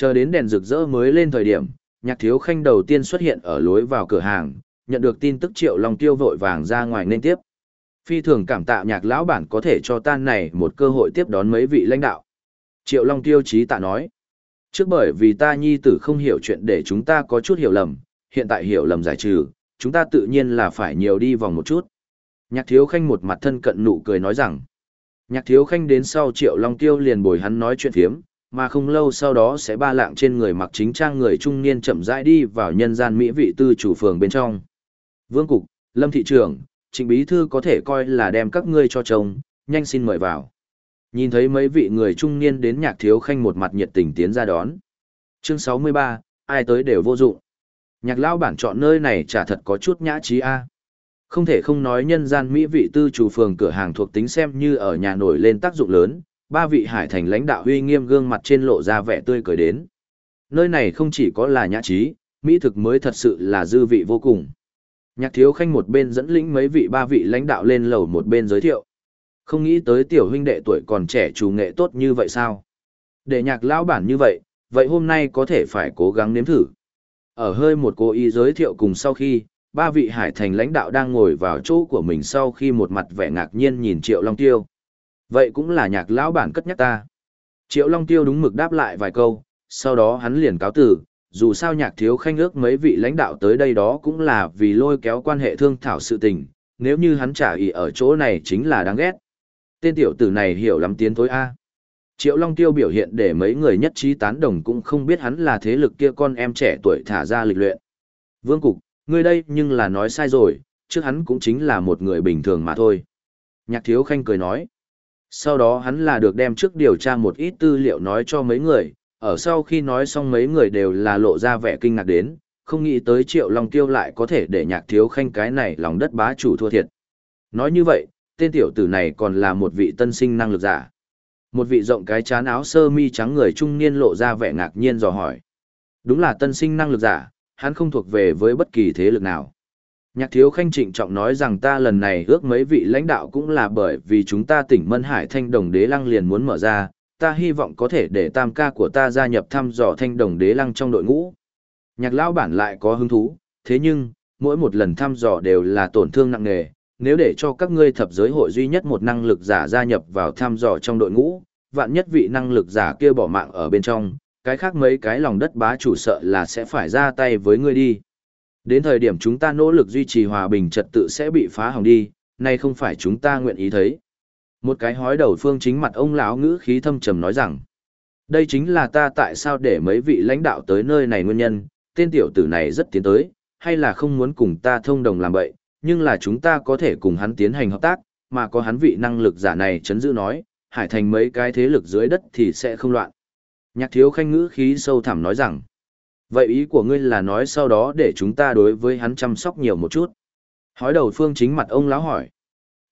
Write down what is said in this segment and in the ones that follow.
Chờ đến đèn rực rỡ mới lên thời điểm, nhạc thiếu khanh đầu tiên xuất hiện ở lối vào cửa hàng, nhận được tin tức triệu long tiêu vội vàng ra ngoài nên tiếp. Phi thường cảm tạ nhạc lão bản có thể cho tan này một cơ hội tiếp đón mấy vị lãnh đạo. Triệu long tiêu trí tạ nói. Trước bởi vì ta nhi tử không hiểu chuyện để chúng ta có chút hiểu lầm, hiện tại hiểu lầm giải trừ, chúng ta tự nhiên là phải nhiều đi vòng một chút. Nhạc thiếu khanh một mặt thân cận nụ cười nói rằng, nhạc thiếu khanh đến sau triệu long tiêu liền bồi hắn nói chuyện phiếm, mà không lâu sau đó sẽ ba lạng trên người mặc chính trang người trung niên chậm rãi đi vào nhân gian mỹ vị tư chủ phường bên trong. Vương Cục, Lâm Thị trưởng, Trịnh Bí Thư có thể coi là đem các ngươi cho chồng, nhanh xin mời vào. Nhìn thấy mấy vị người trung niên đến nhạc thiếu khanh một mặt nhiệt tình tiến ra đón. Chương 63, ai tới đều vô dụng. Nhạc lão bản chọn nơi này chả thật có chút nhã trí a. Không thể không nói nhân gian mỹ vị tư chủ phường cửa hàng thuộc tính xem như ở nhà nổi lên tác dụng lớn, ba vị hải thành lãnh đạo huy nghiêm gương mặt trên lộ ra vẻ tươi cười đến. Nơi này không chỉ có là nhã trí, mỹ thực mới thật sự là dư vị vô cùng. Nhạc thiếu khanh một bên dẫn lĩnh mấy vị ba vị lãnh đạo lên lầu một bên giới thiệu. Không nghĩ tới tiểu huynh đệ tuổi còn trẻ chủ nghệ tốt như vậy sao? Để nhạc lão bản như vậy, vậy hôm nay có thể phải cố gắng nếm thử. Ở hơi một cô ý giới thiệu cùng sau khi, ba vị hải thành lãnh đạo đang ngồi vào chỗ của mình sau khi một mặt vẻ ngạc nhiên nhìn Triệu Long Tiêu. Vậy cũng là nhạc lão bản cất nhắc ta. Triệu Long Tiêu đúng mực đáp lại vài câu, sau đó hắn liền cáo tử, dù sao nhạc thiếu khanh ước mấy vị lãnh đạo tới đây đó cũng là vì lôi kéo quan hệ thương thảo sự tình, nếu như hắn trả ý ở chỗ này chính là đáng ghét. Tên tiểu tử này hiểu lắm tiến thối A. Triệu Long Tiêu biểu hiện để mấy người nhất trí tán đồng cũng không biết hắn là thế lực kia con em trẻ tuổi thả ra lịch luyện. Vương Cục, ngươi đây nhưng là nói sai rồi, trước hắn cũng chính là một người bình thường mà thôi. Nhạc Thiếu Khanh cười nói. Sau đó hắn là được đem trước điều tra một ít tư liệu nói cho mấy người, ở sau khi nói xong mấy người đều là lộ ra vẻ kinh ngạc đến, không nghĩ tới Triệu Long Tiêu lại có thể để Nhạc Thiếu Khanh cái này lòng đất bá chủ thua thiệt. Nói như vậy, tên tiểu tử này còn là một vị tân sinh năng lực giả. Một vị rộng cái chán áo sơ mi trắng người trung niên lộ ra vẻ ngạc nhiên dò hỏi. Đúng là tân sinh năng lực giả, hắn không thuộc về với bất kỳ thế lực nào. Nhạc thiếu khanh trịnh trọng nói rằng ta lần này ước mấy vị lãnh đạo cũng là bởi vì chúng ta tỉnh Mân Hải Thanh Đồng Đế Lăng liền muốn mở ra, ta hy vọng có thể để tam ca của ta gia nhập thăm dò Thanh Đồng Đế Lăng trong đội ngũ. Nhạc lão bản lại có hứng thú, thế nhưng, mỗi một lần thăm dò đều là tổn thương nặng nề, nếu để cho các ngươi thập giới hội duy nhất một năng lực giả gia nhập vào thăm dò trong đội ngũ, vạn nhất vị năng lực giả kia bỏ mạng ở bên trong, cái khác mấy cái lòng đất bá chủ sợ là sẽ phải ra tay với ngươi đi. Đến thời điểm chúng ta nỗ lực duy trì hòa bình trật tự sẽ bị phá hỏng đi, nay không phải chúng ta nguyện ý thấy. Một cái hói đầu phương chính mặt ông lão ngữ khí thâm trầm nói rằng, đây chính là ta tại sao để mấy vị lãnh đạo tới nơi này nguyên nhân, tên tiểu tử này rất tiến tới, hay là không muốn cùng ta thông đồng làm vậy, nhưng là chúng ta có thể cùng hắn tiến hành hợp tác, mà có hắn vị năng lực giả này chấn giữ nói, hải thành mấy cái thế lực dưới đất thì sẽ không loạn. Nhạc thiếu khanh ngữ khí sâu thẳm nói rằng, vậy ý của ngươi là nói sau đó để chúng ta đối với hắn chăm sóc nhiều một chút. Hói đầu phương chính mặt ông lão hỏi,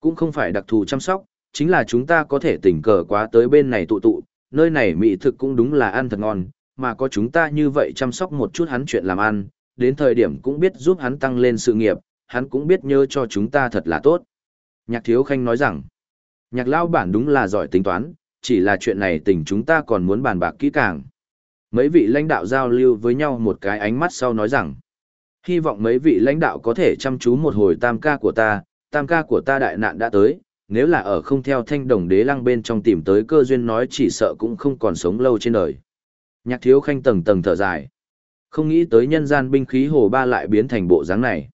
cũng không phải đặc thù chăm sóc, chính là chúng ta có thể tình cờ quá tới bên này tụ tụ, nơi này mỹ thực cũng đúng là ăn thật ngon, mà có chúng ta như vậy chăm sóc một chút hắn chuyện làm ăn, đến thời điểm cũng biết giúp hắn tăng lên sự nghiệp, hắn cũng biết nhớ cho chúng ta thật là tốt. Nhạc thiếu khanh nói rằng, nhạc lao bản đúng là giỏi tính toán, chỉ là chuyện này tình chúng ta còn muốn bàn bạc kỹ càng. Mấy vị lãnh đạo giao lưu với nhau một cái ánh mắt sau nói rằng, hy vọng mấy vị lãnh đạo có thể chăm chú một hồi tam ca của ta, tam ca của ta đại nạn đã tới, nếu là ở không theo thanh đồng đế lăng bên trong tìm tới cơ duyên nói chỉ sợ cũng không còn sống lâu trên đời. Nhạc thiếu khanh tầng tầng thở dài. Không nghĩ tới nhân gian binh khí hồ ba lại biến thành bộ dáng này.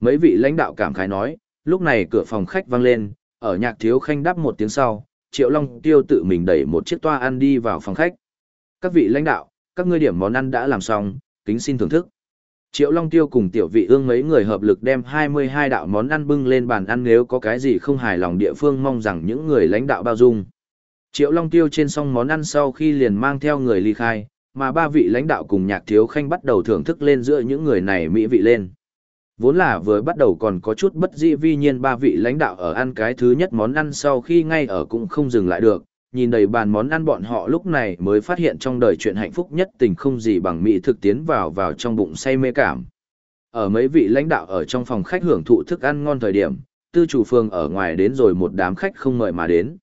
Mấy vị lãnh đạo cảm khái nói, lúc này cửa phòng khách vang lên, ở nhạc thiếu khanh đáp một tiếng sau, Triệu Long Tiêu tự mình đẩy một chiếc toa ăn đi vào phòng khách. Các vị lãnh đạo, các ngươi điểm món ăn đã làm xong, kính xin thưởng thức. Triệu Long Tiêu cùng tiểu vị ương mấy người hợp lực đem 22 đạo món ăn bưng lên bàn ăn nếu có cái gì không hài lòng địa phương mong rằng những người lãnh đạo bao dung. Triệu Long Tiêu trên xong món ăn sau khi liền mang theo người ly khai, mà ba vị lãnh đạo cùng nhạc thiếu khanh bắt đầu thưởng thức lên giữa những người này mỹ vị lên. Vốn là vừa bắt đầu còn có chút bất dĩ vi nhiên ba vị lãnh đạo ở ăn cái thứ nhất món ăn sau khi ngay ở cũng không dừng lại được, nhìn đầy bàn món ăn bọn họ lúc này mới phát hiện trong đời chuyện hạnh phúc nhất tình không gì bằng mỹ thực tiến vào vào trong bụng say mê cảm. Ở mấy vị lãnh đạo ở trong phòng khách hưởng thụ thức ăn ngon thời điểm, tư chủ phương ở ngoài đến rồi một đám khách không mời mà đến.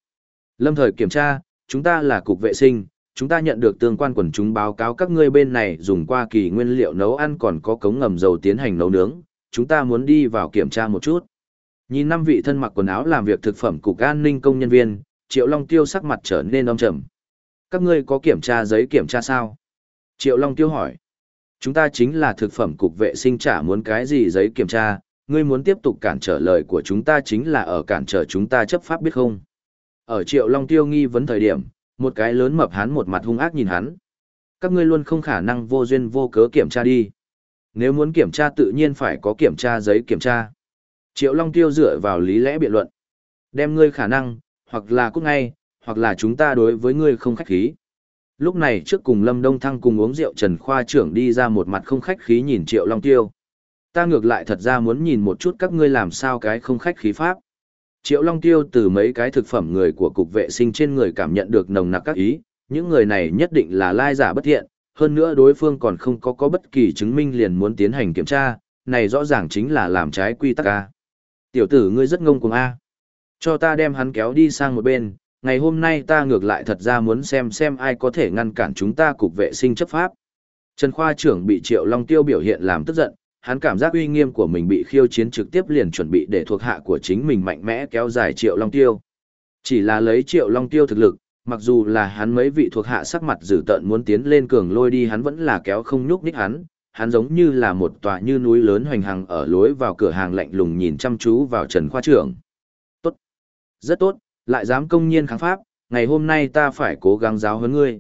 Lâm thời kiểm tra, chúng ta là cục vệ sinh, chúng ta nhận được tương quan quần chúng báo cáo các ngươi bên này dùng qua kỳ nguyên liệu nấu ăn còn có cống ngầm dầu tiến hành nấu nướng, chúng ta muốn đi vào kiểm tra một chút. Nhìn năm vị thân mặc quần áo làm việc thực phẩm cục an ninh công nhân viên, Triệu Long Tiêu sắc mặt trở nên âm trầm. Các ngươi có kiểm tra giấy kiểm tra sao? Triệu Long Tiêu hỏi. Chúng ta chính là thực phẩm cục vệ sinh trả muốn cái gì giấy kiểm tra, ngươi muốn tiếp tục cản trở lời của chúng ta chính là ở cản trở chúng ta chấp pháp biết không? Ở Triệu Long Tiêu nghi vấn thời điểm, một cái lớn mập hắn một mặt hung ác nhìn hắn. Các ngươi luôn không khả năng vô duyên vô cớ kiểm tra đi. Nếu muốn kiểm tra tự nhiên phải có kiểm tra giấy kiểm tra. Triệu Long Tiêu dựa vào lý lẽ biện luận. Đem ngươi khả năng, hoặc là cút ngay, hoặc là chúng ta đối với ngươi không khách khí. Lúc này trước cùng Lâm Đông Thăng cùng uống rượu Trần Khoa trưởng đi ra một mặt không khách khí nhìn Triệu Long Tiêu. Ta ngược lại thật ra muốn nhìn một chút các ngươi làm sao cái không khách khí pháp. Triệu Long Tiêu từ mấy cái thực phẩm người của cục vệ sinh trên người cảm nhận được nồng nặc các ý, những người này nhất định là lai giả bất thiện, hơn nữa đối phương còn không có có bất kỳ chứng minh liền muốn tiến hành kiểm tra, này rõ ràng chính là làm trái quy tắc A. Tiểu tử ngươi rất ngông cuồng A. Cho ta đem hắn kéo đi sang một bên, ngày hôm nay ta ngược lại thật ra muốn xem xem ai có thể ngăn cản chúng ta cục vệ sinh chấp pháp. Trần Khoa trưởng bị Triệu Long Tiêu biểu hiện làm tức giận, hắn cảm giác uy nghiêm của mình bị khiêu chiến trực tiếp liền chuẩn bị để thuộc hạ của chính mình mạnh mẽ kéo dài Triệu Long Tiêu. Chỉ là lấy Triệu Long Tiêu thực lực, mặc dù là hắn mấy vị thuộc hạ sắc mặt dữ tợn muốn tiến lên cường lôi đi hắn vẫn là kéo không nhúc nhích hắn, hắn giống như là một tòa như núi lớn hoành hàng ở lối vào cửa hàng lạnh lùng nhìn chăm chú vào Trần Khoa trưởng. Rất tốt, lại dám công nhiên kháng pháp, ngày hôm nay ta phải cố gắng giáo huấn ngươi.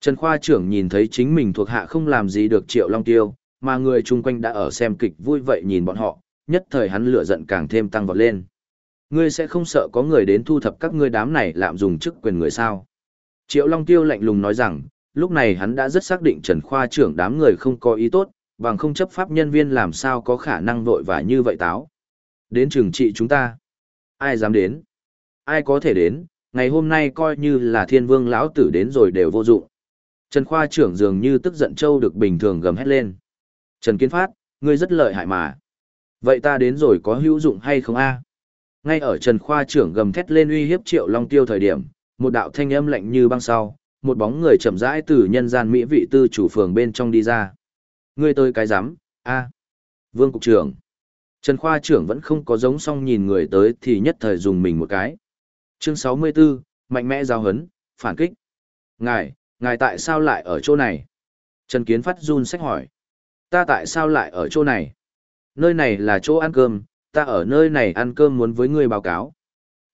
Trần Khoa trưởng nhìn thấy chính mình thuộc hạ không làm gì được Triệu Long Tiêu, mà người chung quanh đã ở xem kịch vui vậy nhìn bọn họ, nhất thời hắn lửa giận càng thêm tăng vọt lên. Ngươi sẽ không sợ có người đến thu thập các ngươi đám này lạm dùng chức quyền người sao? Triệu Long Tiêu lạnh lùng nói rằng, lúc này hắn đã rất xác định Trần Khoa trưởng đám người không có ý tốt, bằng không chấp pháp nhân viên làm sao có khả năng vội và như vậy táo. Đến trường trị chúng ta. Ai dám đến? Ai có thể đến? Ngày hôm nay coi như là thiên vương lão tử đến rồi đều vô dụng. Trần Khoa trưởng dường như tức giận châu được bình thường gầm hét lên. Trần Kiến Phát, ngươi rất lợi hại mà. Vậy ta đến rồi có hữu dụng hay không a? Ngay ở Trần Khoa trưởng gầm thét lên uy hiếp Triệu Long Tiêu thời điểm, một đạo thanh âm lạnh như băng sau, một bóng người chậm rãi từ nhân gian mỹ vị tư chủ phường bên trong đi ra. Ngươi tới cái rắm a Vương Cục trưởng. Trần Khoa trưởng vẫn không có giống song nhìn người tới thì nhất thời dùng mình một cái. Chương 64, mạnh mẽ giao hấn, phản kích. Ngài, ngài tại sao lại ở chỗ này? Trần Kiến Phát run sách hỏi. Ta tại sao lại ở chỗ này? Nơi này là chỗ ăn cơm, ta ở nơi này ăn cơm muốn với ngươi báo cáo.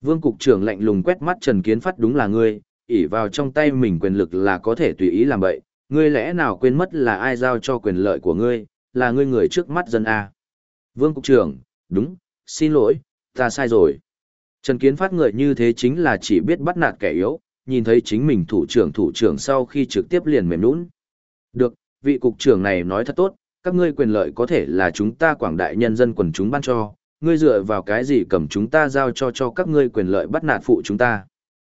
Vương Cục trưởng lạnh lùng quét mắt Trần Kiến Phát đúng là ngươi, ỷ vào trong tay mình quyền lực là có thể tùy ý làm vậy, ngươi lẽ nào quên mất là ai giao cho quyền lợi của ngươi, là ngươi người trước mắt dân A. Vương Cục trưởng, đúng, xin lỗi, ta sai rồi. Trần Kiến Phát người như thế chính là chỉ biết bắt nạt kẻ yếu, nhìn thấy chính mình thủ trưởng thủ trưởng sau khi trực tiếp liền mềm nũng. Được, vị cục trưởng này nói thật tốt, các ngươi quyền lợi có thể là chúng ta quảng đại nhân dân quần chúng ban cho, ngươi dựa vào cái gì cầm chúng ta giao cho cho các ngươi quyền lợi bắt nạt phụ chúng ta.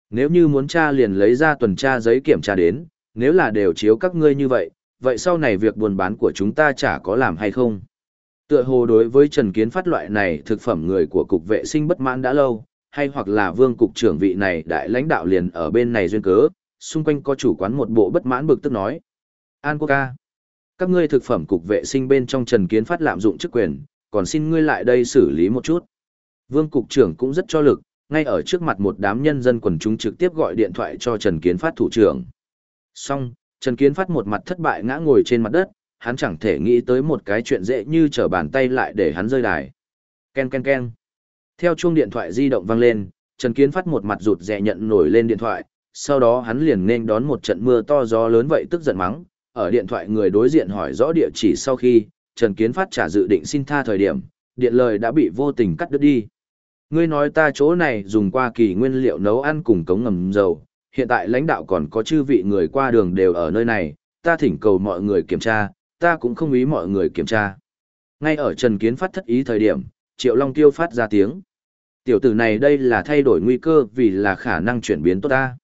Nếu như muốn tra liền lấy ra tuần tra giấy kiểm tra đến, nếu là đều chiếu các ngươi như vậy, vậy sau này việc buôn bán của chúng ta chả có làm hay không? Tựa hồ đối với Trần Kiến phát loại này thực phẩm người của cục vệ sinh bất mãn đã lâu, hay hoặc là vương cục trưởng vị này đại lãnh đạo liền ở bên này duyên cớ, xung quanh có chủ quán một bộ bất mãn bực tức nói. An Quốc ca, các ngươi thực phẩm cục vệ sinh bên trong Trần Kiến phát lạm dụng chức quyền, còn xin ngươi lại đây xử lý một chút. Vương cục trưởng cũng rất cho lực, ngay ở trước mặt một đám nhân dân quần chúng trực tiếp gọi điện thoại cho Trần Kiến Phát thủ trưởng. Xong, Trần Kiến Phát một mặt thất bại ngã ngồi trên mặt đất, hắn chẳng thể nghĩ tới một cái chuyện dễ như trở bàn tay lại để hắn rơi đài. Ken ken ken. Theo chuông điện thoại di động vang lên, Trần Kiến Phát một mặt rụt rè nhận nổi lên điện thoại, sau đó hắn liền nên đón một trận mưa to gió lớn vậy tức giận mắng, ở điện thoại người đối diện hỏi rõ địa chỉ sau khi, Trần Kiến Phát trả dự định xin tha thời điểm, điện lời đã bị vô tình cắt đứt đi. Ngươi nói ta chỗ này dùng qua kỳ nguyên liệu nấu ăn cùng cống ngầm dầu, hiện tại lãnh đạo còn có chư vị người qua đường đều ở nơi này, ta thỉnh cầu mọi người kiểm tra, ta cũng không ý mọi người kiểm tra. Ngay ở Trần Kiến Phát thất ý thời điểm, Triệu Long Tiêu phát ra tiếng. Tiểu tử này đây là thay đổi nguy cơ vì là khả năng chuyển biến tốt ta.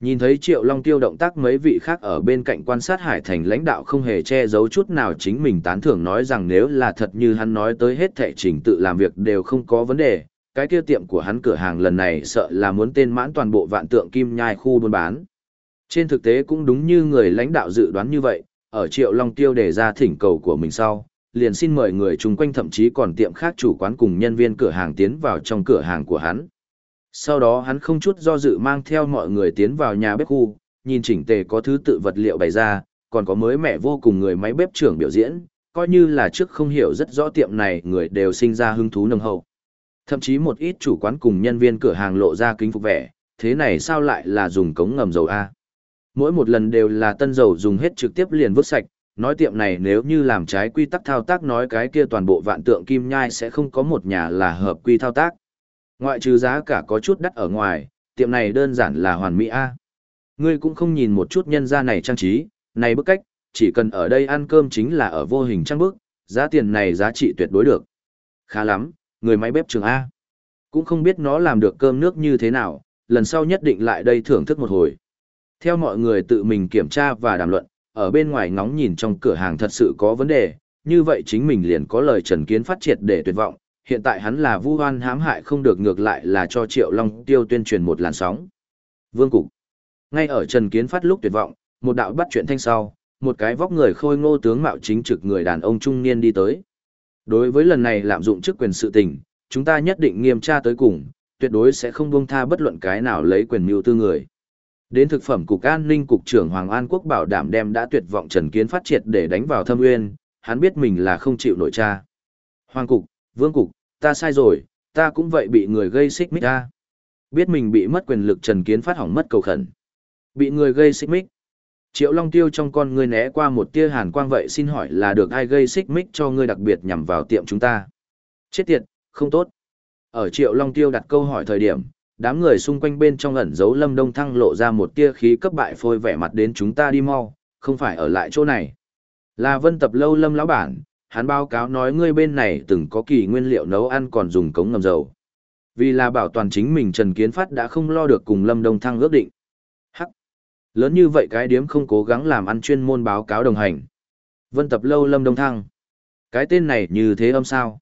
Nhìn thấy Triệu Long Tiêu động tác mấy vị khác ở bên cạnh quan sát Hải Thành lãnh đạo không hề che giấu chút nào chính mình tán thưởng nói rằng nếu là thật như hắn nói tới hết thệ trình tự làm việc đều không có vấn đề, cái kia tiệm của hắn cửa hàng lần này sợ là muốn tên mãn toàn bộ vạn tượng kim nhai khu buôn bán. Trên thực tế cũng đúng như người lãnh đạo dự đoán như vậy, ở Triệu Long Tiêu đề ra thỉnh cầu của mình sau, liền xin mời người chung quanh thậm chí còn tiệm khác chủ quán cùng nhân viên cửa hàng tiến vào trong cửa hàng của hắn. Sau đó hắn không chút do dự mang theo mọi người tiến vào nhà bếp khu, nhìn chỉnh tề có thứ tự vật liệu bày ra, còn có mới mẹ vô cùng người máy bếp trưởng biểu diễn, coi như là trước không hiểu rất rõ tiệm này người đều sinh ra hứng thú nồng hậu. Thậm chí một ít chủ quán cùng nhân viên cửa hàng lộ ra kính phục vẻ, thế này sao lại là dùng cống ngầm dầu A. Mỗi một lần đều là tân dầu dùng hết trực tiếp liền vứt sạch, nói tiệm này nếu như làm trái quy tắc thao tác nói cái kia toàn bộ vạn tượng kim nhai sẽ không có một nhà là hợp quy thao tác. Ngoại trừ giá cả có chút đắt ở ngoài, tiệm này đơn giản là hoàn mỹ A. Ngươi cũng không nhìn một chút nhân gia này trang trí, này bức cách, chỉ cần ở đây ăn cơm chính là ở vô hình trang bức, giá tiền này giá trị tuyệt đối được. Khá lắm, người máy bếp trường A. Cũng không biết nó làm được cơm nước như thế nào, lần sau nhất định lại đây thưởng thức một hồi. Theo mọi người tự mình kiểm tra và đàm luận, ở bên ngoài ngóng nhìn trong cửa hàng thật sự có vấn đề, như vậy chính mình liền có lời Trần Kiến phát triệt để tuyệt vọng, hiện tại hắn là vu oan hãm hại không được ngược lại là cho Triệu Long Tiêu tuyên truyền một làn sóng. Vương Cục Ngay ở Trần Kiến phát lúc tuyệt vọng, một đạo bắt chuyện thanh sau, một cái vóc người khôi ngô tướng mạo chính trực người đàn ông trung niên đi tới. Đối với lần này lạm dụng chức quyền sự tình, chúng ta nhất định nghiêm tra tới cùng, tuyệt đối sẽ không buông tha bất luận cái nào lấy quyền mưu tư người. Đến thực phẩm cục an ninh cục trưởng Hoàng An Quốc bảo đảm đem đã tuyệt vọng Trần Kiến phát triệt để đánh vào thâm nguyên, hắn biết mình là không chịu nổi cha. Hoàng cục, Vương cục, ta sai rồi, ta cũng vậy bị người gây xích mích ta. Biết mình bị mất quyền lực Trần Kiến phát hỏng mất cầu khẩn. Bị người gây xích mích. Triệu Long Tiêu trong con ngươi né qua một tia hàn quang vậy xin hỏi là được ai gây xích mích cho ngươi đặc biệt nhằm vào tiệm chúng ta. Chết tiệt, không tốt. Ở Triệu Long Tiêu đặt câu hỏi thời điểm, đám người xung quanh bên trong ẩn giấu Lâm Đông Thăng lộ ra một tia khí cấp bại phôi vẻ mặt đến chúng ta đi mau, không phải ở lại chỗ này. Là vân tập lâu Lâm lão bản, hắn báo cáo nói ngươi bên này từng có kỳ nguyên liệu nấu ăn còn dùng cống ngầm dầu. Vì là bảo toàn chính mình Trần Kiến Phát đã không lo được cùng Lâm Đông Thăng ước định. Hắc! Lớn như vậy cái điếm không cố gắng làm ăn chuyên môn báo cáo đồng hành. Vân tập lâu Lâm Đông Thăng. Cái tên này như thế âm sao?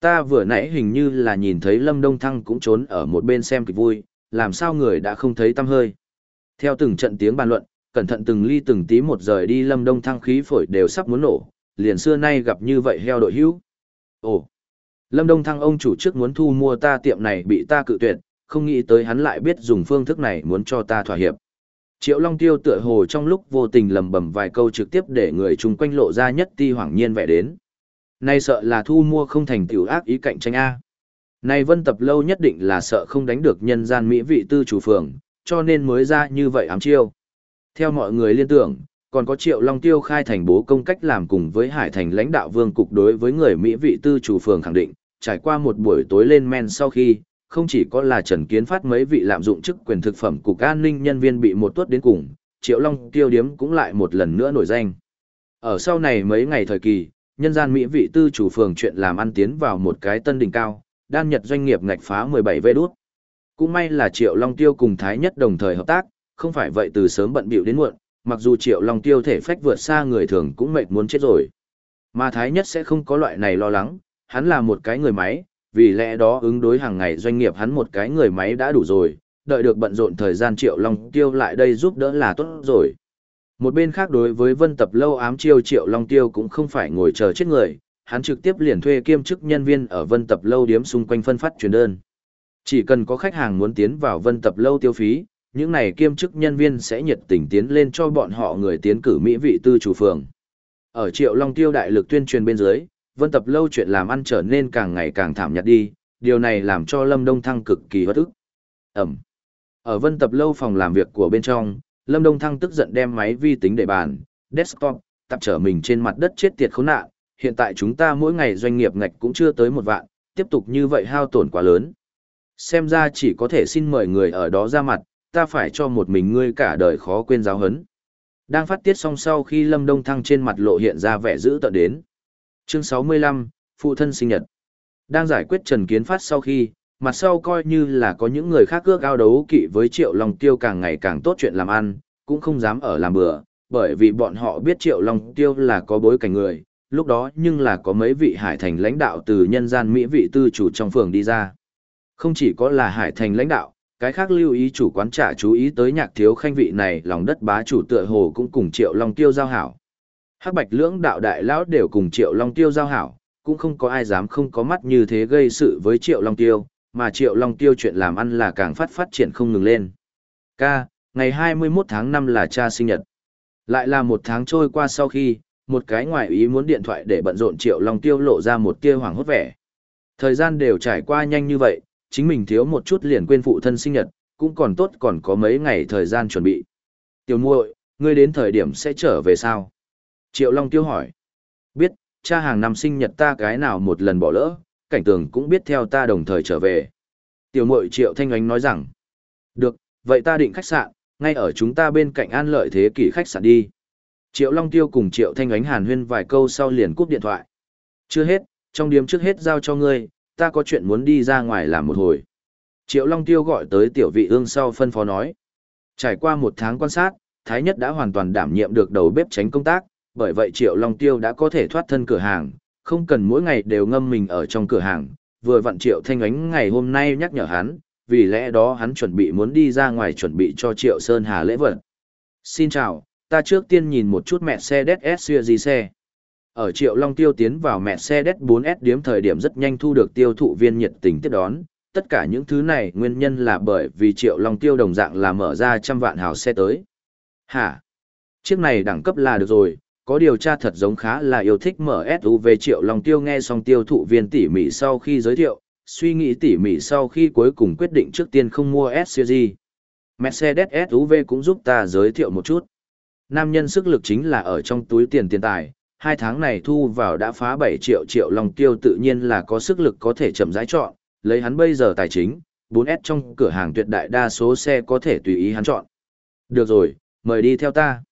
Ta vừa nãy hình như là nhìn thấy Lâm Đông Thăng cũng trốn ở một bên xem kịch vui, làm sao người đã không thấy tâm hơi. Theo từng trận tiếng bàn luận, cẩn thận từng ly từng tí một rời đi Lâm Đông Thăng khí phổi đều sắp muốn nổ, liền xưa nay gặp như vậy heo đội hữu. Ồ, Lâm Đông Thăng ông chủ trước muốn thu mua ta tiệm này bị ta cự tuyệt, không nghĩ tới hắn lại biết dùng phương thức này muốn cho ta thỏa hiệp. Triệu Long Tiêu tựa hồ trong lúc vô tình lầm bầm vài câu trực tiếp để người chung quanh lộ ra nhất ti hoảng nhiên vẻ đến. Nay sợ là thu mua không thành tiểu ác ý cạnh tranh A. nay vân tập lâu nhất định là sợ không đánh được nhân gian mỹ vị tư chủ phường, cho nên mới ra như vậy ám chiêu. Theo mọi người liên tưởng, còn có triệu long tiêu khai thành bố công cách làm cùng với hải thành lãnh đạo vương cục đối với người mỹ vị tư chủ phường khẳng định, trải qua một buổi tối lên men sau khi, không chỉ có là Trần Kiến Phát mấy vị lạm dụng chức quyền thực phẩm cục an ninh nhân viên bị một tuốt đến cùng, Triệu Long tiêu điếm cũng lại một lần nữa nổi danh. Ở sau này mấy ngày thời kỳ, nhân gian Mỹ vị tư chủ phường chuyện làm ăn tiến vào một cái tân đỉnh cao, đan nhật doanh nghiệp ngạch phá 17 vê đút. Cũng may là Triệu Long Tiêu cùng Thái Nhất đồng thời hợp tác, không phải vậy từ sớm bận bịu đến muộn, mặc dù Triệu Long Tiêu thể phách vượt xa người thường cũng mệt muốn chết rồi. Mà Thái Nhất sẽ không có loại này lo lắng, hắn là một cái người máy, vì lẽ đó ứng đối hàng ngày doanh nghiệp hắn một cái người máy đã đủ rồi, đợi được bận rộn thời gian Triệu Long Tiêu lại đây giúp đỡ là tốt rồi. Một bên khác đối với vân tập lâu ám chiêu triệu long tiêu cũng không phải ngồi chờ chết người, hắn trực tiếp liền thuê kiêm chức nhân viên ở vân tập lâu điếm xung quanh phân phát truyền đơn. Chỉ cần có khách hàng muốn tiến vào vân tập lâu tiêu phí, những này kiêm chức nhân viên sẽ nhiệt tình tiến lên cho bọn họ người tiến cử mỹ vị tư chủ phường. Ở triệu long tiêu đại lực tuyên truyền bên dưới, vân tập lâu chuyện làm ăn trở nên càng ngày càng thảm nhạt đi, điều này làm cho Lâm Đông Thăng cực kỳ bất ức. Ẩm. Ở vân tập lâu phòng làm việc của bên trong, Lâm Đông Thăng tức giận đem máy vi tính để bàn, desktop, tập trở mình trên mặt đất chết tiệt khốn nạn, hiện tại chúng ta mỗi ngày doanh nghiệp ngạch cũng chưa tới một vạn, tiếp tục như vậy hao tổn quá lớn. Xem ra chỉ có thể xin mời người ở đó ra mặt, ta phải cho một mình ngươi cả đời khó quên giáo hấn. Đang phát tiết xong sau khi Lâm Đông Thăng trên mặt lộ hiện ra vẻ dữ tợn đến. Chương 65, Phụ thân sinh nhật. Đang giải quyết Trần Kiến Phát sau khi, mặt sau coi như là có những người khác ước ao đấu kỵ với Triệu Long Tiêu càng ngày càng tốt chuyện làm ăn, cũng không dám ở làm bừa, bởi vì bọn họ biết Triệu Long Tiêu là có bối cảnh người, lúc đó nhưng là có mấy vị hải thành lãnh đạo từ nhân gian Mỹ vị tư chủ trong phường đi ra. Không chỉ có là hải thành lãnh đạo, Cái khác lưu ý chủ quán trả chú ý tới nhạc thiếu khanh vị này lòng đất bá chủ tựa hồ cũng cùng triệu long tiêu giao hảo. Hắc bạch lưỡng đạo đại lão đều cùng triệu long tiêu giao hảo, cũng không có ai dám không có mắt như thế gây sự với triệu long tiêu, mà triệu long tiêu chuyện làm ăn là càng phát phát triển không ngừng lên. Ca, ngày 21 tháng 5 là cha sinh nhật. Lại là một tháng trôi qua sau khi, một cái ngoại ý muốn điện thoại để bận rộn triệu long tiêu lộ ra một tia hoảng hốt vẻ. Thời gian đều trải qua nhanh như vậy, chính mình thiếu một chút liền quên phụ thân sinh nhật, cũng còn tốt còn có mấy ngày thời gian chuẩn bị. Tiểu muội, ngươi đến thời điểm sẽ trở về sao? Triệu Long Tiêu hỏi. Biết, cha hàng năm sinh nhật ta cái nào một lần bỏ lỡ, cảnh tường cũng biết theo ta đồng thời trở về. Tiểu mội Triệu Thanh Ánh nói rằng. Được, vậy ta định khách sạn, ngay ở chúng ta bên cạnh an lợi thế kỷ khách sạn đi. Triệu Long Tiêu cùng Triệu Thanh Ánh hàn huyên vài câu sau liền cúp điện thoại. Chưa hết, trong điểm trước hết giao cho ngươi, ta có chuyện muốn đi ra ngoài làm một hồi. Triệu Long Tiêu gọi tới tiểu vị ương sau phân phó nói. Trải qua một tháng quan sát, Thái Nhất đã hoàn toàn đảm nhiệm được đầu bếp tránh công tác, bởi vậy Triệu Long Tiêu đã có thể thoát thân cửa hàng, không cần mỗi ngày đều ngâm mình ở trong cửa hàng. Vừa vặn Triệu Thanh Ánh ngày hôm nay nhắc nhở hắn, vì lẽ đó hắn chuẩn bị muốn đi ra ngoài chuẩn bị cho Triệu Sơn Hà lễ vật. Xin chào, ta trước tiên nhìn một chút mẹ xe SUV xe. Ở Triệu Long Tiêu tiến vào mẹ xe Mercedes 4S điếm thời điểm rất nhanh thu được tiêu thụ viên nhiệt tình tiếp đón. Tất cả những thứ này nguyên nhân là bởi vì Triệu Long Tiêu đồng dạng là mở ra trăm vạn hào xe tới. Hả? Chiếc này đẳng cấp là được rồi, có điều tra thật giống khá là yêu thích mở SUV Triệu Long Tiêu nghe xong tiêu thụ viên tỉ mỉ sau khi giới thiệu, suy nghĩ tỉ mỉ sau khi cuối cùng quyết định trước tiên không mua SUV. Mercedes SUV cũng giúp ta giới thiệu một chút. Nam nhân sức lực chính là ở trong túi tiền tiền tài, hai tháng này thu vào đã phá 7 triệu triệu lòng tiêu tự nhiên là có sức lực có thể chậm rãi chọn, lấy hắn bây giờ tài chính, 4S trong cửa hàng tuyệt đại đa số xe có thể tùy ý hắn chọn. Được rồi, mời đi theo ta.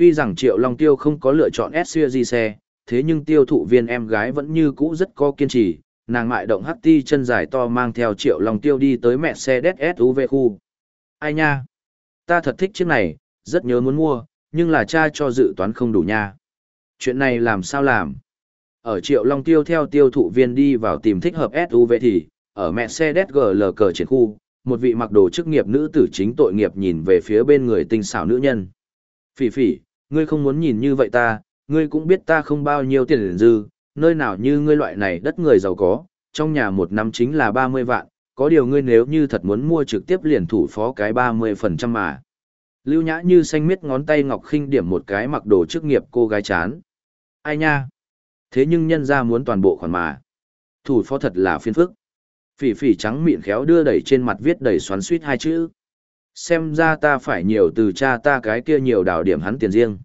Tuy rằng triệu long tiêu không có lựa chọn SUV xe, thế nhưng tiêu thụ viên em gái vẫn như cũ rất có kiên trì, nàng mại động hắc ti chân dài to mang theo triệu long tiêu đi tới mẹ xe đét SUV khu. Ai nha? Ta thật thích chiếc này, rất nhớ muốn mua, nhưng là cha cho dự toán không đủ nha chuyện này làm sao làm? Ở Triệu Long Tiêu theo tiêu thụ viên đi vào tìm thích hợp SUV thì, ở mẹ xe GL cờ triển khu, một vị mặc đồ chức nghiệp nữ tử chính tội nghiệp nhìn về phía bên người tinh xảo nữ nhân. Phỉ phỉ, ngươi không muốn nhìn như vậy ta, ngươi cũng biết ta không bao nhiêu tiền dư, nơi nào như ngươi loại này đất người giàu có, trong nhà một năm chính là 30 vạn, có điều ngươi nếu như thật muốn mua trực tiếp liền thủ phó cái 30% mà. Lưu nhã như xanh miết ngón tay ngọc khinh điểm một cái mặc đồ chức nghiệp cô gái chán. Ai nha? Thế nhưng nhân ra muốn toàn bộ khoản mà. Thủ phó thật là phiền phức. Phỉ phỉ trắng miệng khéo đưa đẩy trên mặt viết đầy xoắn suýt hai chữ. Xem ra ta phải nhiều từ cha ta cái kia nhiều đảo điểm hắn tiền riêng.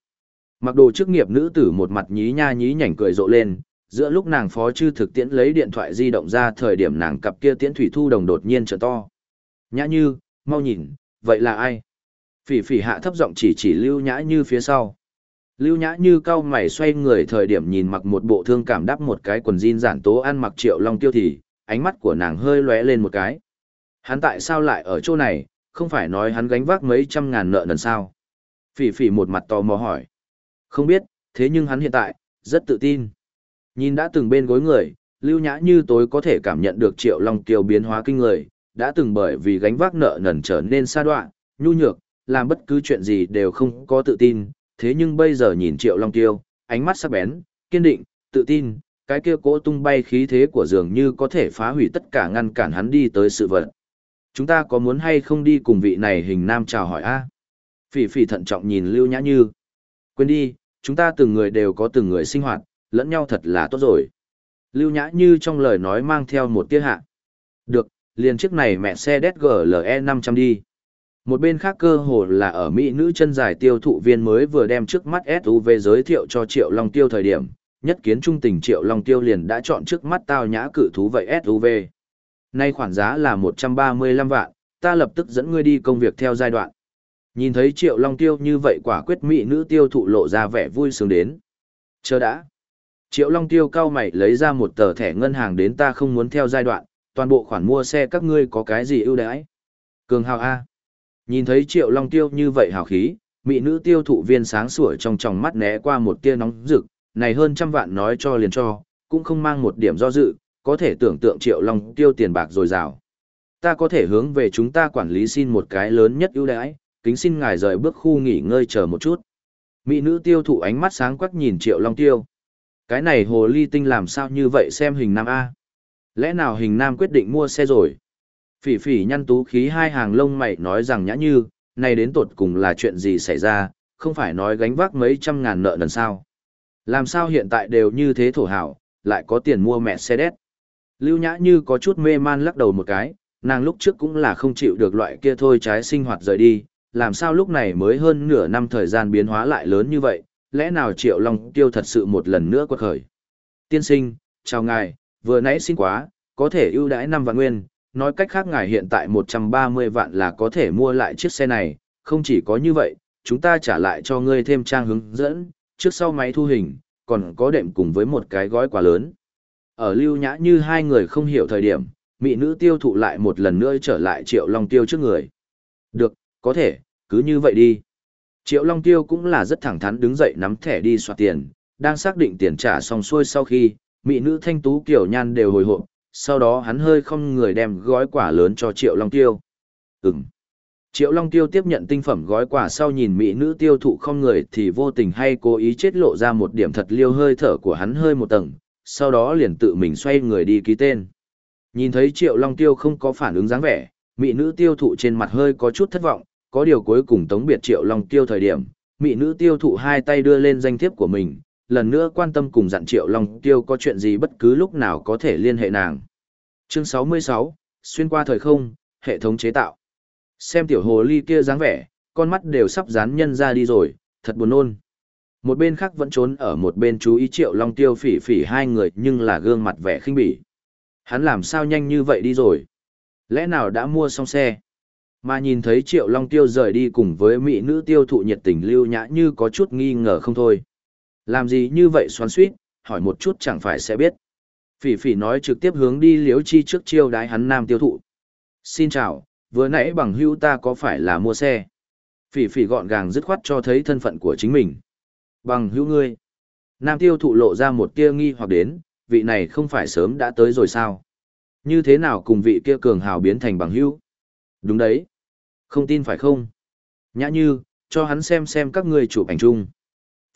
Mặc đồ chức nghiệp nữ tử một mặt nhí nha nhí nhảnh cười rộ lên, giữa lúc nàng phó chư thực tiễn lấy điện thoại di động ra thời điểm nàng cặp kia tiễn thủy thu đồng đột nhiên trở to. Nhã như, mau nhìn, vậy là ai? Phỉ phỉ hạ thấp giọng chỉ chỉ lưu nhã như phía sau. Lưu Nhã Như cao mày xoay người thời điểm nhìn mặc một bộ thương cảm đắp một cái quần jean giản tố ăn mặc triệu long tiêu thì, ánh mắt của nàng hơi lóe lên một cái. Hắn tại sao lại ở chỗ này, không phải nói hắn gánh vác mấy trăm ngàn nợ nần sao? Phỉ phỉ một mặt tò mò hỏi. Không biết, thế nhưng hắn hiện tại, rất tự tin. Nhìn đã từng bên gối người, Lưu Nhã Như tối có thể cảm nhận được triệu long tiêu biến hóa kinh người, đã từng bởi vì gánh vác nợ nần trở nên xa đoạn, nhu nhược, làm bất cứ chuyện gì đều không có tự tin, thế nhưng bây giờ nhìn Triệu Long Tiêu, ánh mắt sắc bén, kiên định, tự tin, cái kia cỗ tung bay khí thế của dường như có thể phá hủy tất cả ngăn cản hắn đi tới sự vật. Chúng ta có muốn hay không đi cùng vị này hình nam chào hỏi a? Phỉ phỉ thận trọng nhìn Lưu Nhã Như. Quên đi, chúng ta từng người đều có từng người sinh hoạt, lẫn nhau thật là tốt rồi. Lưu Nhã Như trong lời nói mang theo một tia hạ. Được, liền chiếc này mẹ xe DGLE 500 đi. Một bên khác cơ hồ là ở Mỹ nữ chân dài tiêu thụ viên mới vừa đem trước mắt SUV giới thiệu cho Triệu Long Tiêu thời điểm, nhất kiến trung tình Triệu Long Tiêu liền đã chọn trước mắt tao nhã cự thú vậy SUV. Nay khoản giá là 135 vạn, ta lập tức dẫn ngươi đi công việc theo giai đoạn. Nhìn thấy Triệu Long Tiêu như vậy quả quyết Mỹ nữ tiêu thụ lộ ra vẻ vui sướng đến. Chờ đã. Triệu Long Tiêu cao mày lấy ra một tờ thẻ ngân hàng đến ta không muốn theo giai đoạn, toàn bộ khoản mua xe các ngươi có cái gì ưu đãi? Cường hào A. Nhìn thấy Triệu Long Tiêu như vậy hào khí, mỹ nữ tiêu thụ viên sáng sủa trong tròng mắt né qua một tia nóng rực, này hơn trăm vạn nói cho liền cho, cũng không mang một điểm do dự, có thể tưởng tượng Triệu Long Tiêu tiền bạc dồi dào. ta có thể hướng về chúng ta quản lý xin một cái lớn nhất ưu đãi, kính xin ngài rời bước khu nghỉ ngơi chờ một chút. Mỹ nữ tiêu thụ ánh mắt sáng quắc nhìn Triệu Long Tiêu. Cái này hồ ly tinh làm sao như vậy xem hình nam A. Lẽ nào hình nam quyết định mua xe rồi? Phỉ phỉ nhăn tú khí hai hàng lông mày nói rằng nhã như, này đến tột cùng là chuyện gì xảy ra, không phải nói gánh vác mấy trăm ngàn nợ lần sao. Làm sao hiện tại đều như thế thổ hảo, lại có tiền mua mẹ xe đét. Lưu nhã như có chút mê man lắc đầu một cái, nàng lúc trước cũng là không chịu được loại kia thôi trái sinh hoạt rời đi, làm sao lúc này mới hơn nửa năm thời gian biến hóa lại lớn như vậy, lẽ nào Triệu Long Tiêu thật sự một lần nữa quật khởi. Tiên sinh, chào ngài, vừa nãy xin quá, có thể ưu đãi năm vạn nguyên, nói cách khác ngài hiện tại 130 vạn là có thể mua lại chiếc xe này, không chỉ có như vậy, chúng ta trả lại cho ngươi thêm trang hướng dẫn, trước sau máy thu hình, còn có đệm cùng với một cái gói quà lớn. Ở lưu nhã như hai người không hiểu thời điểm, mỹ nữ tiêu thụ lại một lần nữa trở lại triệu long tiêu trước người. Được, có thể, cứ như vậy đi. Triệu long tiêu cũng là rất thẳng thắn đứng dậy nắm thẻ đi soạt tiền, đang xác định tiền trả xong xuôi sau khi, mỹ nữ thanh tú kiểu nhan đều hồi hộp, sau đó hắn hơi không người đem gói quà lớn cho triệu long tiêu. Ừm. Triệu Long Tiêu tiếp nhận tinh phẩm gói quà sau nhìn mỹ nữ tiêu thụ không người thì vô tình hay cố ý chết lộ ra một điểm thật liêu hơi thở của hắn hơi một tầng, sau đó liền tự mình xoay người đi ký tên. Nhìn thấy Triệu Long Tiêu không có phản ứng dáng vẻ, mỹ nữ tiêu thụ trên mặt hơi có chút thất vọng, có điều cuối cùng tống biệt Triệu Long Tiêu thời điểm, mỹ nữ tiêu thụ hai tay đưa lên danh thiếp của mình, lần nữa quan tâm cùng dặn Triệu Long Tiêu có chuyện gì bất cứ lúc nào có thể liên hệ nàng. Chương 66, xuyên qua thời không, hệ thống chế tạo. Xem tiểu hồ ly kia dáng vẻ, con mắt đều sắp dán nhân ra đi rồi, thật buồn nôn. Một bên khác vẫn trốn ở một bên chú ý triệu long tiêu phỉ phỉ hai người nhưng là gương mặt vẻ khinh bỉ. Hắn làm sao nhanh như vậy đi rồi? Lẽ nào đã mua xong xe? Mà nhìn thấy triệu long tiêu rời đi cùng với mỹ nữ tiêu thụ nhiệt tình lưu nhã như có chút nghi ngờ không thôi. Làm gì như vậy xoắn suýt, hỏi một chút chẳng phải sẽ biết. Phỉ phỉ nói trực tiếp hướng đi liếu chi trước chiêu đái hắn nam tiêu thụ. Xin chào, vừa nãy bằng hữu ta có phải là mua xe? Phỉ phỉ gọn gàng dứt khoát cho thấy thân phận của chính mình. Bằng hữu ngươi. Nam tiêu thụ lộ ra một tia nghi hoặc đến, vị này không phải sớm đã tới rồi sao? Như thế nào cùng vị kia cường hào biến thành bằng hữu? Đúng đấy. Không tin phải không? Nhã như, cho hắn xem xem các ngươi chụp ảnh chung.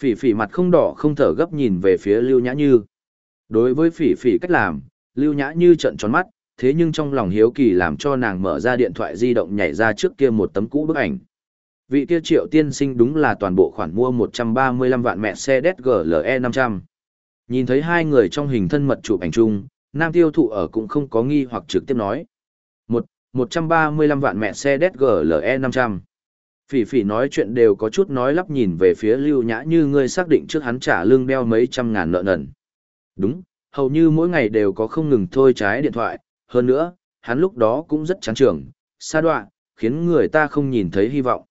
Phỉ phỉ mặt không đỏ không thở gấp nhìn về phía Lưu Nhã Như. Đối với phỉ phỉ cách làm, Lưu Nhã Như trận tròn mắt, thế nhưng trong lòng hiếu kỳ làm cho nàng mở ra điện thoại di động nhảy ra trước kia một tấm cũ bức ảnh. Vị kia triệu tiên sinh đúng là toàn bộ khoản mua 135 vạn mẹ xe DSGLE 500. Nhìn thấy hai người trong hình thân mật chụp ảnh chung, nam tiêu thụ ở cũng không có nghi hoặc trực tiếp nói. Một, 135 vạn mẹ xe DSGLE 500. Phỉ phỉ nói chuyện đều có chút nói lắp nhìn về phía lưu nhã như ngươi xác định trước hắn trả lương đeo mấy trăm ngàn nợ nần. Đúng, hầu như mỗi ngày đều có không ngừng thôi trái điện thoại, hơn nữa, hắn lúc đó cũng rất chán trường, xa đoạn, khiến người ta không nhìn thấy hy vọng.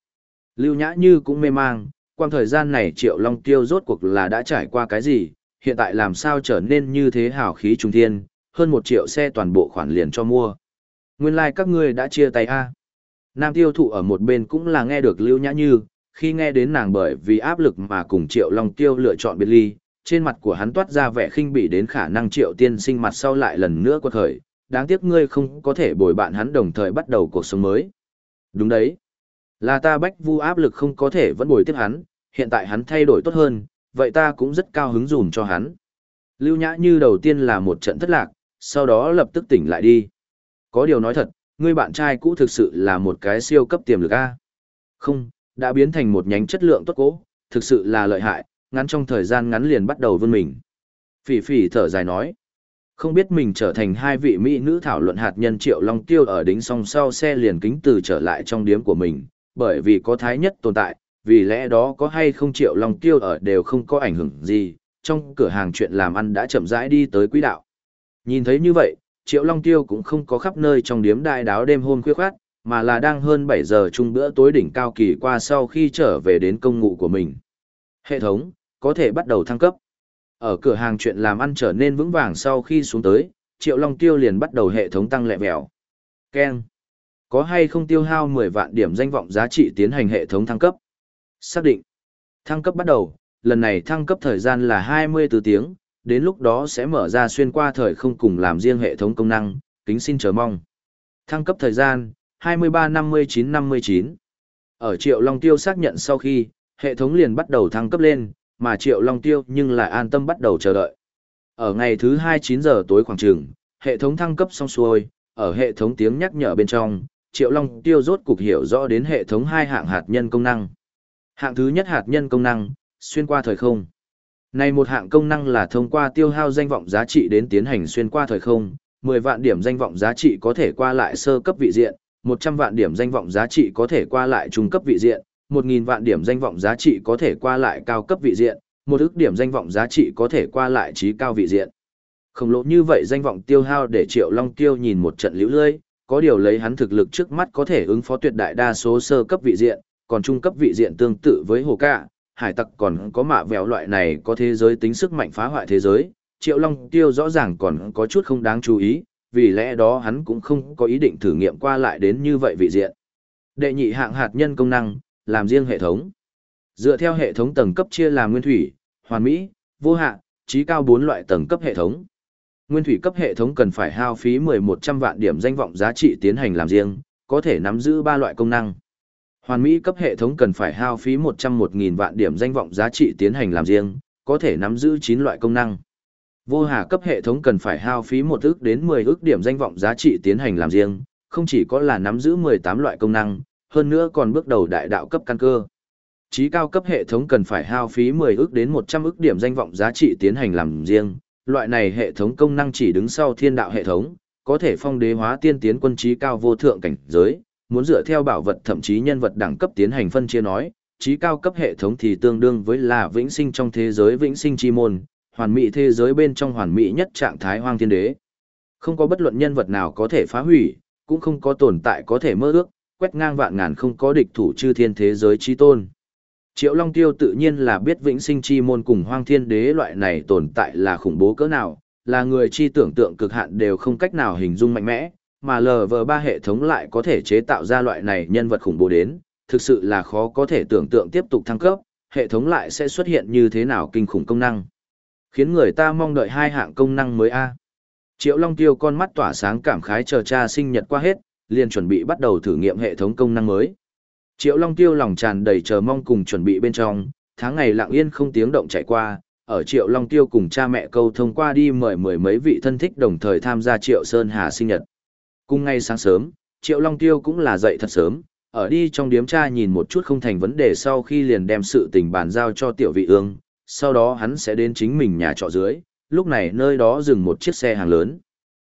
Lưu Nhã Như cũng mê mang, quang thời gian này Triệu Long Tiêu rốt cuộc là đã trải qua cái gì, hiện tại làm sao trở nên như thế hào khí trung thiên, hơn một triệu xe toàn bộ khoản liền cho mua. Nguyên lai like các ngươi đã chia tay a. Nam tiêu thụ ở một bên cũng là nghe được Lưu Nhã Như, khi nghe đến nàng bởi vì áp lực mà cùng Triệu Long Tiêu lựa chọn biệt ly, trên mặt của hắn toát ra vẻ khinh bỉ đến khả năng Triệu Tiên sinh mặt sau lại lần nữa quật khởi, đáng tiếc ngươi không có thể bồi bạn hắn đồng thời bắt đầu cuộc sống mới. Đúng đấy. Là ta bách vu áp lực không có thể vẫn bồi tiếp hắn, hiện tại hắn thay đổi tốt hơn, vậy ta cũng rất cao hứng dùm cho hắn. Lưu Nhã Như đầu tiên là một trận thất lạc, sau đó lập tức tỉnh lại đi. Có điều nói thật, người bạn trai cũ thực sự là một cái siêu cấp tiềm lực A. Không, đã biến thành một nhánh chất lượng tốt cố, thực sự là lợi hại, ngắn trong thời gian ngắn liền bắt đầu vươn mình. Phỉ phỉ thở dài nói. Không biết mình trở thành hai vị mỹ nữ thảo luận hạt nhân Triệu Long Tiêu ở đính song sau xe liền kính từ trở lại trong điếm của mình, bởi vì có thái nhất tồn tại, vì lẽ đó có hay không Triệu Long Tiêu ở đều không có ảnh hưởng gì, trong cửa hàng chuyện làm ăn đã chậm rãi đi tới quỹ đạo. Nhìn thấy như vậy, Triệu Long Tiêu cũng không có khắp nơi trong điếm đại đáo đêm hôm khuya khoát, mà là đang hơn 7 giờ chung bữa tối đỉnh cao kỳ qua sau khi trở về đến công ngụ của mình. Hệ thống, có thể bắt đầu thăng cấp. Ở cửa hàng chuyện làm ăn trở nên vững vàng sau khi xuống tới, Triệu Long Tiêu liền bắt đầu hệ thống tăng lẹ vẹo. Ken. Có hay không tiêu hao 10 vạn điểm danh vọng giá trị tiến hành hệ thống thăng cấp? Xác định. Thăng cấp bắt đầu, lần này thăng cấp thời gian là 24 tiếng, đến lúc đó sẽ mở ra xuyên qua thời không cùng làm riêng hệ thống công năng, kính xin chờ mong. Thăng cấp thời gian, 23-59-59. Ở Triệu Long Tiêu xác nhận sau khi, hệ thống liền bắt đầu thăng cấp lên, mà Triệu Long Tiêu nhưng lại an tâm bắt đầu chờ đợi. Ở ngày thứ 29 giờ tối khoảng trường, hệ thống thăng cấp xong xuôi, ở hệ thống tiếng nhắc nhở bên trong, Triệu Long Tiêu rốt cục hiểu rõ đến hệ thống hai hạng hạt nhân công năng. Hạng thứ nhất hạt nhân công năng, xuyên qua thời không. Này một hạng công năng là thông qua tiêu hao danh vọng giá trị đến tiến hành xuyên qua thời không, 10 vạn điểm danh vọng giá trị có thể qua lại sơ cấp vị diện, 100 vạn điểm danh vọng giá trị có thể qua lại trung cấp vị diện, 1000 vạn điểm danh vọng giá trị có thể qua lại cao cấp vị diện, một ức điểm danh vọng giá trị có thể qua lại trí cao vị diện. Khổng lồ như vậy danh vọng tiêu hao để Triệu Long Tiêu nhìn một trận liễu lơi, có điều lấy hắn thực lực trước mắt có thể ứng phó tuyệt đại đa số sơ cấp vị diện, còn trung cấp vị diện tương tự với hồ cạ, hải tặc còn có mạ vẹo loại này có thế giới tính sức mạnh phá hoại thế giới, Triệu Long Tiêu rõ ràng còn có chút không đáng chú ý, vì lẽ đó hắn cũng không có ý định thử nghiệm qua lại đến như vậy vị diện. Đệ nhị hạng hạt nhân công năng, làm riêng hệ thống. Dựa theo hệ thống tầng cấp chia làm nguyên thủy, hoàn mỹ, vô hạn, trí cao bốn loại tầng cấp hệ thống. Nguyên thủy cấp hệ thống cần phải hao phí 1100 vạn điểm danh vọng giá trị tiến hành làm riêng, có thể nắm giữ ba loại công năng. Hoàn mỹ cấp hệ thống cần phải hao phí 101.000 vạn điểm danh vọng giá trị tiến hành làm riêng, có thể nắm giữ 9 loại công năng. Vô hà cấp hệ thống cần phải hao phí 1 ức đến 10 ức điểm danh vọng giá trị tiến hành làm riêng, không chỉ có là nắm giữ 18 loại công năng, hơn nữa còn bước đầu đại đạo cấp căn cơ. Chí cao cấp hệ thống cần phải hao phí 10 ức đến 100 ức điểm danh vọng giá trị tiến hành làm riêng, loại này hệ thống công năng chỉ đứng sau thiên đạo hệ thống, có thể phong đế hóa tiên tiến quân trí cao vô thượng cảnh giới, muốn dựa theo bảo vật thậm chí nhân vật đẳng cấp tiến hành phân chia nói, trí cao cấp hệ thống thì tương đương với là vĩnh sinh trong thế giới vĩnh sinh chi môn, hoàn mỹ thế giới bên trong hoàn mỹ nhất trạng thái hoang thiên đế. Không có bất luận nhân vật nào có thể phá hủy, cũng không có tồn tại có thể mơ ước, quét ngang vạn ngàn không có địch thủ chư thiên thế giới chi tôn. Triệu Long Tiêu tự nhiên là biết vĩnh sinh chi môn cùng hoang thiên đế loại này tồn tại là khủng bố cỡ nào, là người chi tưởng tượng cực hạn đều không cách nào hình dung mạnh mẽ, mà LV3 hệ thống lại có thể chế tạo ra loại này nhân vật khủng bố đến, thực sự là khó có thể tưởng tượng tiếp tục thăng cấp, hệ thống lại sẽ xuất hiện như thế nào kinh khủng công năng. Khiến người ta mong đợi hai hạng công năng mới A. Triệu Long Tiêu con mắt tỏa sáng cảm khái chờ cha sinh nhật qua hết, liền chuẩn bị bắt đầu thử nghiệm hệ thống công năng mới. Triệu Long Tiêu lòng tràn đầy chờ mong cùng chuẩn bị bên trong, tháng ngày lặng yên không tiếng động chạy qua, ở Triệu Long Tiêu cùng cha mẹ câu thông qua đi mời mười mấy vị thân thích đồng thời tham gia Triệu Sơn Hà sinh nhật. Cùng ngay sáng sớm, Triệu Long Tiêu cũng là dậy thật sớm, ở đi trong điếm tra nhìn một chút không thành vấn đề sau khi liền đem sự tình bàn giao cho tiểu vị ương, sau đó hắn sẽ đến chính mình nhà trọ dưới, lúc này nơi đó dừng một chiếc xe hàng lớn.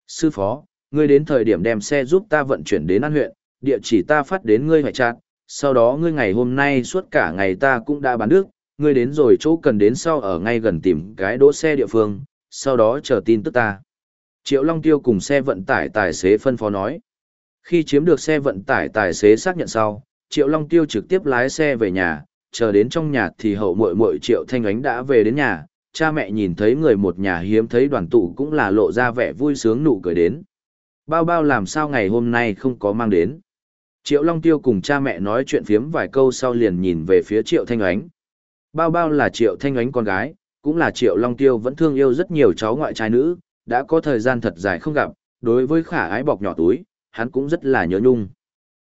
Sư phó, ngươi đến thời điểm đem xe giúp ta vận chuyển đến An huyện, địa chỉ ta phát đến ngươi hoại chặt, sau đó ngươi ngày hôm nay suốt cả ngày ta cũng đã bán nước, ngươi đến rồi chỗ cần đến sau ở ngay gần tìm cái đỗ xe địa phương, sau đó chờ tin tức ta. Triệu Long Tiêu cùng xe vận tải tài xế phân phó nói. Khi chiếm được xe vận tải tài xế xác nhận sau, Triệu Long Tiêu trực tiếp lái xe về nhà, chờ đến trong nhà thì hậu muội muội Triệu Thanh Ánh đã về đến nhà, cha mẹ nhìn thấy người một nhà hiếm thấy đoàn tụ cũng là lộ ra vẻ vui sướng nụ cười đến. Bao bao làm sao ngày hôm nay không có mang đến. Triệu Long Tiêu cùng cha mẹ nói chuyện phiếm vài câu sau liền nhìn về phía Triệu Thanh Ánh. Bao bao là Triệu Thanh Ánh con gái, cũng là Triệu Long Tiêu vẫn thương yêu rất nhiều cháu ngoại trai nữ, đã có thời gian thật dài không gặp, đối với khả ái bọc nhỏ túi, hắn cũng rất là nhớ nhung.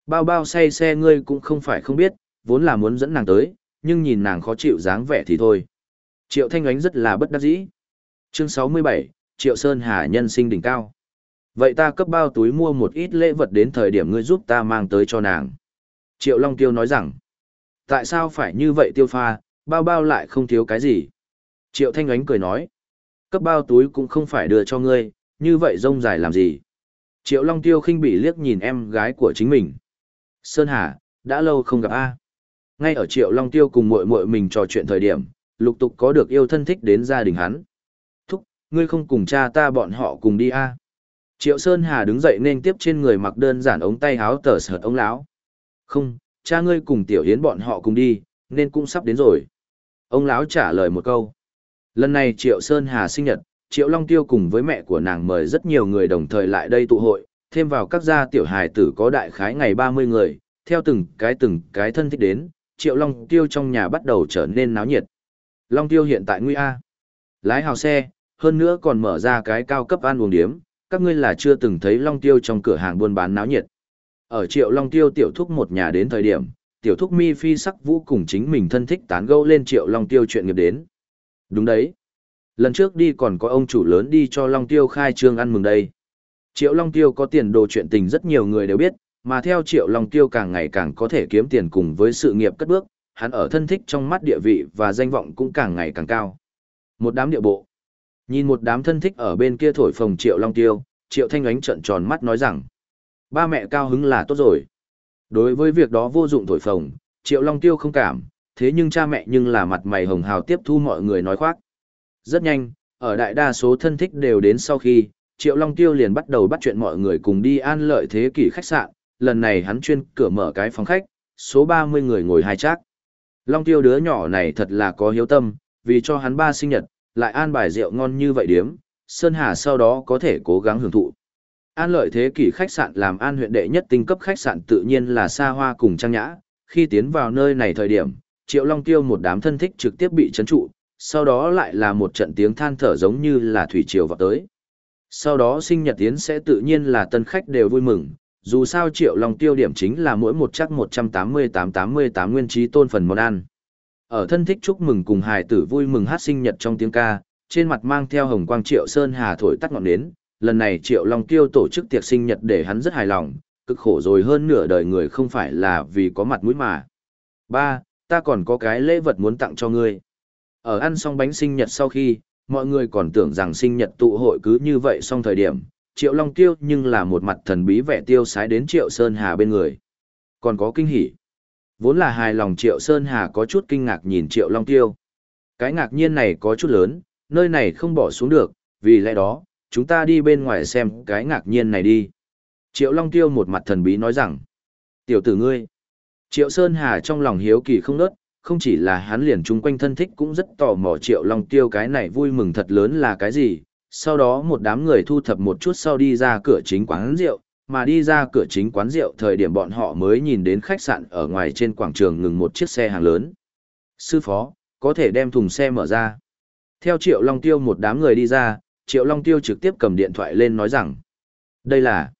Bao bao say xe ngươi cũng không phải không biết, vốn là muốn dẫn nàng tới, nhưng nhìn nàng khó chịu dáng vẻ thì thôi. Triệu Thanh Ánh rất là bất đắc dĩ. Chương 67, Triệu Sơn Hà nhân sinh đỉnh cao. Vậy ta cấp bao túi mua một ít lễ vật đến thời điểm ngươi giúp ta mang tới cho nàng. Triệu Long Tiêu nói rằng, tại sao phải như vậy tiêu pha, bao bao lại không thiếu cái gì. Triệu Thanh Ánh cười nói, cấp bao túi cũng không phải đưa cho ngươi, như vậy rông dài làm gì. Triệu Long Tiêu khinh bị liếc nhìn em gái của chính mình. Sơn Hà, đã lâu không gặp a. Ngay ở Triệu Long Tiêu cùng muội muội mình trò chuyện thời điểm, lục tục có được yêu thân thích đến gia đình hắn. Thúc, ngươi không cùng cha ta bọn họ cùng đi a? Triệu Sơn Hà đứng dậy nên tiếp trên người mặc đơn giản ống tay áo tờ sợt ống lão. Không, cha ngươi cùng Tiểu Hiến bọn họ cùng đi, nên cũng sắp đến rồi. Ông lão trả lời một câu. Lần này Triệu Sơn Hà sinh nhật, Triệu Long Tiêu cùng với mẹ của nàng mời rất nhiều người đồng thời lại đây tụ hội, thêm vào các gia tiểu hài tử có đại khái ngày 30 người, theo từng cái từng cái thân thích đến, Triệu Long Tiêu trong nhà bắt đầu trở nên náo nhiệt. Long Tiêu hiện tại nguy A. Lái hào xe, hơn nữa còn mở ra cái cao cấp ăn uống điếm, các ngươi là chưa từng thấy Long Tiêu trong cửa hàng buôn bán náo nhiệt. Ở Triệu Long Tiêu tiểu thúc một nhà đến thời điểm, tiểu thúc Mi Phi sắc vũ cùng chính mình thân thích tán gẫu lên Triệu Long Tiêu chuyện nghiệp đến. Đúng đấy. Lần trước đi còn có ông chủ lớn đi cho Long Tiêu khai trương ăn mừng đây. Triệu Long Tiêu có tiền đồ chuyện tình rất nhiều người đều biết, mà theo Triệu Long Tiêu càng ngày càng có thể kiếm tiền cùng với sự nghiệp cất bước, hắn ở thân thích trong mắt địa vị và danh vọng cũng càng ngày càng cao. Một đám địa bộ. Nhìn một đám thân thích ở bên kia thổi phồng Triệu Long Tiêu, Triệu Thanh Ánh trợn tròn mắt nói rằng, ba mẹ cao hứng là tốt rồi. Đối với việc đó vô dụng thổi phồng, Triệu Long Tiêu không cảm, thế nhưng cha mẹ nhưng là mặt mày hồng hào tiếp thu mọi người nói khoác. Rất nhanh, ở đại đa số thân thích đều đến sau khi, Triệu Long Tiêu liền bắt đầu bắt chuyện mọi người cùng đi an lợi thế kỷ khách sạn, lần này hắn chuyên cửa mở cái phòng khách, số 30 người ngồi hai chắc. Long Tiêu đứa nhỏ này thật là có hiếu tâm, vì cho hắn ba sinh nhật, lại an bài rượu ngon như vậy điếm, Sơn Hà sau đó có thể cố gắng hưởng thụ. An lợi thế kỷ khách sạn làm an huyện đệ nhất tinh cấp khách sạn tự nhiên là xa hoa cùng trang nhã, khi tiến vào nơi này thời điểm, Triệu Long Tiêu một đám thân thích trực tiếp bị chấn trụ, sau đó lại là một trận tiếng than thở giống như là thủy triều vào tới. Sau đó sinh nhật tiến sẽ tự nhiên là tân khách đều vui mừng, dù sao Triệu Long Tiêu điểm chính là mỗi một chắc 188-88 nguyên trí tôn phần món ăn. Ở thân thích chúc mừng cùng hài tử vui mừng hát sinh nhật trong tiếng ca, trên mặt mang theo hồng quang Triệu Sơn Hà thổi tắt ngọn nến, lần này Triệu Long Tiêu tổ chức tiệc sinh nhật để hắn rất hài lòng, cực khổ rồi hơn nửa đời người không phải là vì có mặt mũi mà. Ba, ta còn có cái lễ vật muốn tặng cho ngươi. Ở ăn xong bánh sinh nhật sau khi, mọi người còn tưởng rằng sinh nhật tụ hội cứ như vậy xong thời điểm, Triệu Long Tiêu nhưng là một mặt thần bí vẻ tiêu sái đến Triệu Sơn Hà bên người. Còn có kinh hỉ. Vốn là hài lòng Triệu Sơn Hà có chút kinh ngạc nhìn Triệu Long Tiêu. Cái ngạc nhiên này có chút lớn, nơi này không bỏ xuống được, vì lẽ đó, chúng ta đi bên ngoài xem cái ngạc nhiên này đi. Triệu Long Tiêu một mặt thần bí nói rằng, tiểu tử ngươi. Triệu Sơn Hà trong lòng hiếu kỳ không nớt, không chỉ là hắn liền chung quanh thân thích cũng rất tò mò Triệu Long Tiêu cái này vui mừng thật lớn là cái gì. Sau đó một đám người thu thập một chút sau đi ra cửa chính quán rượu, mà đi ra cửa chính quán rượu thời điểm bọn họ mới nhìn đến khách sạn ở ngoài trên quảng trường ngừng một chiếc xe hàng lớn. Sư phó, có thể đem thùng xe mở ra. Theo Triệu Long Tiêu một đám người đi ra, Triệu Long Tiêu trực tiếp cầm điện thoại lên nói rằng, đây là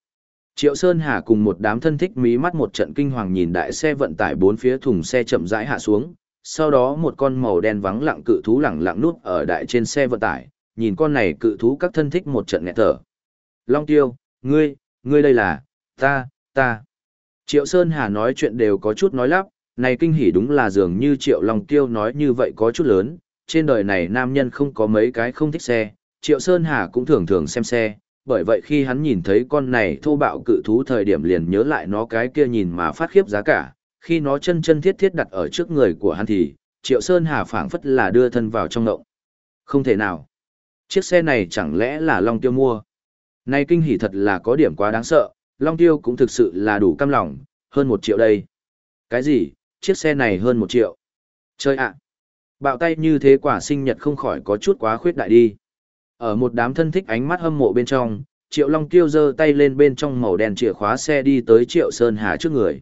Triệu Sơn Hà cùng một đám thân thích mí mắt một trận kinh hoàng nhìn đại xe vận tải bốn phía thùng xe chậm rãi hạ xuống, sau đó một con màu đen vắng lặng cự thú lẳng lặng nuốt ở đại trên xe vận tải, nhìn con này cự thú các thân thích một trận nghẹt thở. Long Tiêu, ngươi, ngươi đây là, ta, ta. Triệu Sơn Hà nói chuyện đều có chút nói lắp, này kinh hỉ đúng là dường như Triệu Long Tiêu nói như vậy có chút lớn, trên đời này nam nhân không có mấy cái không thích xe, Triệu Sơn Hà cũng thường thường xem xe, bởi vậy khi hắn nhìn thấy con này thô bạo cự thú thời điểm liền nhớ lại nó cái kia nhìn mà phát khiếp giá cả, khi nó chân chân thiết thiết đặt ở trước người của hắn thì, Triệu Sơn Hà phảng phất là đưa thân vào trong ngộng. Không thể nào. Chiếc xe này chẳng lẽ là Long Tiêu mua? Này kinh hỉ thật là có điểm quá đáng sợ, Long Tiêu cũng thực sự là đủ căm lòng, hơn một triệu đây. Cái gì, chiếc xe này hơn một triệu? Chơi ạ! Bạo tay như thế quả sinh nhật không khỏi có chút quá khuyết đại đi. Ở một đám thân thích ánh mắt hâm mộ bên trong, Triệu Long Tiêu giơ tay lên bên trong màu đen chìa khóa xe đi tới Triệu Sơn Hà trước người.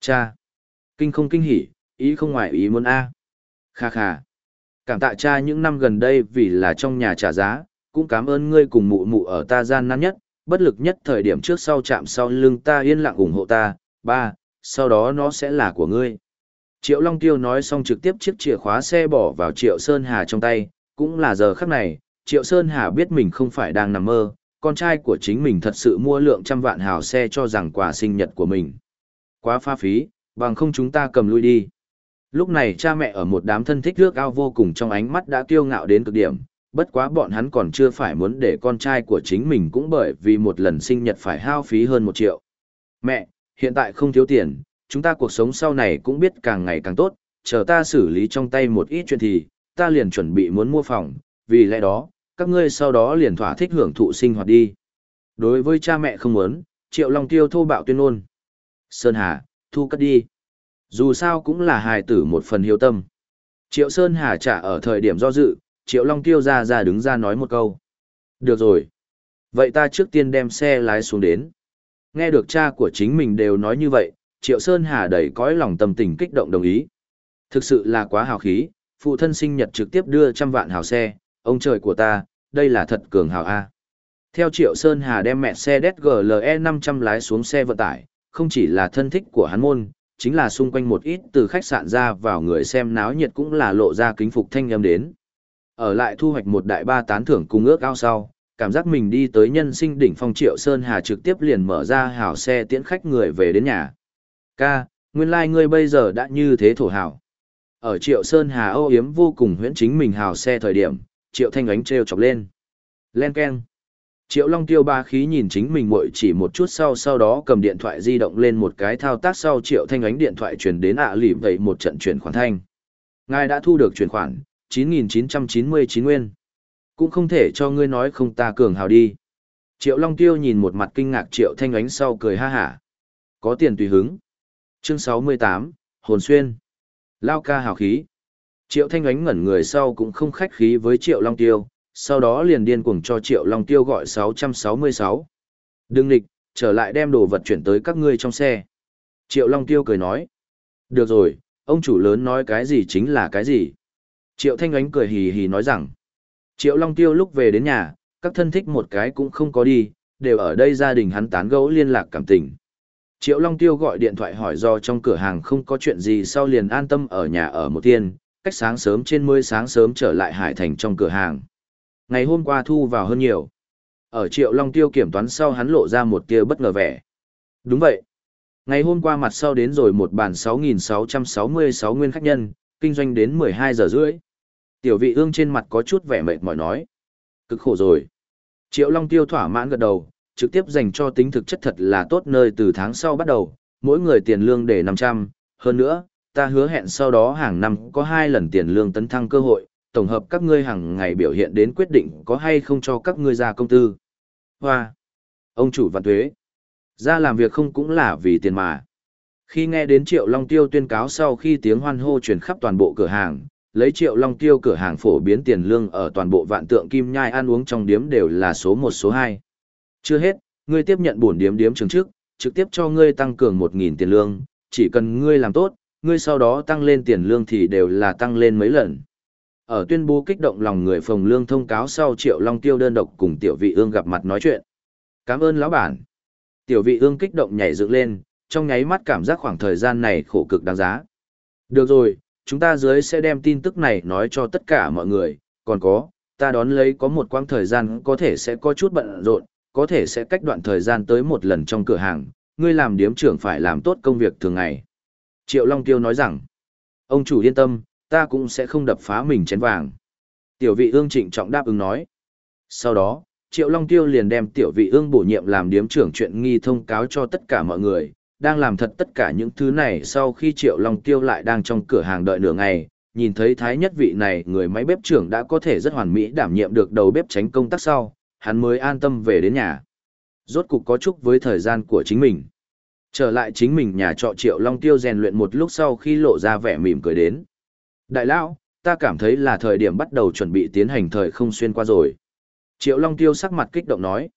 Cha! Kinh không kinh hỉ, ý không ngoài ý muốn A. Kha kha! Cảm tạ cha những năm gần đây vì là trong nhà trả giá, cũng cảm ơn ngươi cùng mụ mụ ở ta gian nan nhất, bất lực nhất thời điểm trước sau chạm sau lưng ta yên lặng ủng hộ ta, ba, sau đó nó sẽ là của ngươi. Triệu Long Tiêu nói xong trực tiếp chiếc chìa khóa xe bỏ vào Triệu Sơn Hà trong tay, cũng là giờ khắc này, Triệu Sơn Hà biết mình không phải đang nằm mơ, con trai của chính mình thật sự mua lượng trăm vạn hào xe cho rằng quà sinh nhật của mình. Quá pha phí, bằng không chúng ta cầm lui đi. Lúc này cha mẹ ở một đám thân thích nước ao vô cùng trong ánh mắt đã kiêu ngạo đến cực điểm, bất quá bọn hắn còn chưa phải muốn để con trai của chính mình cũng bởi vì một lần sinh nhật phải hao phí hơn một triệu. Mẹ, hiện tại không thiếu tiền, chúng ta cuộc sống sau này cũng biết càng ngày càng tốt, chờ ta xử lý trong tay một ít chuyện thì, ta liền chuẩn bị muốn mua phòng, vì lẽ đó, các ngươi sau đó liền thỏa thích hưởng thụ sinh hoạt đi. Đối với cha mẹ không muốn, Triệu Long Tiêu thô bạo tuyên ôn. Sơn Hà, thu cất đi. Dù sao cũng là hài tử một phần hiếu tâm. Triệu Sơn Hà trả ở thời điểm do dự, Triệu Long Tiêu ra ra đứng ra nói một câu. Được rồi. Vậy ta trước tiên đem xe lái xuống đến. Nghe được cha của chính mình đều nói như vậy, Triệu Sơn Hà đầy cõi lòng tâm tình kích động đồng ý. Thực sự là quá hào khí, phụ thân sinh nhật trực tiếp đưa trăm vạn hào xe, ông trời của ta, đây là thật cường hào A. Theo Triệu Sơn Hà đem mẹ xe GLE 500 lái xuống xe vận tải, không chỉ là thân thích của hắn môn, chính là xung quanh một ít từ khách sạn ra vào người xem náo nhiệt cũng là lộ ra kính phục thanh âm đến. Ở lại thu hoạch một đại ba tán thưởng cùng ước ao sau, cảm giác mình đi tới nhân sinh đỉnh phong Triệu Sơn Hà trực tiếp liền mở ra hào xe tiễn khách người về đến nhà. Ca, nguyên lai like ngươi bây giờ đã như thế thổ hào. Ở Triệu Sơn Hà âu yếm vô cùng huyễn chính mình hào xe thời điểm, Triệu Thanh ánh treo chọc lên. Len keng. Triệu Long Tiêu ba khí nhìn chính mình muội chỉ một chút sau sau đó cầm điện thoại di động lên một cái thao tác sau Triệu Thanh ánh điện thoại chuyển đến ạ à lỉ vậy một trận chuyển khoản thanh. Ngài đã thu được chuyển khoản, 9.999 nguyên. Cũng không thể cho ngươi nói không ta cường hào đi. Triệu Long Tiêu nhìn một mặt kinh ngạc Triệu Thanh ánh sau cười ha hả. Có tiền tùy hứng. Chương 68, Hồn Xuyên. Lao ca hào khí. Triệu Thanh ánh ngẩn người sau cũng không khách khí với Triệu Long Tiêu, sau đó liền điên cuồng cho Triệu Long Tiêu gọi 666. Đừng nịch, trở lại đem đồ vật chuyển tới các ngươi trong xe. Triệu Long Tiêu cười nói. Được rồi, ông chủ lớn nói cái gì chính là cái gì. Triệu Thanh Ánh cười hì hì nói rằng. Triệu Long Tiêu lúc về đến nhà, các thân thích một cái cũng không có đi, đều ở đây gia đình hắn tán gẫu liên lạc cảm tình. Triệu Long Tiêu gọi điện thoại hỏi do trong cửa hàng không có chuyện gì sau liền an tâm ở nhà ở một tiên, cách sáng sớm trên mươi sáng sớm trở lại Hải Thành trong cửa hàng. Ngày hôm qua thu vào hơn nhiều. Ở Triệu Long Tiêu kiểm toán sau hắn lộ ra một tia bất ngờ vẻ. Đúng vậy. Ngày hôm qua mặt sau đến rồi một bàn 6.666 nguyên khách nhân, kinh doanh đến 12 giờ rưỡi. Tiểu vị ương trên mặt có chút vẻ mệt mỏi nói. Cực khổ rồi. Triệu Long Tiêu thỏa mãn gật đầu, trực tiếp dành cho tính thực chất thật là tốt nơi từ tháng sau bắt đầu, mỗi người tiền lương để 500, hơn nữa, ta hứa hẹn sau đó hàng năm có hai lần tiền lương tấn thăng cơ hội, tổng hợp các ngươi hàng ngày biểu hiện đến quyết định có hay không cho các ngươi ra công tư. Hoa! Ông chủ vạn thuế! Ra làm việc không cũng là vì tiền mà. Khi nghe đến Triệu Long Tiêu tuyên cáo sau khi tiếng hoan hô truyền khắp toàn bộ cửa hàng, lấy Triệu Long Tiêu cửa hàng phổ biến tiền lương ở toàn bộ vạn tượng kim nhai ăn uống trong điếm đều là số một số hai Chưa hết, ngươi tiếp nhận bổn điếm điếm trường trước, trực tiếp cho ngươi tăng cường 1.000 tiền lương, chỉ cần ngươi làm tốt, ngươi sau đó tăng lên tiền lương thì đều là tăng lên mấy lần. Ở tuyên bố kích động lòng người phòng lương thông cáo sau Triệu Long Tiêu đơn độc cùng Tiểu Vị Ương gặp mặt nói chuyện. Cảm ơn lão bản. Tiểu Vị Ương kích động nhảy dựng lên, trong nháy mắt cảm giác khoảng thời gian này khổ cực đáng giá. Được rồi, chúng ta dưới sẽ đem tin tức này nói cho tất cả mọi người, còn có, ta đón lấy có một quãng thời gian có thể sẽ có chút bận rộn, có thể sẽ cách đoạn thời gian tới một lần trong cửa hàng, ngươi làm điếm trưởng phải làm tốt công việc thường ngày. Triệu Long Tiêu nói rằng, ông chủ yên tâm, ta cũng sẽ không đập phá mình chén vàng. Tiểu vị ương trịnh trọng đáp ứng nói. Sau đó, Triệu Long Tiêu liền đem tiểu vị ương bổ nhiệm làm điếm trưởng chuyện nghi thông cáo cho tất cả mọi người, đang làm thật tất cả những thứ này sau khi Triệu Long Tiêu lại đang trong cửa hàng đợi nửa ngày, nhìn thấy thái nhất vị này người máy bếp trưởng đã có thể rất hoàn mỹ đảm nhiệm được đầu bếp tránh công tác sau, hắn mới an tâm về đến nhà. Rốt cục có chúc với thời gian của chính mình. Trở lại chính mình nhà trọ Triệu Long Tiêu rèn luyện một lúc sau khi lộ ra vẻ mỉm cười đến. Đại lão, ta cảm thấy là thời điểm bắt đầu chuẩn bị tiến hành thời không xuyên qua rồi. Triệu Long Tiêu sắc mặt kích động nói.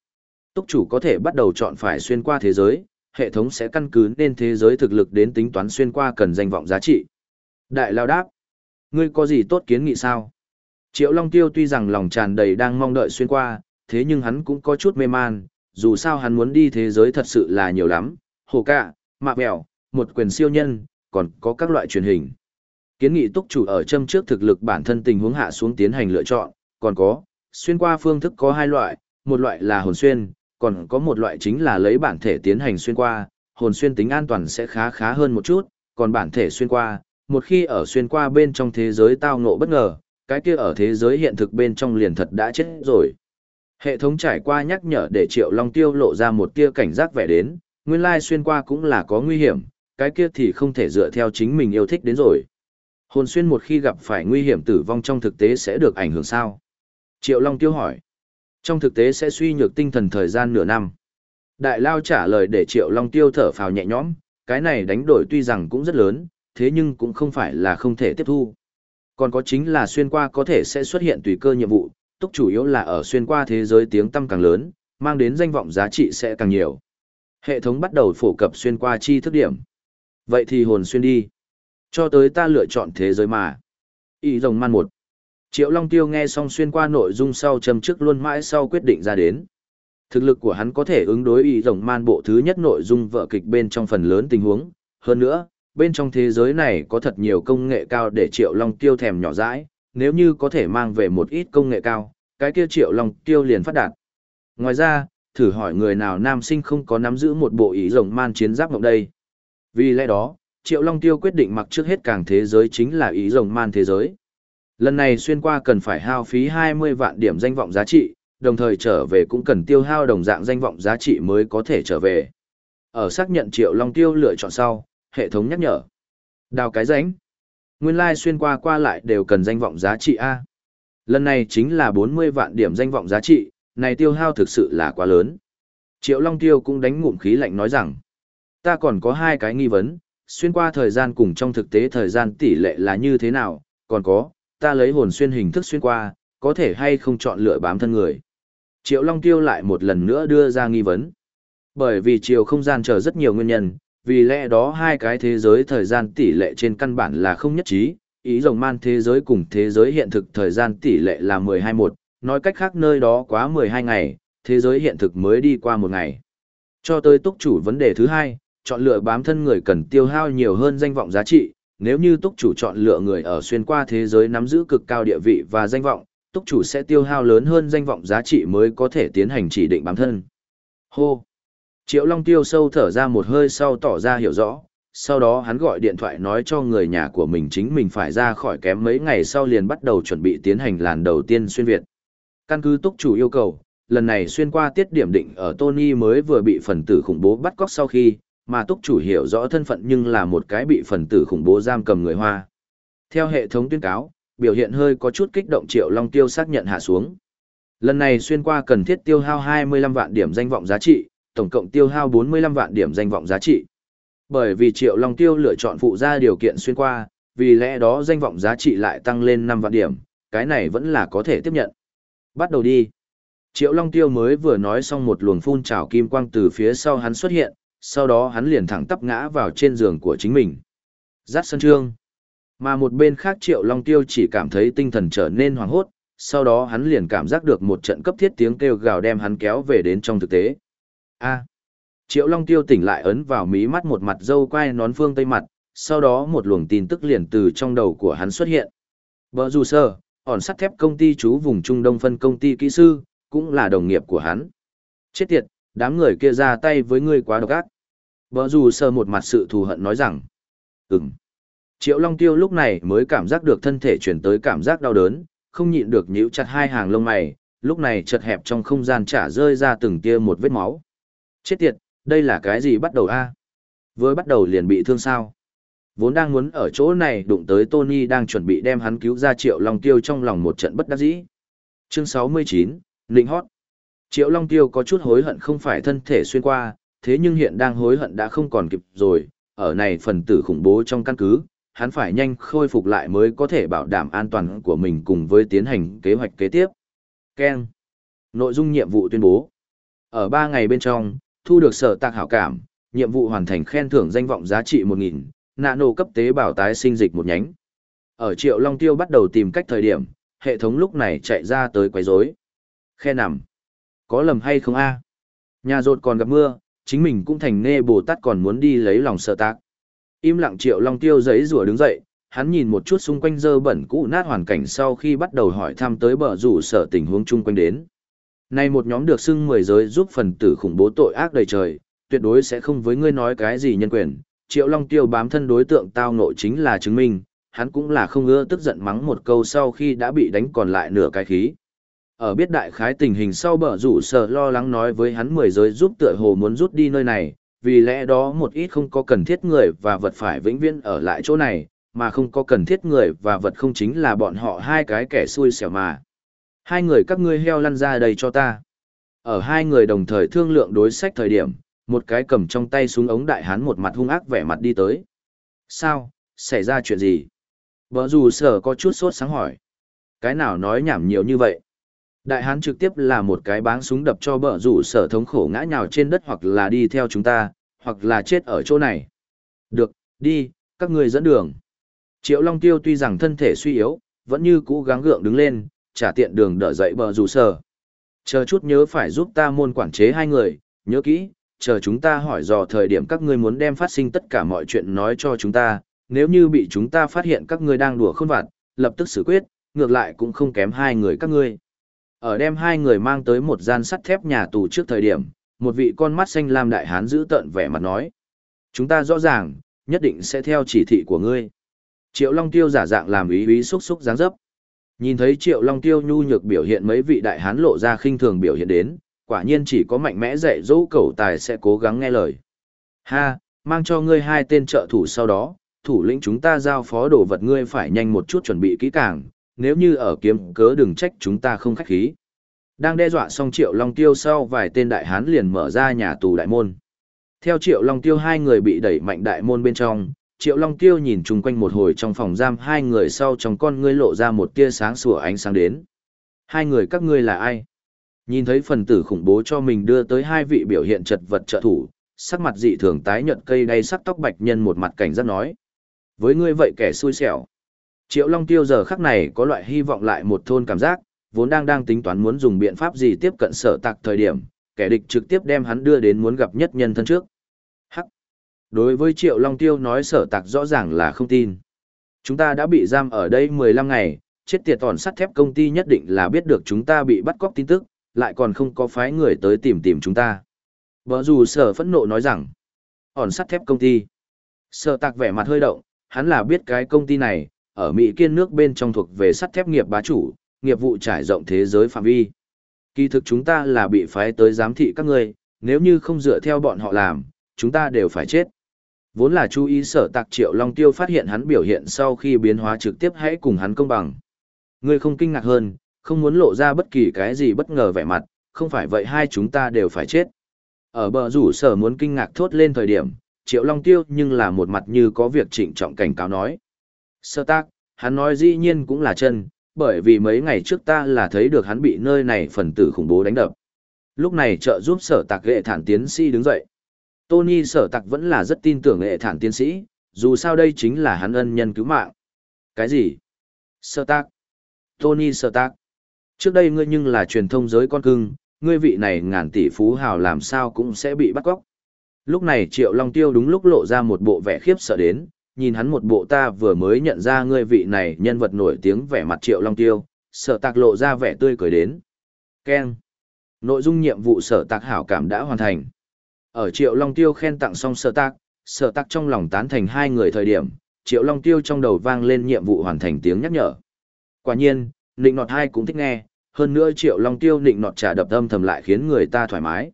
Túc chủ có thể bắt đầu chọn phải xuyên qua thế giới, hệ thống sẽ căn cứ nên thế giới thực lực đến tính toán xuyên qua cần danh vọng giá trị. Đại lao đáp. Ngươi có gì tốt kiến nghị sao? Triệu Long Tiêu tuy rằng lòng tràn đầy đang mong đợi xuyên qua, thế nhưng hắn cũng có chút mê man, dù sao hắn muốn đi thế giới thật sự là nhiều lắm, hồ cạ, mạ bèo, một quyền siêu nhân, còn có các loại truyền hình. Kiến nghị túc chủ ở châm trước thực lực bản thân tình huống hạ xuống tiến hành lựa chọn, còn có, xuyên qua phương thức có hai loại, một loại là hồn xuyên, còn có một loại chính là lấy bản thể tiến hành xuyên qua, hồn xuyên tính an toàn sẽ khá khá hơn một chút, còn bản thể xuyên qua, một khi ở xuyên qua bên trong thế giới tao ngộ bất ngờ, cái kia ở thế giới hiện thực bên trong liền thật đã chết rồi. Hệ thống trải qua nhắc nhở để Triệu Long Tiêu lộ ra một tia cảnh giác vẻ đến, nguyên lai xuyên qua cũng là có nguy hiểm, cái kia thì không thể dựa theo chính mình yêu thích đến rồi. Hồn xuyên một khi gặp phải nguy hiểm tử vong trong thực tế sẽ được ảnh hưởng sao? Triệu Long Tiêu hỏi. Trong thực tế sẽ suy nhược tinh thần thời gian nửa năm. Đại Lao trả lời để Triệu Long Tiêu thở phào nhẹ nhõm, cái này đánh đổi tuy rằng cũng rất lớn, thế nhưng cũng không phải là không thể tiếp thu. Còn có chính là xuyên qua có thể sẽ xuất hiện tùy cơ nhiệm vụ, túc chủ yếu là ở xuyên qua thế giới tiếng tăm càng lớn, mang đến danh vọng giá trị sẽ càng nhiều. Hệ thống bắt đầu phổ cập xuyên qua chi thức điểm. Vậy thì hồn xuyên đi. Cho tới ta lựa chọn thế giới mà. Ý rồng man một. Triệu Long Tiêu nghe xong xuyên qua nội dung sau châm trước luôn mãi sau quyết định ra đến. Thực lực của hắn có thể ứng đối ý rồng man bộ thứ nhất nội dung vợ kịch bên trong phần lớn tình huống. Hơn nữa, bên trong thế giới này có thật nhiều công nghệ cao để Triệu Long Tiêu thèm nhỏ dãi, nếu như có thể mang về một ít công nghệ cao, cái kia Triệu Long Tiêu liền phát đạt. Ngoài ra, thử hỏi người nào nam sinh không có nắm giữ một bộ ý rồng man chiến giáp mộng đây. Vì lẽ đó, Triệu Long Tiêu quyết định mặc trước hết càng thế giới chính là ý rồng man thế giới. Lần này xuyên qua cần phải hao phí 20 vạn điểm danh vọng giá trị, đồng thời trở về cũng cần tiêu hao đồng dạng danh vọng giá trị mới có thể trở về. Ở xác nhận Triệu Long Tiêu lựa chọn sau, hệ thống nhắc nhở. Đào cái ránh. Nguyên lai like xuyên qua qua lại đều cần danh vọng giá trị A. Lần này chính là 40 vạn điểm danh vọng giá trị, này tiêu hao thực sự là quá lớn. Triệu Long Tiêu cũng đánh ngụm khí lạnh nói rằng, ta còn có hai cái nghi vấn, xuyên qua thời gian cùng trong thực tế thời gian tỷ lệ là như thế nào, còn có, ta lấy hồn xuyên hình thức xuyên qua, có thể hay không chọn lựa bám thân người. Triệu Long Tiêu lại một lần nữa đưa ra nghi vấn. Bởi vì chiều không gian chờ rất nhiều nguyên nhân, vì lẽ đó hai cái thế giới thời gian tỷ lệ trên căn bản là không nhất trí, ý rồng man thế giới cùng thế giới hiện thực thời gian tỷ lệ là 12-1, nói cách khác nơi đó quá 12 ngày, thế giới hiện thực mới đi qua một ngày. Cho tới túc chủ vấn đề thứ hai, chọn lựa bám thân người cần tiêu hao nhiều hơn danh vọng giá trị, nếu như túc chủ chọn lựa người ở xuyên qua thế giới nắm giữ cực cao địa vị và danh vọng, túc chủ sẽ tiêu hao lớn hơn danh vọng giá trị mới có thể tiến hành chỉ định bám thân. Hô! Triệu Long tiêu sâu thở ra một hơi sau tỏ ra hiểu rõ, sau đó hắn gọi điện thoại nói cho người nhà của mình chính mình phải ra khỏi kém mấy ngày sau liền bắt đầu chuẩn bị tiến hành làn đầu tiên xuyên Việt. Căn cứ túc chủ yêu cầu, lần này xuyên qua tiết điểm định ở Tony mới vừa bị phần tử khủng bố bắt cóc sau khi, mà túc chủ hiểu rõ thân phận nhưng là một cái bị phần tử khủng bố giam cầm người Hoa. Theo hệ thống tuyên cáo, biểu hiện hơi có chút kích động Triệu Long Tiêu xác nhận hạ xuống. Lần này xuyên qua cần thiết tiêu hao 25 vạn điểm danh vọng giá trị, tổng cộng tiêu hao 45 vạn điểm danh vọng giá trị. Bởi vì Triệu Long Tiêu lựa chọn phụ ra điều kiện xuyên qua, vì lẽ đó danh vọng giá trị lại tăng lên 5 vạn điểm, cái này vẫn là có thể tiếp nhận. Bắt đầu đi. Triệu Long Tiêu mới vừa nói xong một luồng phun trào kim quang từ phía sau hắn xuất hiện, sau đó hắn liền thẳng tắp ngã vào trên giường của chính mình. Giác sân trương. Mà một bên khác Triệu Long Tiêu chỉ cảm thấy tinh thần trở nên hoảng hốt, sau đó hắn liền cảm giác được một trận cấp thiết tiếng kêu gào đem hắn kéo về đến trong thực tế. A. Triệu Long Tiêu tỉnh lại ấn vào mí mắt một mặt dâu quai nón phương tây mặt, sau đó một luồng tin tức liền từ trong đầu của hắn xuất hiện. Bờ dù sơ, ổn sắt thép công ty chú vùng Trung Đông phân công ty kỹ sư, cũng là đồng nghiệp của hắn. Chết tiệt, đám người kia ra tay với ngươi quá độc ác. Bờ dù sơ một mặt sự thù hận nói rằng, ừm. Triệu Long Tiêu lúc này mới cảm giác được thân thể chuyển tới cảm giác đau đớn, không nhịn được nhíu chặt hai hàng lông mày, lúc này chật hẹp trong không gian trả rơi ra từng tia một vết máu. Chết tiệt, đây là cái gì bắt đầu a? Vừa bắt đầu liền bị thương sao? Vốn đang muốn ở chỗ này đụng tới Tony đang chuẩn bị đem hắn cứu ra Triệu Long Tiêu trong lòng một trận bất đắc dĩ. Chương 69, Linh Hót. Triệu Long Tiêu có chút hối hận không phải thân thể xuyên qua, thế nhưng hiện đang hối hận đã không còn kịp rồi, ở này phần tử khủng bố trong căn cứ, hắn phải nhanh khôi phục lại mới có thể bảo đảm an toàn của mình cùng với tiến hành kế hoạch kế tiếp. Ken. Nội dung nhiệm vụ tuyên bố. Ở 3 ngày bên trong, thu được sở tạc hảo cảm, nhiệm vụ hoàn thành khen thưởng danh vọng giá trị 1.000, nano nổ cấp tế bảo tái sinh dịch một nhánh. Ở Triệu Long Tiêu bắt đầu tìm cách thời điểm, hệ thống lúc này chạy ra tới quấy rối. Khe nằm. Có lầm hay không a? Nhà rột còn gặp mưa, chính mình cũng thành nê Bồ Tát còn muốn đi lấy lòng sợ tạc. Im lặng Triệu Long Tiêu giấy rùa đứng dậy, hắn nhìn một chút xung quanh dơ bẩn cũ nát hoàn cảnh sau khi bắt đầu hỏi thăm tới bờ rủ sở tình huống chung quanh đến. nay một nhóm được xưng mười giới giúp phần tử khủng bố tội ác đầy trời, tuyệt đối sẽ không với ngươi nói cái gì nhân quyền. Triệu Long Tiêu bám thân đối tượng tao nội chính là chứng minh, hắn cũng là không ưa tức giận mắng một câu sau khi đã bị đánh còn lại nửa cái khí. Ở biết đại khái tình hình sau bờ rủ sở lo lắng nói với hắn mười giới giúp tựa hồ muốn rút đi nơi này, vì lẽ đó một ít không có cần thiết người và vật phải vĩnh viễn ở lại chỗ này, mà không có cần thiết người và vật không chính là bọn họ hai cái kẻ xui xẻo mà. Hai người các ngươi heo lăn ra đây cho ta. Ở hai người đồng thời thương lượng đối sách thời điểm, một cái cầm trong tay súng ống đại hán một mặt hung ác vẻ mặt đi tới. Sao, xảy ra chuyện gì? Bở dù sở có chút sốt sáng hỏi. Cái nào nói nhảm nhiều như vậy? Đại hán trực tiếp là một cái báng súng đập cho bờ rủ sở thống khổ ngã nhào trên đất hoặc là đi theo chúng ta, hoặc là chết ở chỗ này. Được, đi, các ngươi dẫn đường. Triệu Long Tiêu tuy rằng thân thể suy yếu, vẫn như cũ gắng gượng đứng lên, trả tiện đường đỡ dậy bờ rủ sở. Chờ chút nhớ phải giúp ta môn quản chế hai người, nhớ kỹ, chờ chúng ta hỏi dò thời điểm các ngươi muốn đem phát sinh tất cả mọi chuyện nói cho chúng ta, nếu như bị chúng ta phát hiện các ngươi đang đùa khôn vặt, lập tức xử quyết, ngược lại cũng không kém hai người các ngươi. Ở đem hai người mang tới một gian sắt thép nhà tù trước thời điểm, một vị con mắt xanh lam đại hán giữ tợn vẻ mặt nói. Chúng ta rõ ràng, nhất định sẽ theo chỉ thị của ngươi. Triệu Long Tiêu giả dạng làm ý ý xúc xúc dáng dấp. Nhìn thấy Triệu Long Tiêu nhu nhược biểu hiện mấy vị đại hán lộ ra khinh thường biểu hiện đến, quả nhiên chỉ có mạnh mẽ dạy dỗ cầu tài sẽ cố gắng nghe lời. Ha, mang cho ngươi hai tên trợ thủ sau đó, thủ lĩnh chúng ta giao phó đồ vật ngươi phải nhanh một chút chuẩn bị kỹ càng, nếu như ở kiếm cớ đừng trách chúng ta không khách khí. Đang đe dọa xong Triệu Long Tiêu sau vài tên đại hán liền mở ra nhà tù đại môn. Theo Triệu Long Tiêu hai người bị đẩy mạnh đại môn bên trong, Triệu Long Tiêu nhìn chung quanh một hồi trong phòng giam hai người sau trong con ngươi lộ ra một tia sáng sủa ánh sáng đến. Hai người các ngươi là ai? Nhìn thấy phần tử khủng bố cho mình đưa tới hai vị biểu hiện chật vật trợ thủ, sắc mặt dị thường tái nhợt cây đay sắc tóc bạch nhân một mặt cảnh giác nói. Với ngươi vậy kẻ xui xẻo. Triệu Long Tiêu giờ khắc này có loại hy vọng lại một thôn cảm giác, vốn đang đang tính toán muốn dùng biện pháp gì tiếp cận sở tạc thời điểm, kẻ địch trực tiếp đem hắn đưa đến muốn gặp nhất nhân thân trước. Hắc. Đối với Triệu Long Tiêu nói sở tạc rõ ràng là không tin. Chúng ta đã bị giam ở đây 15 ngày, chết tiệt tòn sắt thép công ty nhất định là biết được chúng ta bị bắt cóc tin tức, lại còn không có phái người tới tìm tìm chúng ta. Bở dù sở phẫn nộ nói rằng, ỏn sắt thép công ty. Sở tạc vẻ mặt hơi động, hắn là biết cái công ty này, ở Mỹ kiên nước bên trong thuộc về sắt thép nghiệp bá chủ, nghiệp vụ trải rộng thế giới phạm vi. Kỳ thực chúng ta là bị phái tới giám thị các ngươi, nếu như không dựa theo bọn họ làm, chúng ta đều phải chết. Vốn là chú ý sở tạc triệu Long Tiêu phát hiện hắn biểu hiện sau khi biến hóa trực tiếp hãy cùng hắn công bằng. Ngươi không kinh ngạc hơn, không muốn lộ ra bất kỳ cái gì bất ngờ vẻ mặt, không phải vậy hai chúng ta đều phải chết. Ở bờ rủ sở muốn kinh ngạc thốt lên thời điểm, triệu Long Tiêu nhưng là một mặt như có việc trịnh trọng cảnh cáo nói. Sơ tác, hắn nói dĩ nhiên cũng là chân, bởi vì mấy ngày trước ta là thấy được hắn bị nơi này phần tử khủng bố đánh đập. Lúc này trợ giúp sở tạc hệ thản tiến sĩ đứng dậy. Tony sở tạc vẫn là rất tin tưởng hệ thản tiến sĩ, dù sao đây chính là hắn ân nhân cứu mạng. Cái gì? Sở tạc. Tony sở tạc. Trước đây ngươi nhưng là truyền thông giới con cưng, ngươi vị này ngàn tỷ phú hào làm sao cũng sẽ bị bắt cóc. Lúc này Triệu Long Tiêu đúng lúc lộ ra một bộ vẻ khiếp sợ đến, nhìn hắn một bộ ta vừa mới nhận ra ngươi vị này nhân vật nổi tiếng vẻ mặt triệu long tiêu, sở tạc lộ ra vẻ tươi cười đến. Ken. Nội dung nhiệm vụ sở tạc hảo cảm đã hoàn thành. Ở triệu long tiêu khen tặng xong sở tạc, sở tạc trong lòng tán thành hai người thời điểm, triệu long tiêu trong đầu vang lên nhiệm vụ hoàn thành tiếng nhắc nhở. Quả nhiên, nịnh nọt hai cũng thích nghe, hơn nữa triệu long tiêu nịnh nọt trả đập âm thầm lại khiến người ta thoải mái.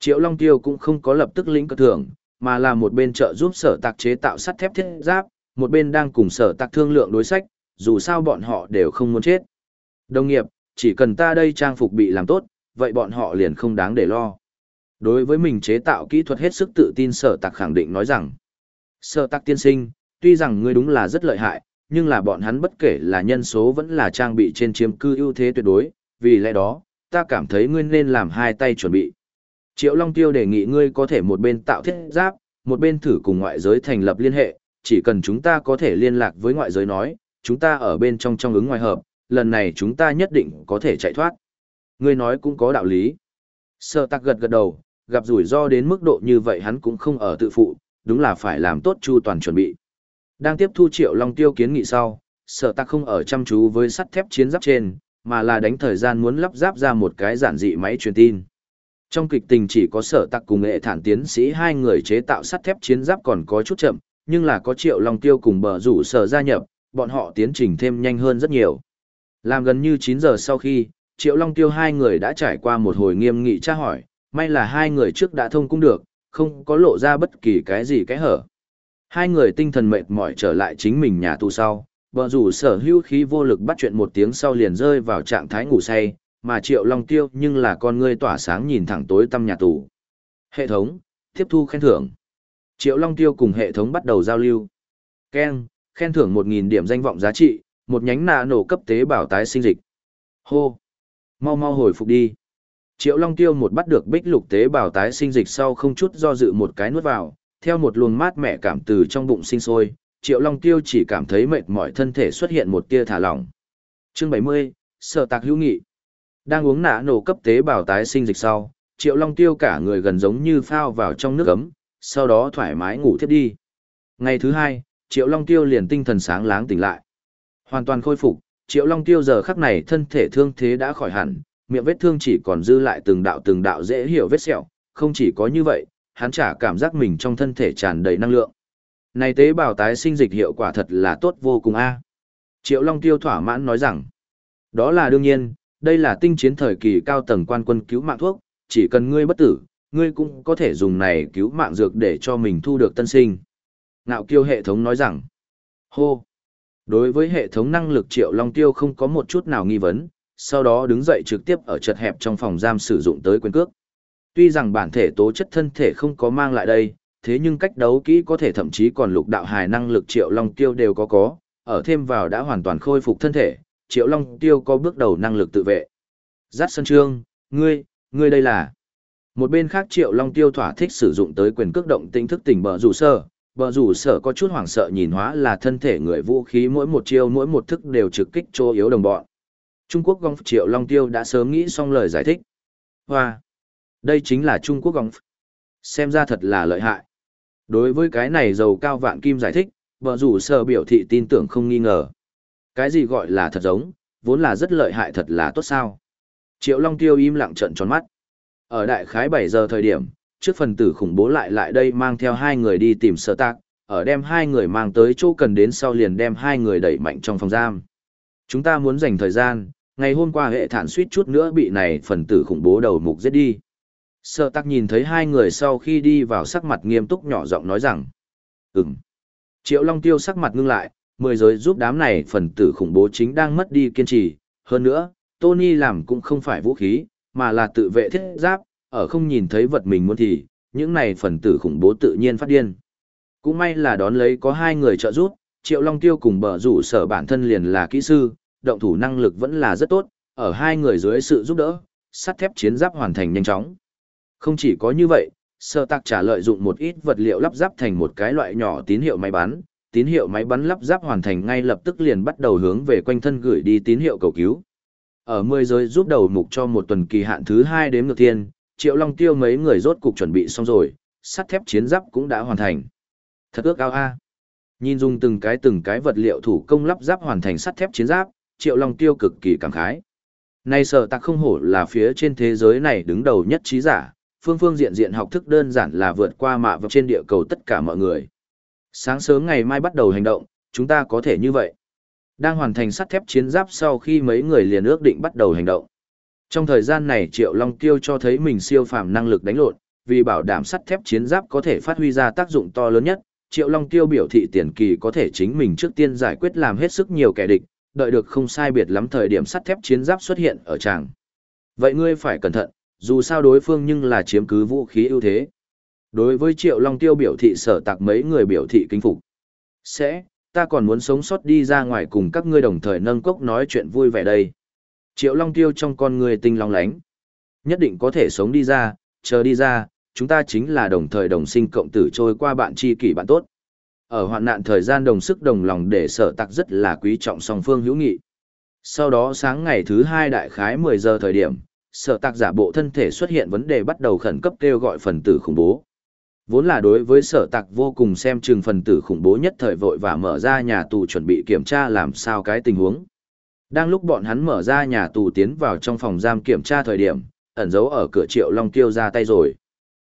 Triệu long tiêu cũng không có lập tức lĩnh cơ thưởng, mà là một bên trợ giúp sở tạc chế tạo sắt thép thiết giáp, một bên đang cùng sở tạc thương lượng đối sách, dù sao bọn họ đều không muốn chết. Đồng nghiệp, chỉ cần ta đây trang phục bị làm tốt, vậy bọn họ liền không đáng để lo. Đối với mình chế tạo kỹ thuật hết sức tự tin sở tạc khẳng định nói rằng, sở tạc tiên sinh, tuy rằng ngươi đúng là rất lợi hại, nhưng là bọn hắn bất kể là nhân số vẫn là trang bị trên chiếm cư ưu thế tuyệt đối, vì lẽ đó, ta cảm thấy ngươi nên làm hai tay chuẩn bị. Triệu Long Tiêu đề nghị ngươi có thể một bên tạo thiết giáp, một bên thử cùng ngoại giới thành lập liên hệ, chỉ cần chúng ta có thể liên lạc với ngoại giới nói, chúng ta ở bên trong trong ứng ngoài hợp, lần này chúng ta nhất định có thể chạy thoát. Ngươi nói cũng có đạo lý. Sơ tắc gật gật đầu, gặp rủi ro đến mức độ như vậy hắn cũng không ở tự phụ, đúng là phải làm tốt chu toàn chuẩn bị. Đang tiếp thu Triệu Long Tiêu kiến nghị sau, Sở Tắc không ở chăm chú với sắt thép chiến giáp trên, mà là đánh thời gian muốn lắp ráp ra một cái giản dị máy truyền tin. Trong kịch tình chỉ có sở tặc cùng nghệ thản tiến sĩ hai người chế tạo sắt thép chiến giáp còn có chút chậm, nhưng là có triệu long tiêu cùng bờ rủ sở gia nhập, bọn họ tiến trình thêm nhanh hơn rất nhiều. Làm gần như 9 giờ sau khi, triệu long tiêu hai người đã trải qua một hồi nghiêm nghị tra hỏi, may là hai người trước đã thông cung được, không có lộ ra bất kỳ cái gì cái hở. Hai người tinh thần mệt mỏi trở lại chính mình nhà tù sau, bờ rủ sở hữu khí vô lực bắt chuyện một tiếng sau liền rơi vào trạng thái ngủ say, mà triệu long tiêu nhưng là con ngươi tỏa sáng nhìn thẳng tối tăm nhà tù. Hệ thống, tiếp thu khen thưởng. Triệu long tiêu cùng hệ thống bắt đầu giao lưu. Ken, khen thưởng 1.000 điểm danh vọng giá trị, một nhánh nạ nổ cấp tế bảo tái sinh dịch. Hô! Mau mau hồi phục đi. Triệu Long Tiêu một bắt được bích lục tế bào tái sinh dịch sau không chút do dự một cái nuốt vào, theo một luồng mát mẻ cảm từ trong bụng sinh sôi, Triệu Long Tiêu chỉ cảm thấy mệt mỏi thân thể xuất hiện một tia thả lỏng. Chương 70, Sở Tạc Hữu Nghị đang uống nạ nổ cấp tế bào tái sinh dịch sau, Triệu Long Tiêu cả người gần giống như phao vào trong nước ấm, sau đó thoải mái ngủ thiếp đi. Ngày thứ hai, Triệu Long Tiêu liền tinh thần sáng láng tỉnh lại. Hoàn toàn khôi phục, Triệu Long Tiêu giờ khắc này thân thể thương thế đã khỏi hẳn, miệng vết thương chỉ còn dư lại từng đạo từng đạo dễ hiểu vết sẹo, không chỉ có như vậy, hắn chả cảm giác mình trong thân thể tràn đầy năng lượng. Này tế bào tái sinh dịch hiệu quả thật là tốt vô cùng a. Triệu Long Tiêu thỏa mãn nói rằng, đó là đương nhiên, đây là tinh chiến thời kỳ cao tầng quan quân cứu mạng thuốc, chỉ cần ngươi bất tử, ngươi cũng có thể dùng này cứu mạng dược để cho mình thu được tân sinh. Ngạo kiêu hệ thống nói rằng, hô, đối với hệ thống năng lực triệu long tiêu không có một chút nào nghi vấn, sau đó đứng dậy trực tiếp ở chật hẹp trong phòng giam sử dụng tới quyền cước. Tuy rằng bản thể tố chất thân thể không có mang lại đây, thế nhưng cách đấu kỹ có thể thậm chí còn lục đạo hài năng lực triệu long tiêu đều có có, ở thêm vào đã hoàn toàn khôi phục thân thể, triệu long tiêu có bước đầu năng lực tự vệ. Giắt sân trương, ngươi, ngươi đây là... Một bên khác triệu long tiêu thỏa thích sử dụng tới quyền cước động tinh thức tỉnh bờ rủ sơ, bờ rủ sở có chút hoảng sợ nhìn hóa là thân thể người vũ khí mỗi một chiêu mỗi một thức đều trực kích chỗ yếu đồng bọn. Trung Quốc gong triệu long tiêu đã sớm nghĩ xong lời giải thích. Hoa! Đây chính là Trung Quốc gong Xem ra thật là lợi hại. Đối với cái này giàu cao vạn kim giải thích, bờ rủ sở biểu thị tin tưởng không nghi ngờ. Cái gì gọi là thật giống, vốn là rất lợi hại thật là tốt sao. Triệu Long Tiêu im lặng trận tròn mắt. Ở đại khái 7 giờ thời điểm, trước phần tử khủng bố lại lại đây mang theo hai người đi tìm sơ tạc ở đem hai người mang tới chỗ cần đến sau liền đem hai người đẩy mạnh trong phòng giam. Chúng ta muốn dành thời gian, ngày hôm qua hệ thản suýt chút nữa bị này phần tử khủng bố đầu mục giết đi. Sơ tắc nhìn thấy hai người sau khi đi vào sắc mặt nghiêm túc nhỏ giọng nói rằng, Ừm. Triệu Long Tiêu sắc mặt ngưng lại, mười giới giúp đám này phần tử khủng bố chính đang mất đi kiên trì. Hơn nữa, Tony làm cũng không phải vũ khí, mà là tự vệ thiết giáp, ở không nhìn thấy vật mình muốn thì, những này phần tử khủng bố tự nhiên phát điên. Cũng may là đón lấy có hai người trợ giúp, Triệu Long Tiêu cùng bờ rủ sở bản thân liền là kỹ sư, động thủ năng lực vẫn là rất tốt, ở hai người dưới sự giúp đỡ, sắt thép chiến giáp hoàn thành nhanh chóng. Không chỉ có như vậy, sơ tạc trả lợi dụng một ít vật liệu lắp ráp thành một cái loại nhỏ tín hiệu máy bán tín hiệu máy bắn lắp ráp hoàn thành ngay lập tức liền bắt đầu hướng về quanh thân gửi đi tín hiệu cầu cứu. Ở mười giới giúp đầu mục cho một tuần kỳ hạn thứ hai đếm ngược thiên, Triệu Long Tiêu mấy người rốt cục chuẩn bị xong rồi, sắt thép chiến giáp cũng đã hoàn thành. Thật ước ao a. Nhìn dùng từng cái từng cái vật liệu thủ công lắp ráp hoàn thành sắt thép chiến giáp, Triệu Long Tiêu cực kỳ cảm khái. nay sở tạc không hổ là phía trên thế giới này đứng đầu nhất trí giả, phương phương diện diện học thức đơn giản là vượt qua mạ vật trên địa cầu tất cả mọi người. Sáng sớm ngày mai bắt đầu hành động, chúng ta có thể như vậy. Đang hoàn thành sắt thép chiến giáp sau khi mấy người liền ước định bắt đầu hành động. Trong thời gian này Triệu Long Tiêu cho thấy mình siêu phàm năng lực đánh lộn, vì bảo đảm sắt thép chiến giáp có thể phát huy ra tác dụng to lớn nhất, Triệu Long Tiêu biểu thị tiền kỳ có thể chính mình trước tiên giải quyết làm hết sức nhiều kẻ địch, đợi được không sai biệt lắm thời điểm sắt thép chiến giáp xuất hiện ở tràng. Vậy ngươi phải cẩn thận, dù sao đối phương nhưng là chiếm cứ vũ khí ưu thế. Đối với Triệu Long Tiêu biểu thị sở tạc mấy người biểu thị kinh phục. Sẽ, ta còn muốn sống sót đi ra ngoài cùng các ngươi đồng thời nâng cốc nói chuyện vui vẻ đây. Triệu Long Tiêu trong con người tinh long lánh. Nhất định có thể sống đi ra, chờ đi ra, chúng ta chính là đồng thời đồng sinh cộng tử trôi qua bạn tri kỷ bạn tốt. Ở hoạn nạn thời gian đồng sức đồng lòng để sở tạc rất là quý trọng song phương hữu nghị. Sau đó sáng ngày thứ hai đại khái 10 giờ thời điểm, sở tạc giả bộ thân thể xuất hiện vấn đề bắt đầu khẩn cấp kêu gọi phần tử khủng bố. Vốn là đối với sở tặc vô cùng xem chừng phần tử khủng bố nhất thời vội và mở ra nhà tù chuẩn bị kiểm tra làm sao cái tình huống. Đang lúc bọn hắn mở ra nhà tù tiến vào trong phòng giam kiểm tra thời điểm, ẩn giấu ở cửa triệu long tiêu ra tay rồi.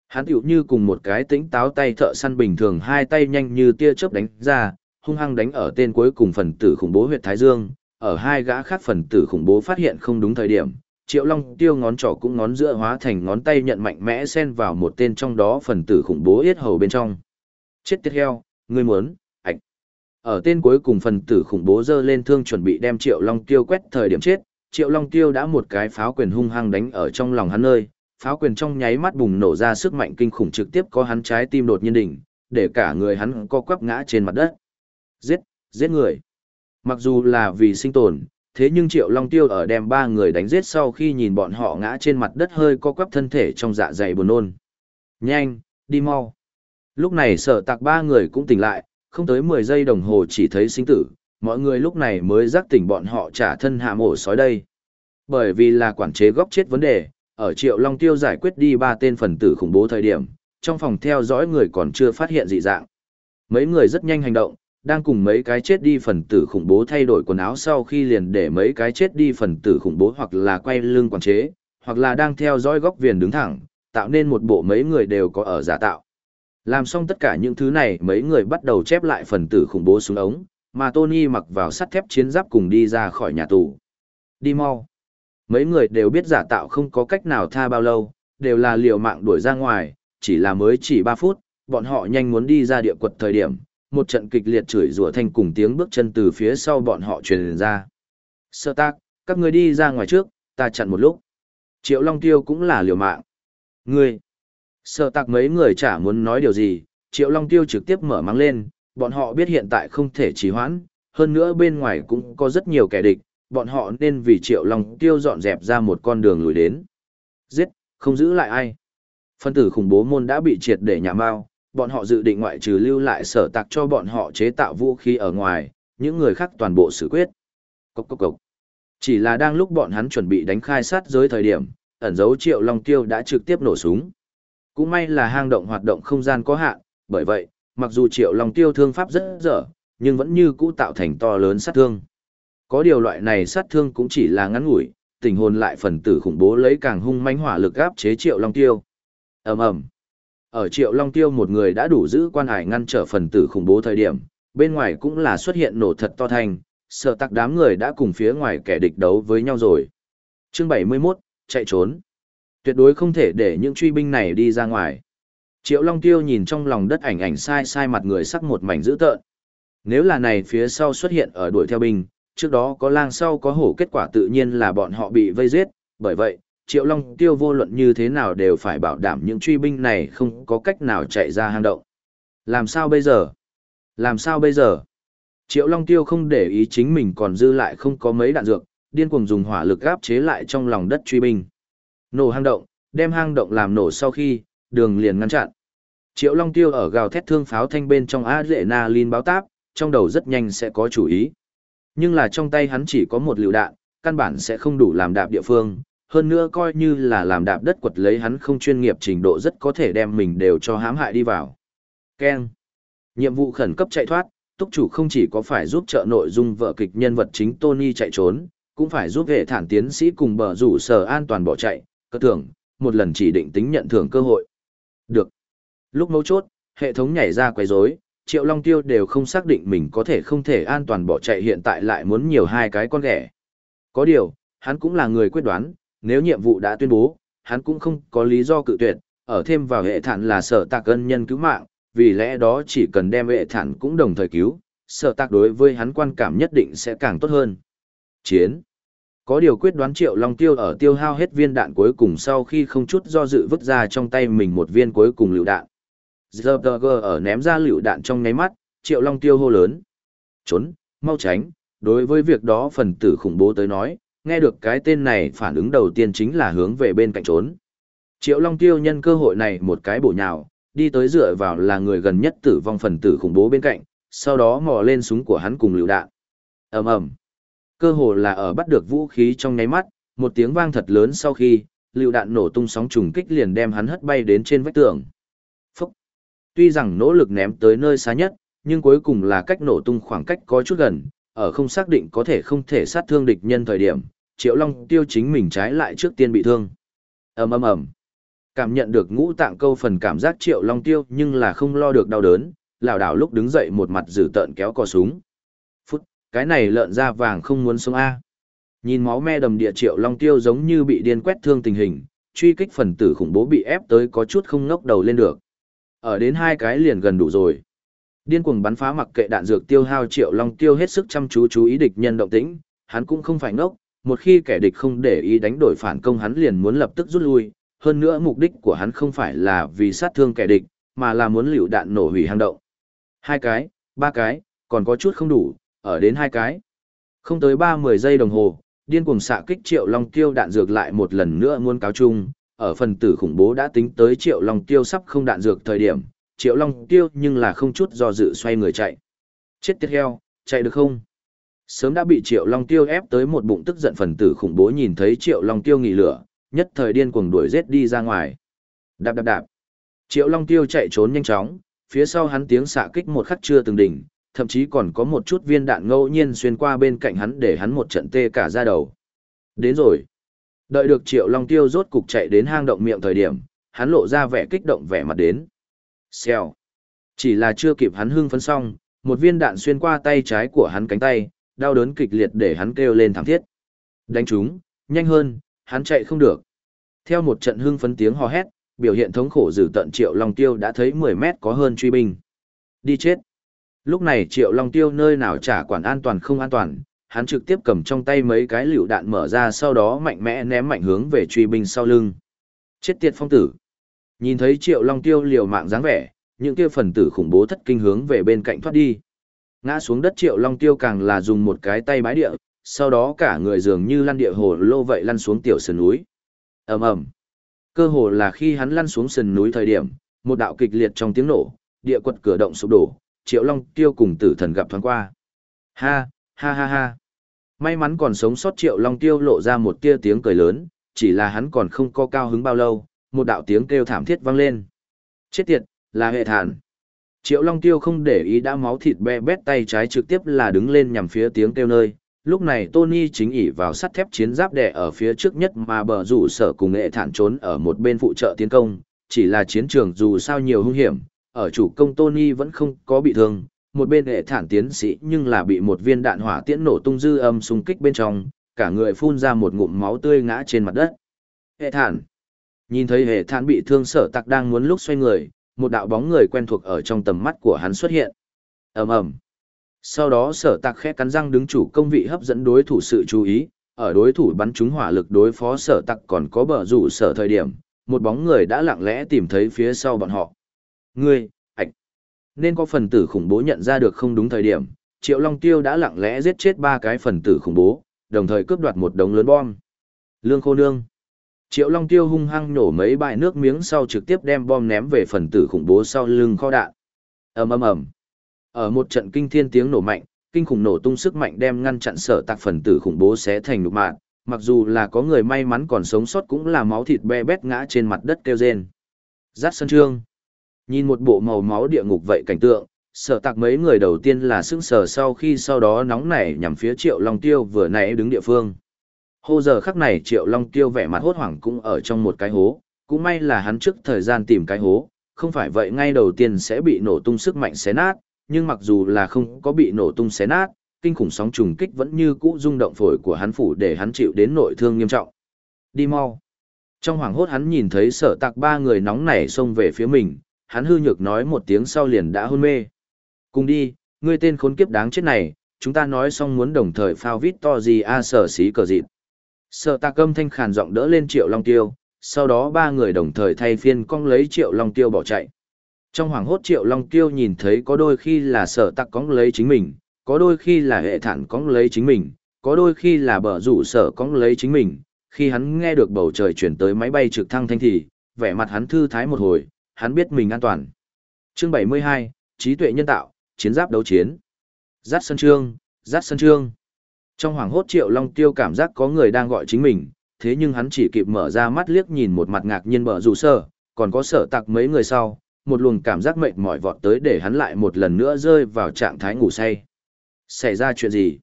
Hắn tiểu như cùng một cái tĩnh táo tay thợ săn bình thường hai tay nhanh như tia chớp đánh ra, hung hăng đánh ở tên cuối cùng phần tử khủng bố huyệt Thái Dương, ở hai gã khác phần tử khủng bố phát hiện không đúng thời điểm, triệu long tiêu ngón trỏ cũng ngón giữa hóa thành ngón tay nhận mạnh mẽ xen vào một tên trong đó phần tử khủng bố yết hầu bên trong. Chết tiết heo, ngươi muốn, ạch. Ở tên cuối cùng phần tử khủng bố dơ lên thương chuẩn bị đem triệu long tiêu quét thời điểm chết, triệu long tiêu đã một cái pháo quyền hung hăng đánh ở trong lòng hắn nơi, pháo quyền trong nháy mắt bùng nổ ra sức mạnh kinh khủng trực tiếp có hắn trái tim đột nhiên đỉnh, để cả người hắn co quắp ngã trên mặt đất. Giết, giết người. Mặc dù là vì sinh tồn, thế nhưng Triệu Long Tiêu ở đem ba người đánh giết sau khi nhìn bọn họ ngã trên mặt đất hơi co quắp thân thể trong dạ dày buồn nôn. Nhanh, đi mau. Lúc này sở tạc ba người cũng tỉnh lại, không tới 10 giây đồng hồ chỉ thấy sinh tử, mọi người lúc này mới giác tỉnh bọn họ trả thân hạ mổ sói đây. Bởi vì là quản chế góc chết vấn đề, ở Triệu Long Tiêu giải quyết đi ba tên phần tử khủng bố thời điểm, trong phòng theo dõi người còn chưa phát hiện dị dạng. Mấy người rất nhanh hành động, đang cùng mấy cái chết đi phần tử khủng bố thay đổi quần áo sau khi liền để mấy cái chết đi phần tử khủng bố hoặc là quay lưng quản chế, hoặc là đang theo dõi góc viền đứng thẳng, tạo nên một bộ mấy người đều có ở giả tạo. Làm xong tất cả những thứ này mấy người bắt đầu chép lại phần tử khủng bố xuống ống, mà Tony mặc vào sắt thép chiến giáp cùng đi ra khỏi nhà tù. Đi mau. Mấy người đều biết giả tạo không có cách nào tha bao lâu, đều là liều mạng đuổi ra ngoài, chỉ là mới chỉ 3 phút, bọn họ nhanh muốn đi ra địa quật thời điểm, một trận kịch liệt chửi rủa thanh cùng tiếng bước chân từ phía sau bọn họ truyền ra. Sơ tác, các người đi ra ngoài trước, ta chặn một lúc. Triệu Long Tiêu cũng là liều mạng. Ngươi, sơ tác mấy người chả muốn nói điều gì, Triệu Long Tiêu trực tiếp mở mang lên, bọn họ biết hiện tại không thể trì hoãn, hơn nữa bên ngoài cũng có rất nhiều kẻ địch, bọn họ nên vì Triệu Long Tiêu dọn dẹp ra một con đường lùi đến. Giết, không giữ lại ai. Phân tử khủng bố môn đã bị triệt để nhà mau, bọn họ dự định ngoại trừ lưu lại sở tạc cho bọn họ chế tạo vũ khí ở ngoài, những người khác toàn bộ xử quyết. Cốc cốc cốc. Chỉ là đang lúc bọn hắn chuẩn bị đánh khai sát giới thời điểm, ẩn dấu Triệu Long Tiêu đã trực tiếp nổ súng. Cũng may là hang động hoạt động không gian có hạn, bởi vậy, mặc dù Triệu Long Tiêu thương pháp rất dở, nhưng vẫn như cũ tạo thành to lớn sát thương. Có điều loại này sát thương cũng chỉ là ngắn ngủi, tình hồn lại phần tử khủng bố lấy càng hung mãnh hỏa lực áp chế Triệu Long Tiêu. Ầm ầm. Ở Triệu Long Tiêu một người đã đủ giữ quan hải ngăn trở phần tử khủng bố thời điểm, bên ngoài cũng là xuất hiện nổ thật to thành, sợ tặc đám người đã cùng phía ngoài kẻ địch đấu với nhau rồi. Chương 71, chạy trốn. Tuyệt đối không thể để những truy binh này đi ra ngoài. Triệu Long Tiêu nhìn trong lòng đất ảnh ảnh sai sai mặt người sắc một mảnh dữ tợn. Nếu là này phía sau xuất hiện ở đuổi theo binh, trước đó có lang sau có hổ kết quả tự nhiên là bọn họ bị vây giết, bởi vậy, Triệu Long Tiêu vô luận như thế nào đều phải bảo đảm những truy binh này không có cách nào chạy ra hang động. Làm sao bây giờ? Làm sao bây giờ? Triệu Long Tiêu không để ý chính mình còn dư lại không có mấy đạn dược, điên cuồng dùng hỏa lực áp chế lại trong lòng đất truy binh. Nổ hang động, đem hang động làm nổ sau khi, đường liền ngăn chặn. Triệu Long Tiêu ở gào thét thương pháo thanh bên trong Adrenaline báo táp, trong đầu rất nhanh sẽ có chủ ý. Nhưng là trong tay hắn chỉ có một lựu đạn, căn bản sẽ không đủ làm đạp địa phương, hơn nữa coi như là làm đạp đất quật lấy hắn không chuyên nghiệp trình độ rất có thể đem mình đều cho hãm hại đi vào. Ken. Nhiệm vụ khẩn cấp chạy thoát, túc chủ không chỉ có phải giúp trợ nội dung vợ kịch nhân vật chính Tony chạy trốn, cũng phải giúp hệ thản tiến sĩ cùng bờ rủ sở an toàn bỏ chạy, cơ thưởng, một lần chỉ định tính nhận thưởng cơ hội. Được. Lúc mấu chốt, hệ thống nhảy ra quấy rối, Triệu Long Tiêu đều không xác định mình có thể không thể an toàn bỏ chạy hiện tại lại muốn nhiều hai cái con ghẻ. Có điều, hắn cũng là người quyết đoán, nếu nhiệm vụ đã tuyên bố, hắn cũng không có lý do cự tuyệt, ở thêm vào hệ thản là sở tạc ân nhân cứu mạng, vì lẽ đó chỉ cần đem hệ thản cũng đồng thời cứu, sở tạc đối với hắn quan cảm nhất định sẽ càng tốt hơn. Chiến Có điều quyết đoán triệu long tiêu ở tiêu hao hết viên đạn cuối cùng sau khi không chút do dự vứt ra trong tay mình một viên cuối cùng lựu đạn. ZG ở ném ra lựu đạn trong ngáy mắt, triệu long tiêu hô lớn. Trốn, mau tránh, đối với việc đó phần tử khủng bố tới nói, nghe được cái tên này phản ứng đầu tiên chính là hướng về bên cạnh trốn. Triệu Long Tiêu nhân cơ hội này một cái bổ nhào, đi tới dựa vào là người gần nhất tử vong phần tử khủng bố bên cạnh, sau đó mò lên súng của hắn cùng lựu đạn. ầm ầm, cơ hồ là ở bắt được vũ khí trong nháy mắt, một tiếng vang thật lớn sau khi lựu đạn nổ tung sóng trùng kích liền đem hắn hất bay đến trên vách tường. Phúc. Tuy rằng nỗ lực ném tới nơi xa nhất, nhưng cuối cùng là cách nổ tung khoảng cách có chút gần, ở không xác định có thể không thể sát thương địch nhân thời điểm, Triệu Long Tiêu chính mình trái lại trước tiên bị thương. ầm ầm ầm. Cảm nhận được ngũ tạng câu phần cảm giác Triệu Long Tiêu nhưng là không lo được đau đớn, lảo đảo lúc đứng dậy một mặt dữ tợn kéo cò súng. Phút, cái này lợn da vàng không muốn sống a. Nhìn máu me đầm địa Triệu Long Tiêu giống như bị điên quét thương tình hình, truy kích phần tử khủng bố bị ép tới có chút không ngóc đầu lên được. Ở đến hai cái liền gần đủ rồi. Điên cuồng bắn phá mặc kệ đạn dược tiêu hao Triệu Long Tiêu hết sức chăm chú chú ý địch nhân động tĩnh, hắn cũng không phải ngốc, một khi kẻ địch không để ý đánh đổi phản công hắn liền muốn lập tức rút lui, hơn nữa mục đích của hắn không phải là vì sát thương kẻ địch, mà là muốn liều đạn nổ hủy hang động. Hai cái, ba cái, còn có chút không đủ, ở đến hai cái. Không tới ba mười giây đồng hồ, điên cuồng xạ kích triệu long tiêu đạn dược lại một lần nữa muốn cáo chung, ở phần tử khủng bố đã tính tới triệu long tiêu sắp không đạn dược thời điểm, triệu long tiêu nhưng là không chút do dự xoay người chạy. Chết tiết heo, chạy được không? Sớm đã bị Triệu Long Tiêu ép tới một bụng tức giận phần tử khủng bố nhìn thấy Triệu Long Tiêu nghỉ lửa, nhất thời điên cuồng đuổi giết đi ra ngoài. Đạp đạp đạp. Triệu Long Tiêu chạy trốn nhanh chóng, phía sau hắn tiếng xạ kích một khắc chưa từng đỉnh, thậm chí còn có một chút viên đạn ngẫu nhiên xuyên qua bên cạnh hắn để hắn một trận tê cả da đầu. Đến rồi. Đợi được Triệu Long Tiêu rốt cục chạy đến hang động miệng thời điểm, hắn lộ ra vẻ kích động vẻ mặt đến. Xèo. Chỉ là chưa kịp hắn hưng phấn xong, một viên đạn xuyên qua tay trái của hắn cánh tay, đau đớn kịch liệt để hắn kêu lên thảm thiết. Đánh chúng, nhanh hơn, hắn chạy không được. Theo một trận hưng phấn tiếng hò hét, biểu hiện thống khổ dữ tận Triệu Long Tiêu đã thấy 10 mét có hơn truy binh. Đi chết. Lúc này Triệu Long Tiêu nơi nào trả quản an toàn không an toàn, hắn trực tiếp cầm trong tay mấy cái lựu đạn mở ra sau đó mạnh mẽ ném mạnh hướng về truy binh sau lưng. Chết tiệt phong tử. Nhìn thấy Triệu Long Tiêu liều mạng dáng vẻ, những kia phần tử khủng bố thất kinh hướng về bên cạnh thoát đi. Ngã xuống đất Triệu Long Tiêu càng là dùng một cái tay bái địa, sau đó cả người dường như lăn địa hồ lô vậy lăn xuống tiểu sườn núi. Ầm ầm. Cơ hồ là khi hắn lăn xuống sườn núi thời điểm, một đạo kịch liệt trong tiếng nổ, địa quật cửa động sụp đổ, Triệu Long Tiêu cùng Tử Thần gặp thoáng qua. Ha, ha ha ha. May mắn còn sống sót Triệu Long Tiêu lộ ra một tia tiếng cười lớn, chỉ là hắn còn không có cao hứng bao lâu, một đạo tiếng kêu thảm thiết vang lên. Chết tiệt, là hệ thản. Triệu Long Tiêu không để ý đã máu thịt be bét tay trái trực tiếp là đứng lên nhằm phía tiếng kêu nơi. Lúc này Tony chính ỉ vào sắt thép chiến giáp đè ở phía trước nhất mà bờ rủ sở cùng nghệ thản trốn ở một bên phụ trợ tiến công. Chỉ là chiến trường dù sao nhiều hung hiểm, ở chủ công Tony vẫn không có bị thương. Một bên hệ thản tiến sĩ nhưng là bị một viên đạn hỏa tiễn nổ tung dư âm xung kích bên trong, cả người phun ra một ngụm máu tươi ngã trên mặt đất. Hệ thản. Nhìn thấy hệ thản bị thương sở tặc đang muốn lúc xoay người, một đạo bóng người quen thuộc ở trong tầm mắt của hắn xuất hiện. ầm ầm. Sau đó sở tạc khẽ cắn răng đứng chủ công vị hấp dẫn đối thủ sự chú ý, ở đối thủ bắn trúng hỏa lực đối phó sở tặc còn có bờ rủ sở thời điểm, một bóng người đã lặng lẽ tìm thấy phía sau bọn họ. Ngươi, ảnh. Nên có phần tử khủng bố nhận ra được không đúng thời điểm, Triệu Long Tiêu đã lặng lẽ giết chết ba cái phần tử khủng bố, đồng thời cướp đoạt một đống lớn bom. Lương Khô Nương. Triệu Long Tiêu hung hăng nổ mấy bãi nước miếng sau trực tiếp đem bom ném về phần tử khủng bố sau lưng kho đạn. ầm ầm ầm. Ở một trận kinh thiên tiếng nổ mạnh, kinh khủng nổ tung sức mạnh đem ngăn chặn sở tạc phần tử khủng bố xé thành nhục mạn, mặc dù là có người may mắn còn sống sót cũng là máu thịt be bét ngã trên mặt đất kêu rên. Giắt sân trương. Nhìn một bộ màu máu địa ngục vậy cảnh tượng, sở tạc mấy người đầu tiên là sững sờ sau khi sau đó nóng nảy nhằm phía triệu long tiêu vừa nãy đứng địa phương. Hô giờ khắc này Triệu Long Tiêu vẻ mặt hốt hoảng cũng ở trong một cái hố, cũng may là hắn trước thời gian tìm cái hố, không phải vậy ngay đầu tiên sẽ bị nổ tung sức mạnh xé nát, nhưng mặc dù là không có bị nổ tung xé nát, kinh khủng sóng trùng kích vẫn như cũ rung động phổi của hắn phủ để hắn chịu đến nội thương nghiêm trọng. Đi mau. Trong hoảng hốt hắn nhìn thấy sở tạc ba người nóng nảy xông về phía mình, hắn hư nhược nói một tiếng sau liền đã hôn mê. Cùng đi, ngươi tên khốn kiếp đáng chết này, chúng ta nói xong muốn đồng thời phao vít to gì a sở xí cờ dịt. Sợ tạc âm thanh khàn giọng đỡ lên triệu long tiêu, sau đó ba người đồng thời thay phiên cong lấy triệu long tiêu bỏ chạy. Trong hoảng hốt triệu long tiêu nhìn thấy có đôi khi là sợ tạc cong lấy chính mình, có đôi khi là hệ thản cong lấy chính mình, có đôi khi là bờ rủ sở cong lấy chính mình. Khi hắn nghe được bầu trời chuyển tới máy bay trực thăng thanh thì, vẻ mặt hắn thư thái một hồi, hắn biết mình an toàn. Chương 72, trí tuệ nhân tạo, chiến giáp đấu chiến. Giát sân trương, giát sân trương. Trong hoàng hốt triệu long tiêu cảm giác có người đang gọi chính mình, thế nhưng hắn chỉ kịp mở ra mắt liếc nhìn một mặt ngạc nhiên bở rủ sơ, còn có sở tặc mấy người sau, một luồng cảm giác mệt mỏi vọt tới để hắn lại một lần nữa rơi vào trạng thái ngủ say. Xảy ra chuyện gì?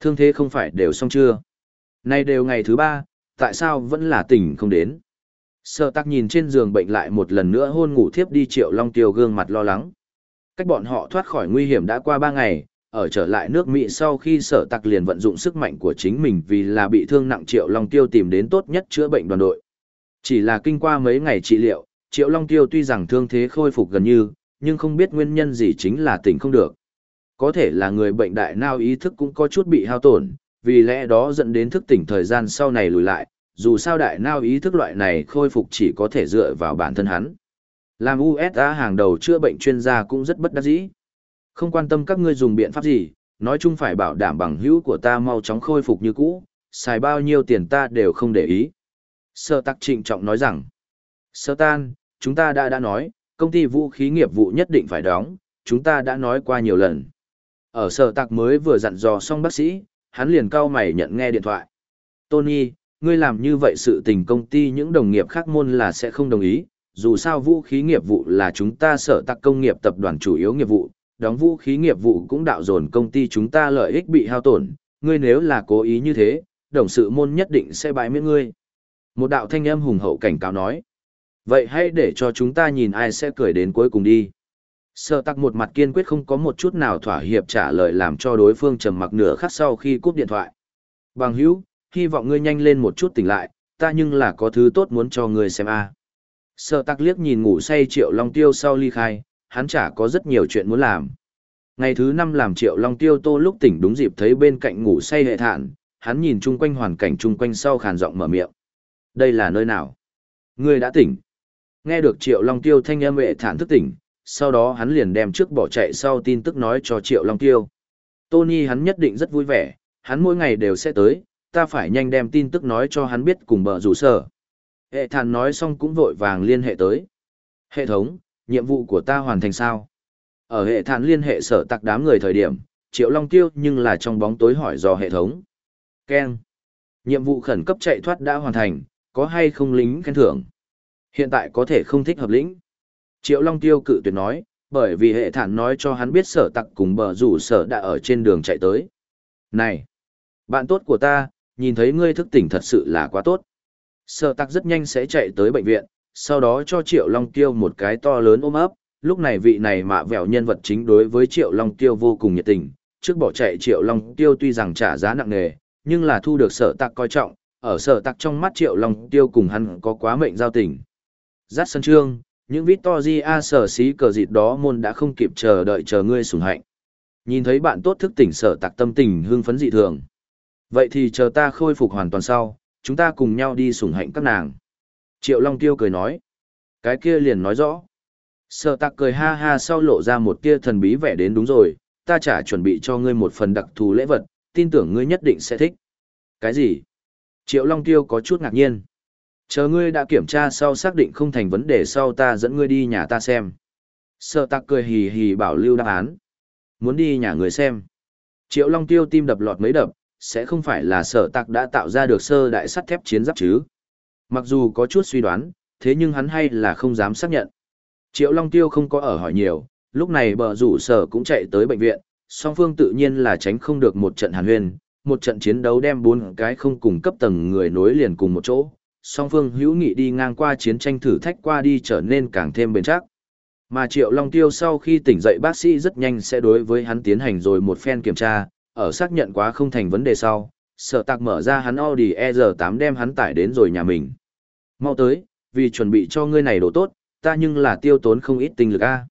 Thương thế không phải đều xong chưa? Nay đều ngày thứ ba, tại sao vẫn là tỉnh không đến? Sở tặc nhìn trên giường bệnh lại một lần nữa hôn ngủ thiếp đi triệu long tiêu gương mặt lo lắng. Cách bọn họ thoát khỏi nguy hiểm đã qua ba ngày, ở trở lại nước Mỹ sau khi sở tặc liền vận dụng sức mạnh của chính mình vì là bị thương nặng Triệu Long Tiêu tìm đến tốt nhất chữa bệnh đoàn đội. Chỉ là kinh qua mấy ngày trị liệu, Triệu Long Tiêu tuy rằng thương thế khôi phục gần như, nhưng không biết nguyên nhân gì chính là tỉnh không được. Có thể là người bệnh đại nao ý thức cũng có chút bị hao tổn, vì lẽ đó dẫn đến thức tỉnh thời gian sau này lùi lại, dù sao đại nao ý thức loại này khôi phục chỉ có thể dựa vào bản thân hắn. Làm USA hàng đầu chữa bệnh chuyên gia cũng rất bất đắc dĩ. Không quan tâm các ngươi dùng biện pháp gì, nói chung phải bảo đảm bằng hữu của ta mau chóng khôi phục như cũ, xài bao nhiêu tiền ta đều không để ý. Sơ tắc trịnh trọng nói rằng, Sơ tan, chúng ta đã đã nói, công ty vũ khí nghiệp vụ nhất định phải đóng, chúng ta đã nói qua nhiều lần. Ở sở tạc mới vừa dặn dò xong bác sĩ, hắn liền cao mày nhận nghe điện thoại. Tony, ngươi làm như vậy sự tình công ty những đồng nghiệp khác môn là sẽ không đồng ý, dù sao vũ khí nghiệp vụ là chúng ta sở tạc công nghiệp tập đoàn chủ yếu nghiệp vụ, đóng vũ khí nghiệp vụ cũng đạo dồn công ty chúng ta lợi ích bị hao tổn, ngươi nếu là cố ý như thế, đồng sự môn nhất định sẽ bãi miễn ngươi. Một đạo thanh âm hùng hậu cảnh cáo nói. Vậy hãy để cho chúng ta nhìn ai sẽ cười đến cuối cùng đi. Sở tắc một mặt kiên quyết không có một chút nào thỏa hiệp trả lời làm cho đối phương trầm mặc nửa khắc sau khi cúp điện thoại. Bằng hữu, hy vọng ngươi nhanh lên một chút tỉnh lại, ta nhưng là có thứ tốt muốn cho ngươi xem a. À. Sở tắc liếc nhìn ngủ say triệu long tiêu sau ly khai, hắn chả có rất nhiều chuyện muốn làm. Ngày thứ năm làm triệu long tiêu tô lúc tỉnh đúng dịp thấy bên cạnh ngủ say hệ thản, hắn nhìn chung quanh hoàn cảnh chung quanh sau khàn giọng mở miệng. Đây là nơi nào? Ngươi đã tỉnh. Nghe được triệu long tiêu thanh âm hệ thản thức tỉnh, sau đó hắn liền đem trước bỏ chạy sau tin tức nói cho triệu long tiêu. Tony hắn nhất định rất vui vẻ, hắn mỗi ngày đều sẽ tới, ta phải nhanh đem tin tức nói cho hắn biết cùng bờ rủ sở. Hệ thản nói xong cũng vội vàng liên hệ tới. Hệ thống, nhiệm vụ của ta hoàn thành sao? Ở hệ thản liên hệ sở tặc đám người thời điểm, Triệu Long Tiêu nhưng là trong bóng tối hỏi do hệ thống. Ken. Nhiệm vụ khẩn cấp chạy thoát đã hoàn thành, có hay không lính khen thưởng? Hiện tại có thể không thích hợp lĩnh. Triệu Long Tiêu cự tuyệt nói, bởi vì hệ thản nói cho hắn biết sở tặc cùng bờ rủ sở đã ở trên đường chạy tới. Này! Bạn tốt của ta, nhìn thấy ngươi thức tỉnh thật sự là quá tốt. Sở tặc rất nhanh sẽ chạy tới bệnh viện, sau đó cho Triệu Long Tiêu một cái to lớn ôm ấp, lúc này vị này mạ vẻo nhân vật chính đối với Triệu Long Tiêu vô cùng nhiệt tình, trước bỏ chạy Triệu Long Tiêu tuy rằng trả giá nặng nề, nhưng là thu được sở tạc coi trọng, ở sở tạc trong mắt Triệu Long Tiêu cùng hắn có quá mệnh giao tình. Giác sân trương, những vít to di a sở xí cờ dịt đó môn đã không kịp chờ đợi chờ ngươi sủng hạnh. Nhìn thấy bạn tốt thức tỉnh sở tạc tâm tình hưng phấn dị thường. Vậy thì chờ ta khôi phục hoàn toàn sau, chúng ta cùng nhau đi sủng hạnh các nàng. Triệu Long Tiêu cười nói. Cái kia liền nói rõ. Sở Tạc cười ha ha sau lộ ra một tia thần bí vẻ đến đúng rồi, ta chả chuẩn bị cho ngươi một phần đặc thù lễ vật, tin tưởng ngươi nhất định sẽ thích. Cái gì? Triệu Long Tiêu có chút ngạc nhiên. Chờ ngươi đã kiểm tra sau xác định không thành vấn đề sau ta dẫn ngươi đi nhà ta xem. Sở Tạc cười hì hì bảo lưu đáp án. Muốn đi nhà người xem. Triệu Long Tiêu tim đập lọt mấy đập, sẽ không phải là sở Tạc đã tạo ra được sơ đại sắt thép chiến giáp chứ. Mặc dù có chút suy đoán, thế nhưng hắn hay là không dám xác nhận. Triệu Long Tiêu không có ở hỏi nhiều, lúc này bờ rủ sở cũng chạy tới bệnh viện, song phương tự nhiên là tránh không được một trận hàn huyên, một trận chiến đấu đem bốn cái không cùng cấp tầng người nối liền cùng một chỗ, song phương hữu nghị đi ngang qua chiến tranh thử thách qua đi trở nên càng thêm bền chắc. Mà Triệu Long Tiêu sau khi tỉnh dậy bác sĩ rất nhanh sẽ đối với hắn tiến hành rồi một phen kiểm tra, ở xác nhận quá không thành vấn đề sau, sở tạc mở ra hắn Audi ER8 đem hắn tải đến rồi nhà mình. Mau tới, vì chuẩn bị cho ngươi này đồ tốt, ta nhưng là tiêu tốn không ít tinh lực a.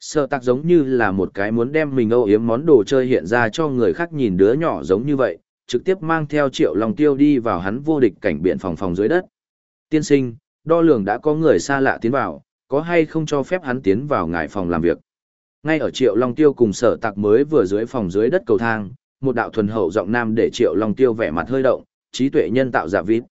Sở tạc giống như là một cái muốn đem mình âu yếm món đồ chơi hiện ra cho người khác nhìn đứa nhỏ giống như vậy, trực tiếp mang theo triệu lòng tiêu đi vào hắn vô địch cảnh biện phòng phòng dưới đất. Tiên sinh, đo lường đã có người xa lạ tiến vào, có hay không cho phép hắn tiến vào ngài phòng làm việc. Ngay ở triệu long tiêu cùng sở tạc mới vừa dưới phòng dưới đất cầu thang, một đạo thuần hậu giọng nam để triệu long tiêu vẻ mặt hơi động, trí tuệ nhân tạo giả vít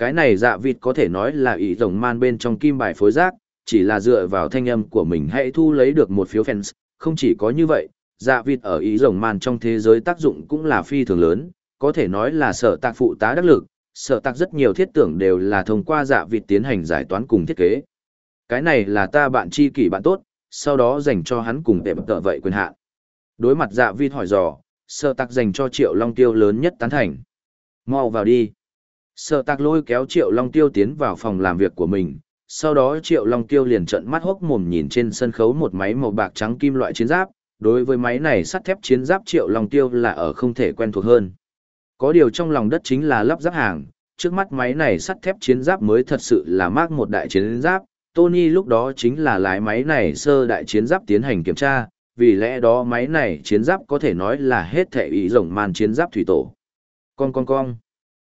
cái này dạ vịt có thể nói là ý rồng man bên trong kim bài phối giác, chỉ là dựa vào thanh âm của mình hãy thu lấy được một phiếu fans, không chỉ có như vậy, dạ vịt ở ý rồng man trong thế giới tác dụng cũng là phi thường lớn, có thể nói là sở tạc phụ tá đắc lực, sở tạc rất nhiều thiết tưởng đều là thông qua dạ vịt tiến hành giải toán cùng thiết kế. Cái này là ta bạn chi kỷ bạn tốt, sau đó dành cho hắn cùng tệp tợ vậy quyền hạn. Đối mặt dạ vịt hỏi dò, sở tạc dành cho triệu long tiêu lớn nhất tán thành. Mau vào đi. Sở tạc lôi kéo triệu long tiêu tiến vào phòng làm việc của mình, sau đó triệu long tiêu liền trận mắt hốc mồm nhìn trên sân khấu một máy màu bạc trắng kim loại chiến giáp, đối với máy này sắt thép chiến giáp triệu long tiêu là ở không thể quen thuộc hơn. Có điều trong lòng đất chính là lắp ráp hàng, trước mắt máy này sắt thép chiến giáp mới thật sự là mác một đại chiến giáp, Tony lúc đó chính là lái máy này sơ đại chiến giáp tiến hành kiểm tra, vì lẽ đó máy này chiến giáp có thể nói là hết thể ý rồng màn chiến giáp thủy tổ. Con con con.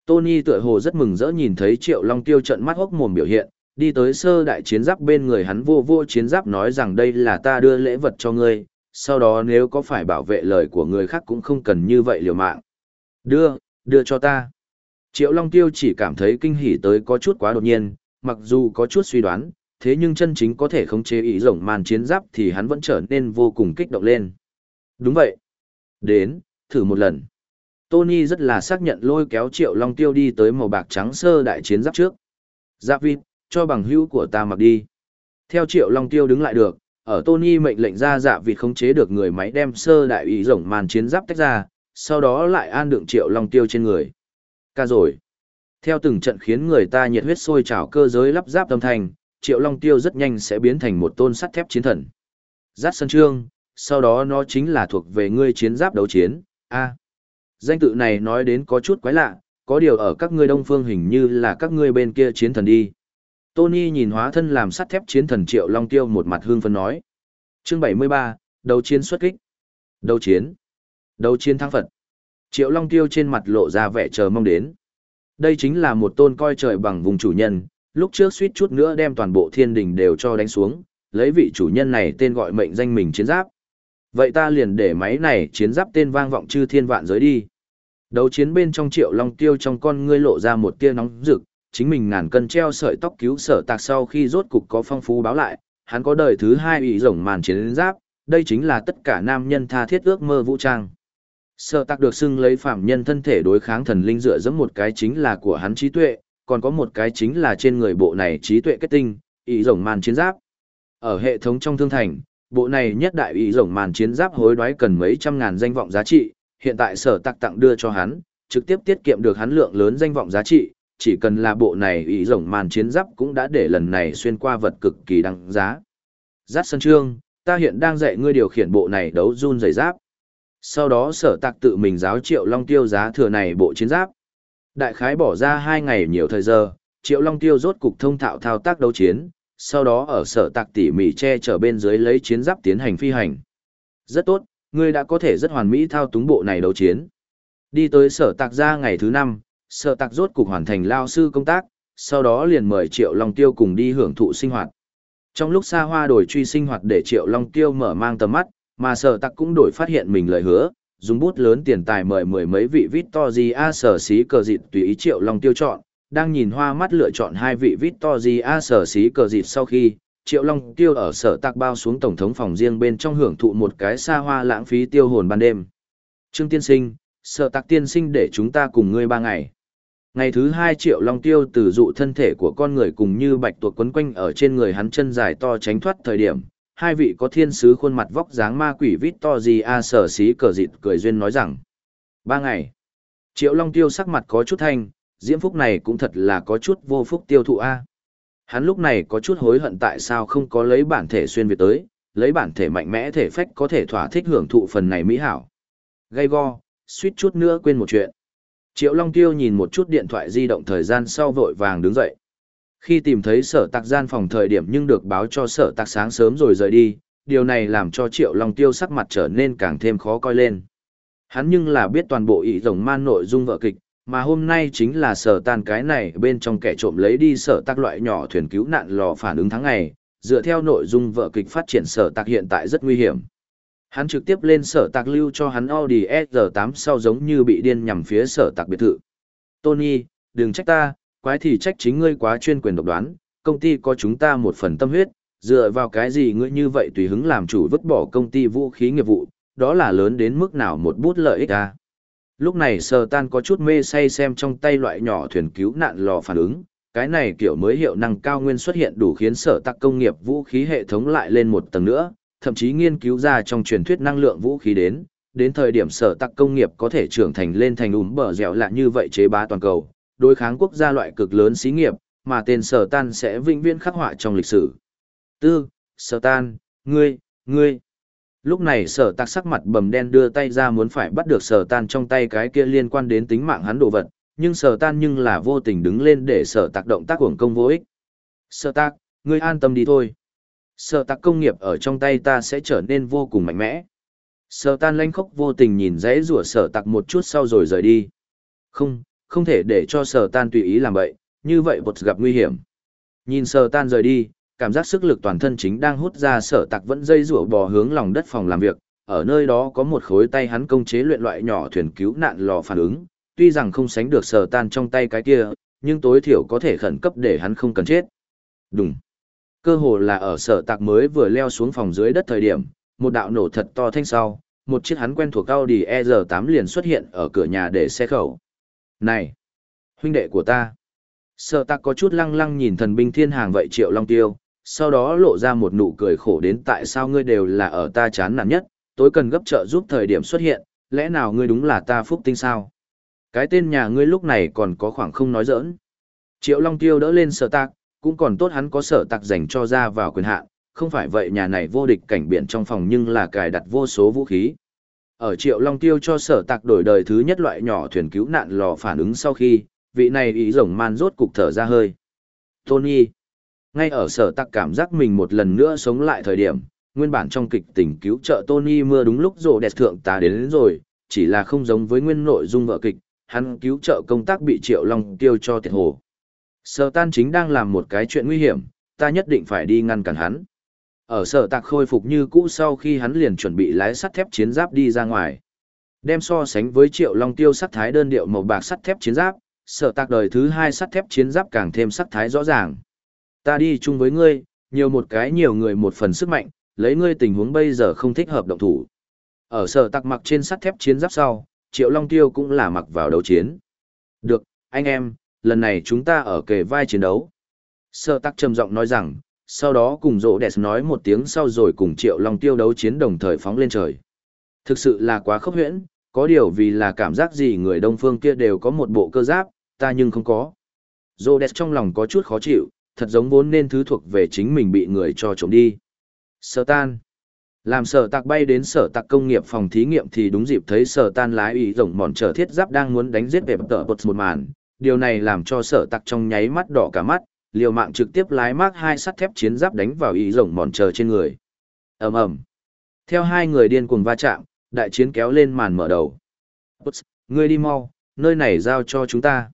Tony tựa hồ rất mừng rỡ nhìn thấy Triệu Long Tiêu trận mắt hốc mồm biểu hiện, đi tới sơ đại chiến giáp bên người hắn vô vô chiến giáp nói rằng đây là ta đưa lễ vật cho ngươi, sau đó nếu có phải bảo vệ lời của người khác cũng không cần như vậy liều mạng. Đưa, đưa cho ta. Triệu Long Tiêu chỉ cảm thấy kinh hỉ tới có chút quá đột nhiên, mặc dù có chút suy đoán, thế nhưng chân chính có thể khống chế ý rộng màn chiến giáp thì hắn vẫn trở nên vô cùng kích động lên. Đúng vậy. Đến, thử một lần. Tony rất là xác nhận lôi kéo triệu long tiêu đi tới màu bạc trắng sơ đại chiến giáp trước. Giáp vịt, cho bằng hữu của ta mặc đi. Theo triệu long tiêu đứng lại được, ở Tony mệnh lệnh ra dạ vịt khống chế được người máy đem sơ đại ý rồng màn chiến giáp tách ra, sau đó lại an đựng triệu long tiêu trên người. Ca rồi. Theo từng trận khiến người ta nhiệt huyết sôi trào cơ giới lắp giáp âm thanh, triệu long tiêu rất nhanh sẽ biến thành một tôn sắt thép chiến thần. Giáp sân trương, sau đó nó chính là thuộc về ngươi chiến giáp đấu chiến, A. Danh tự này nói đến có chút quái lạ, có điều ở các ngươi đông phương hình như là các ngươi bên kia chiến thần đi. Tony nhìn hóa thân làm sắt thép chiến thần Triệu Long Tiêu một mặt hương phấn nói. Chương 73, đấu chiến xuất kích. Đấu chiến. Đấu chiến thắng Phật. Triệu Long Tiêu trên mặt lộ ra vẻ chờ mong đến. Đây chính là một tôn coi trời bằng vùng chủ nhân, lúc trước suýt chút nữa đem toàn bộ thiên đình đều cho đánh xuống, lấy vị chủ nhân này tên gọi mệnh danh mình chiến giáp. Vậy ta liền để máy này chiến giáp tên vang vọng chư thiên vạn giới đi. Đấu chiến bên trong triệu long tiêu trong con ngươi lộ ra một tia nóng rực, chính mình ngàn cân treo sợi tóc cứu sở tạc sau khi rốt cục có phong phú báo lại, hắn có đời thứ hai ủy rồng màn chiến giáp, đây chính là tất cả nam nhân tha thiết ước mơ vũ trang. Sở tạc được xưng lấy phạm nhân thân thể đối kháng thần linh dựa dẫm một cái chính là của hắn trí tuệ, còn có một cái chính là trên người bộ này trí tuệ kết tinh, ý rồng màn chiến giáp. Ở hệ thống trong thương thành, bộ này nhất đại ý rồng màn chiến giáp hối đoái cần mấy trăm ngàn danh vọng giá trị, hiện tại sở tạc tặng đưa cho hắn, trực tiếp tiết kiệm được hắn lượng lớn danh vọng giá trị, chỉ cần là bộ này ý rồng màn chiến giáp cũng đã để lần này xuyên qua vật cực kỳ đăng giá. Giáp sân trương, ta hiện đang dạy ngươi điều khiển bộ này đấu run giày giáp. Sau đó sở tạc tự mình giáo triệu long tiêu giá thừa này bộ chiến giáp. Đại khái bỏ ra hai ngày nhiều thời giờ, triệu long tiêu rốt cục thông thạo thao tác đấu chiến, sau đó ở sở tạc tỉ mỉ che chở bên dưới lấy chiến giáp tiến hành phi hành. Rất tốt, ngươi đã có thể rất hoàn mỹ thao túng bộ này đấu chiến. Đi tới sở tạc ra ngày thứ năm, sở tạc rốt cục hoàn thành lao sư công tác, sau đó liền mời Triệu Long Tiêu cùng đi hưởng thụ sinh hoạt. Trong lúc xa hoa đổi truy sinh hoạt để Triệu Long Tiêu mở mang tầm mắt, mà sở tạc cũng đổi phát hiện mình lời hứa, dùng bút lớn tiền tài mời mười mấy vị Victoria sở xí cờ dịt tùy ý Triệu Long Tiêu chọn, đang nhìn hoa mắt lựa chọn hai vị Victoria sở xí cờ dịt sau khi, Triệu Long Tiêu ở sở tạc bao xuống tổng thống phòng riêng bên trong hưởng thụ một cái xa hoa lãng phí tiêu hồn ban đêm. Trương Tiên Sinh, sở tạc tiên sinh để chúng ta cùng ngươi ba ngày. Ngày thứ hai Triệu Long Tiêu từ dụ thân thể của con người cùng như bạch tuộc quấn quanh ở trên người hắn chân dài to tránh thoát thời điểm. Hai vị có thiên sứ khuôn mặt vóc dáng ma quỷ vít to gì a sở xí cờ dịt cười duyên nói rằng. Ba ngày. Triệu Long Tiêu sắc mặt có chút thanh, diễm phúc này cũng thật là có chút vô phúc tiêu thụ a. Hắn lúc này có chút hối hận tại sao không có lấy bản thể xuyên việt tới, lấy bản thể mạnh mẽ thể phách có thể thỏa thích hưởng thụ phần này mỹ hảo. gay go, suýt chút nữa quên một chuyện. Triệu Long Tiêu nhìn một chút điện thoại di động thời gian sau vội vàng đứng dậy. Khi tìm thấy sở tạc gian phòng thời điểm nhưng được báo cho sở tạc sáng sớm rồi rời đi, điều này làm cho Triệu Long Tiêu sắc mặt trở nên càng thêm khó coi lên. Hắn nhưng là biết toàn bộ ý rồng man nội dung vợ kịch, mà hôm nay chính là sở tan cái này bên trong kẻ trộm lấy đi sở tác loại nhỏ thuyền cứu nạn lò phản ứng tháng ngày, dựa theo nội dung vợ kịch phát triển sở tạc hiện tại rất nguy hiểm. Hắn trực tiếp lên sở tạc lưu cho hắn Audi S8 sau giống như bị điên nhằm phía sở tạc biệt thự. Tony, đừng trách ta, quái thì trách chính ngươi quá chuyên quyền độc đoán, công ty có chúng ta một phần tâm huyết, dựa vào cái gì ngươi như vậy tùy hứng làm chủ vứt bỏ công ty vũ khí nghiệp vụ, đó là lớn đến mức nào một bút lợi ích à. Lúc này sờ tan có chút mê say xem trong tay loại nhỏ thuyền cứu nạn lò phản ứng, cái này kiểu mới hiệu năng cao nguyên xuất hiện đủ khiến sở tạc công nghiệp vũ khí hệ thống lại lên một tầng nữa, thậm chí nghiên cứu ra trong truyền thuyết năng lượng vũ khí đến, đến thời điểm sở tạc công nghiệp có thể trưởng thành lên thành úm bờ dẻo lạ như vậy chế bá toàn cầu, đối kháng quốc gia loại cực lớn xí nghiệp, mà tên sở tan sẽ vĩnh viễn khắc họa trong lịch sử. Tư, sở tan, ngươi, ngươi. Lúc này sở tạc sắc mặt bầm đen đưa tay ra muốn phải bắt được sở tan trong tay cái kia liên quan đến tính mạng hắn đồ vật, nhưng sở tan nhưng là vô tình đứng lên để sở tạc động tác hưởng công vô ích. Sở tạc, ngươi an tâm đi thôi. Sở tạc công nghiệp ở trong tay ta sẽ trở nên vô cùng mạnh mẽ. Sở tan lanh khóc vô tình nhìn dãy rủa sở tạc một chút sau rồi rời đi. Không, không thể để cho sở tan tùy ý làm vậy, như vậy bột gặp nguy hiểm. Nhìn sở tan rời đi, cảm giác sức lực toàn thân chính đang hút ra sở tặc vẫn dây rủa bò hướng lòng đất phòng làm việc, ở nơi đó có một khối tay hắn công chế luyện loại nhỏ thuyền cứu nạn lò phản ứng, tuy rằng không sánh được sở tan trong tay cái kia, nhưng tối thiểu có thể khẩn cấp để hắn không cần chết. Đúng. Cơ hồ là ở sở tạc mới vừa leo xuống phòng dưới đất thời điểm, một đạo nổ thật to thanh sau, một chiếc hắn quen thuộc Audi ER8 liền xuất hiện ở cửa nhà để xe khẩu. Này! Huynh đệ của ta! Sở tạc có chút lăng lăng nhìn thần binh thiên hàng vậy triệu long tiêu, sau đó lộ ra một nụ cười khổ đến tại sao ngươi đều là ở ta chán nản nhất, tối cần gấp trợ giúp thời điểm xuất hiện, lẽ nào ngươi đúng là ta phúc tinh sao? Cái tên nhà ngươi lúc này còn có khoảng không nói giỡn. Triệu Long Tiêu đỡ lên sở tạc, cũng còn tốt hắn có sở tạc dành cho ra vào quyền hạn, không phải vậy nhà này vô địch cảnh biển trong phòng nhưng là cài đặt vô số vũ khí. Ở Triệu Long Tiêu cho sở tạc đổi đời thứ nhất loại nhỏ thuyền cứu nạn lò phản ứng sau khi, vị này ý rồng man rốt cục thở ra hơi. Tony. Ngay ở sở tặc cảm giác mình một lần nữa sống lại thời điểm, nguyên bản trong kịch tình cứu trợ Tony mưa đúng lúc rồ đẹp thượng tá đến, đến rồi, chỉ là không giống với nguyên nội dung vợ kịch, hắn cứu trợ công tác bị Triệu Long Tiêu cho tiệt hồ. Sở tan chính đang làm một cái chuyện nguy hiểm, ta nhất định phải đi ngăn cản hắn. Ở sở tạc khôi phục như cũ sau khi hắn liền chuẩn bị lái sắt thép chiến giáp đi ra ngoài. Đem so sánh với triệu long tiêu sắt thái đơn điệu màu bạc sắt thép chiến giáp, sở tạc đời thứ hai sắt thép chiến giáp càng thêm sắt thái rõ ràng. Ta đi chung với ngươi, nhiều một cái nhiều người một phần sức mạnh, lấy ngươi tình huống bây giờ không thích hợp động thủ. Ở sở tạc mặc trên sắt thép chiến giáp sau, triệu long tiêu cũng là mặc vào đấu chiến. Được, anh em, lần này chúng ta ở kề vai chiến đấu. Sở tặc trầm giọng nói rằng, sau đó cùng rỗ đẹp nói một tiếng sau rồi cùng triệu long tiêu đấu chiến đồng thời phóng lên trời. Thực sự là quá khốc huyễn, có điều vì là cảm giác gì người đông phương kia đều có một bộ cơ giáp, ta nhưng không có. rô đẹp trong lòng có chút khó chịu, thật giống vốn nên thứ thuộc về chính mình bị người cho trộm đi. Sở tan. Làm sở tạc bay đến sở tạc công nghiệp phòng thí nghiệm thì đúng dịp thấy sở tan lái ý rộng mòn trở thiết giáp đang muốn đánh giết về tờ bột một màn. Điều này làm cho sở tạc trong nháy mắt đỏ cả mắt, liều mạng trực tiếp lái mác hai sắt thép chiến giáp đánh vào ý rồng mòn trở trên người. ầm ầm Theo hai người điên cuồng va chạm, đại chiến kéo lên màn mở đầu. Bột, ngươi đi mau, nơi này giao cho chúng ta.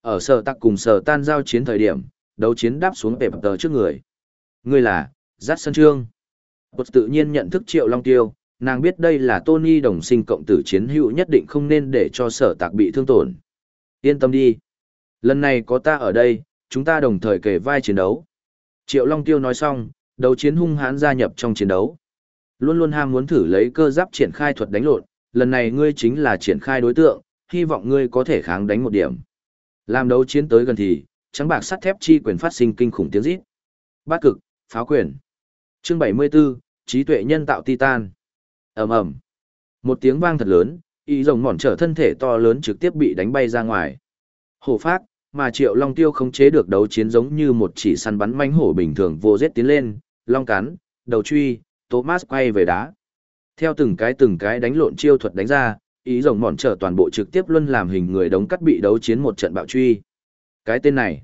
Ở sở tạc cùng sở tan giao chiến thời điểm, đấu chiến đáp xuống bẹp tờ trước người. Ngươi là, Giác Sân Trương. Bột tự nhiên nhận thức triệu long tiêu, nàng biết đây là Tony đồng sinh cộng tử chiến hữu nhất định không nên để cho sở tạc bị thương tổn. Yên tâm đi. Lần này có ta ở đây, chúng ta đồng thời kể vai chiến đấu. Triệu Long Tiêu nói xong, đấu chiến hung hãn gia nhập trong chiến đấu. Luôn luôn ham muốn thử lấy cơ giáp triển khai thuật đánh lộn, lần này ngươi chính là triển khai đối tượng, hy vọng ngươi có thể kháng đánh một điểm. Làm đấu chiến tới gần thì, trắng bạc sắt thép chi quyền phát sinh kinh khủng tiếng rít. Bát cực, pháo quyền. Chương 74, trí tuệ nhân tạo titan. Ầm ầm. Một tiếng vang thật lớn, y rồng mòn trở thân thể to lớn trực tiếp bị đánh bay ra ngoài. Hổ phát, mà triệu long tiêu không chế được đấu chiến giống như một chỉ săn bắn manh hổ bình thường vô giết tiến lên, long cắn, đầu truy, Thomas quay về đá. Theo từng cái từng cái đánh lộn chiêu thuật đánh ra, ý rồng mòn trở toàn bộ trực tiếp luân làm hình người đống cắt bị đấu chiến một trận bạo truy. Cái tên này,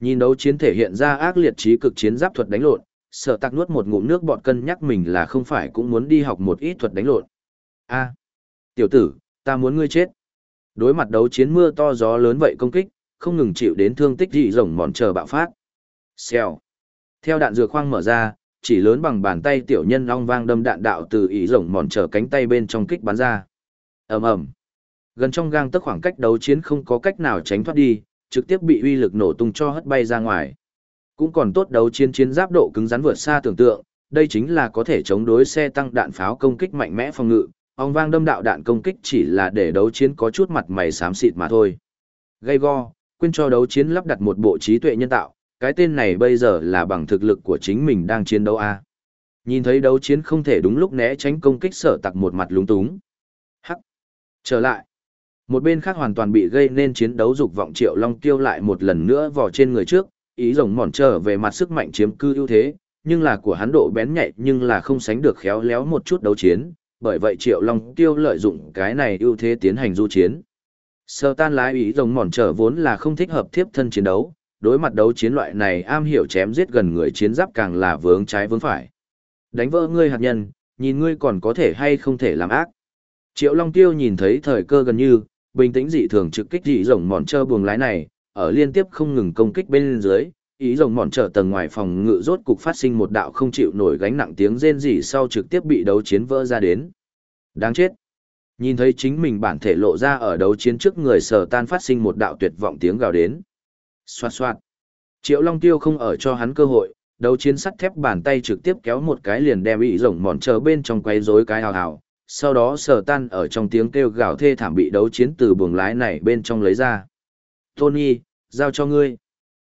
nhìn đấu chiến thể hiện ra ác liệt trí cực chiến giáp thuật đánh lộn, sợ tắc nuốt một ngụm nước bọt cân nhắc mình là không phải cũng muốn đi học một ít thuật đánh lộn. A, tiểu tử, ta muốn ngươi chết. Đối mặt đấu chiến mưa to gió lớn vậy công kích, không ngừng chịu đến thương tích dị rồng mòn chờ bạo phát. Xèo. Theo đạn dược khoang mở ra, chỉ lớn bằng bàn tay tiểu nhân long vang đâm đạn đạo từ ý rồng mòn chờ cánh tay bên trong kích bắn ra. ầm ầm. Gần trong gang tức khoảng cách đấu chiến không có cách nào tránh thoát đi, trực tiếp bị uy lực nổ tung cho hất bay ra ngoài. Cũng còn tốt đấu chiến chiến giáp độ cứng rắn vượt xa tưởng tượng, đây chính là có thể chống đối xe tăng đạn pháo công kích mạnh mẽ phòng ngự, ong vang đâm đạo đạn công kích chỉ là để đấu chiến có chút mặt mày xám xịt mà thôi. Gây go, quên cho đấu chiến lắp đặt một bộ trí tuệ nhân tạo, cái tên này bây giờ là bằng thực lực của chính mình đang chiến đấu a. Nhìn thấy đấu chiến không thể đúng lúc né tránh công kích sở tặc một mặt lúng túng. Hắc. Trở lại. Một bên khác hoàn toàn bị gây nên chiến đấu dục vọng triệu long tiêu lại một lần nữa vò trên người trước, ý rồng mòn trở về mặt sức mạnh chiếm cư ưu thế, nhưng là của hắn độ bén nhạy nhưng là không sánh được khéo léo một chút đấu chiến, bởi vậy triệu long tiêu lợi dụng cái này ưu thế tiến hành du chiến. Sơ tan lái ý rồng mòn trở vốn là không thích hợp thiếp thân chiến đấu, đối mặt đấu chiến loại này am hiểu chém giết gần người chiến giáp càng là vướng trái vướng phải. Đánh vỡ ngươi hạt nhân, nhìn ngươi còn có thể hay không thể làm ác. Triệu Long Tiêu nhìn thấy thời cơ gần như, bình tĩnh dị thường trực kích dị rồng mòn trơ buồng lái này, ở liên tiếp không ngừng công kích bên dưới, ý rồng mòn trở tầng ngoài phòng ngự rốt cục phát sinh một đạo không chịu nổi gánh nặng tiếng rên rỉ sau trực tiếp bị đấu chiến vỡ ra đến. Đáng chết. Nhìn thấy chính mình bản thể lộ ra ở đấu chiến trước người sở tan phát sinh một đạo tuyệt vọng tiếng gào đến. Xoạt xoạt. Triệu Long Tiêu không ở cho hắn cơ hội, đấu chiến sắt thép bàn tay trực tiếp kéo một cái liền đem bị rồng mòn trở bên trong quay rối cái hào hào, sau đó sờ tan ở trong tiếng kêu gào thê thảm bị đấu chiến từ buồng lái này bên trong lấy ra. Tony, giao cho ngươi.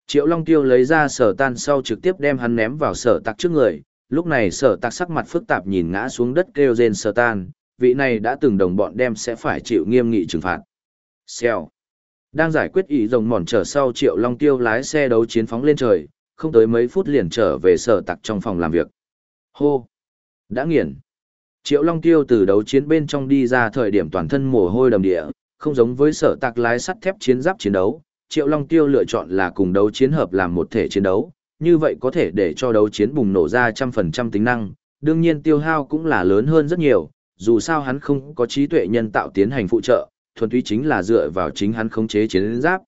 Triệu Long Tiêu lấy ra sở tan sau trực tiếp đem hắn ném vào sở tặc trước người, lúc này sở tặc sắc mặt phức tạp nhìn ngã xuống đất kêu rên sở tan, vị này đã từng đồng bọn đem sẽ phải chịu nghiêm nghị trừng phạt. Xèo. Đang giải quyết ý rồng mòn trở sau Triệu Long Tiêu lái xe đấu chiến phóng lên trời, không tới mấy phút liền trở về sở tặc trong phòng làm việc. Hô. Đã nghiền. Triệu Long Tiêu từ đấu chiến bên trong đi ra thời điểm toàn thân mồ hôi đầm địa, không giống với sở tạc lái sắt thép chiến giáp chiến đấu, Triệu Long Tiêu lựa chọn là cùng đấu chiến hợp làm một thể chiến đấu, như vậy có thể để cho đấu chiến bùng nổ ra trăm phần trăm tính năng, đương nhiên tiêu hao cũng là lớn hơn rất nhiều, dù sao hắn không có trí tuệ nhân tạo tiến hành phụ trợ, thuần túy chính là dựa vào chính hắn khống chế chiến giáp.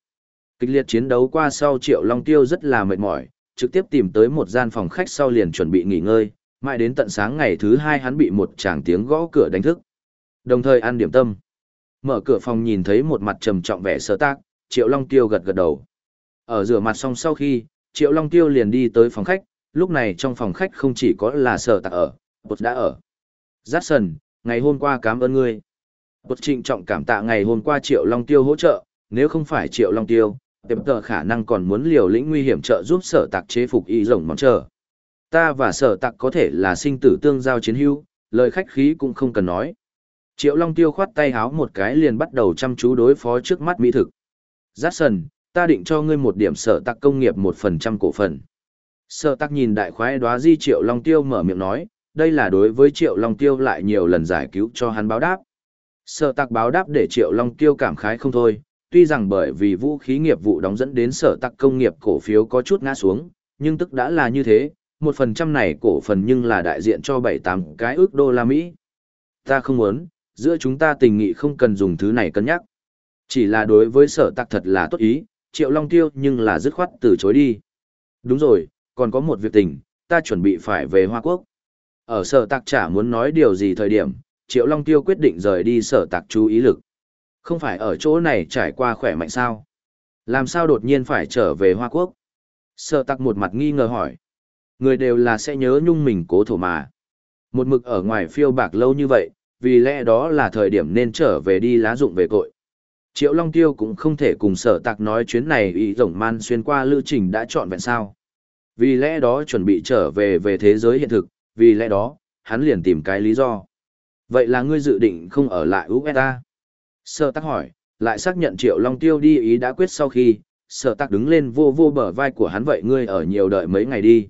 Kịch liệt chiến đấu qua sau Triệu Long Tiêu rất là mệt mỏi, trực tiếp tìm tới một gian phòng khách sau liền chuẩn bị nghỉ ngơi, mãi đến tận sáng ngày thứ hai hắn bị một chàng tiếng gõ cửa đánh thức. Đồng thời ăn điểm tâm. Mở cửa phòng nhìn thấy một mặt trầm trọng vẻ sơ tác, Triệu Long Tiêu gật gật đầu. Ở rửa mặt xong sau khi, Triệu Long Tiêu liền đi tới phòng khách, lúc này trong phòng khách không chỉ có là sở tạc ở, bột đã ở. Jackson, ngày hôm qua cảm ơn ngươi. Bột trịnh trọng cảm tạ ngày hôm qua Triệu Long Tiêu hỗ trợ, nếu không phải Triệu Long Tiêu, tiệm tờ khả năng còn muốn liều lĩnh nguy hiểm trợ giúp sở tạc chế phục y rồng món chờ. Ta và sở tạc có thể là sinh tử tương giao chiến hữu, lời khách khí cũng không cần nói. Triệu Long Tiêu khoát tay háo một cái liền bắt đầu chăm chú đối phó trước mắt mỹ thực. Jackson, ta định cho ngươi một điểm sở tạc công nghiệp một phần trăm cổ phần. Sở tạc nhìn đại khoái đoá di Triệu Long Tiêu mở miệng nói, đây là đối với Triệu Long Tiêu lại nhiều lần giải cứu cho hắn báo đáp. Sở tạc báo đáp để Triệu Long Tiêu cảm khái không thôi, tuy rằng bởi vì vũ khí nghiệp vụ đóng dẫn đến sở tạc công nghiệp cổ phiếu có chút ngã xuống, nhưng tức đã là như thế, một phần trăm này cổ phần nhưng là đại diện cho bảy tám cái ước đô la Mỹ. Ta không muốn, giữa chúng ta tình nghị không cần dùng thứ này cân nhắc. Chỉ là đối với sở tạc thật là tốt ý, Triệu Long Tiêu nhưng là dứt khoát từ chối đi. Đúng rồi, còn có một việc tình, ta chuẩn bị phải về Hoa Quốc. Ở sở tạc chả muốn nói điều gì thời điểm, Triệu Long Tiêu quyết định rời đi sở tạc chú ý lực. Không phải ở chỗ này trải qua khỏe mạnh sao? Làm sao đột nhiên phải trở về Hoa Quốc? Sở tạc một mặt nghi ngờ hỏi. Người đều là sẽ nhớ nhung mình cố thổ mà. Một mực ở ngoài phiêu bạc lâu như vậy, vì lẽ đó là thời điểm nên trở về đi lá dụng về cội. Triệu Long Tiêu cũng không thể cùng sở tạc nói chuyến này ý rồng man xuyên qua lưu trình đã chọn vẹn sao. Vì lẽ đó chuẩn bị trở về về thế giới hiện thực, vì lẽ đó, hắn liền tìm cái lý do. Vậy là ngươi dự định không ở lại USA? Sở Tắc hỏi, lại xác nhận Triệu Long Tiêu đi ý đã quyết sau khi, sở Tắc đứng lên vô vô bờ vai của hắn vậy ngươi ở nhiều đợi mấy ngày đi.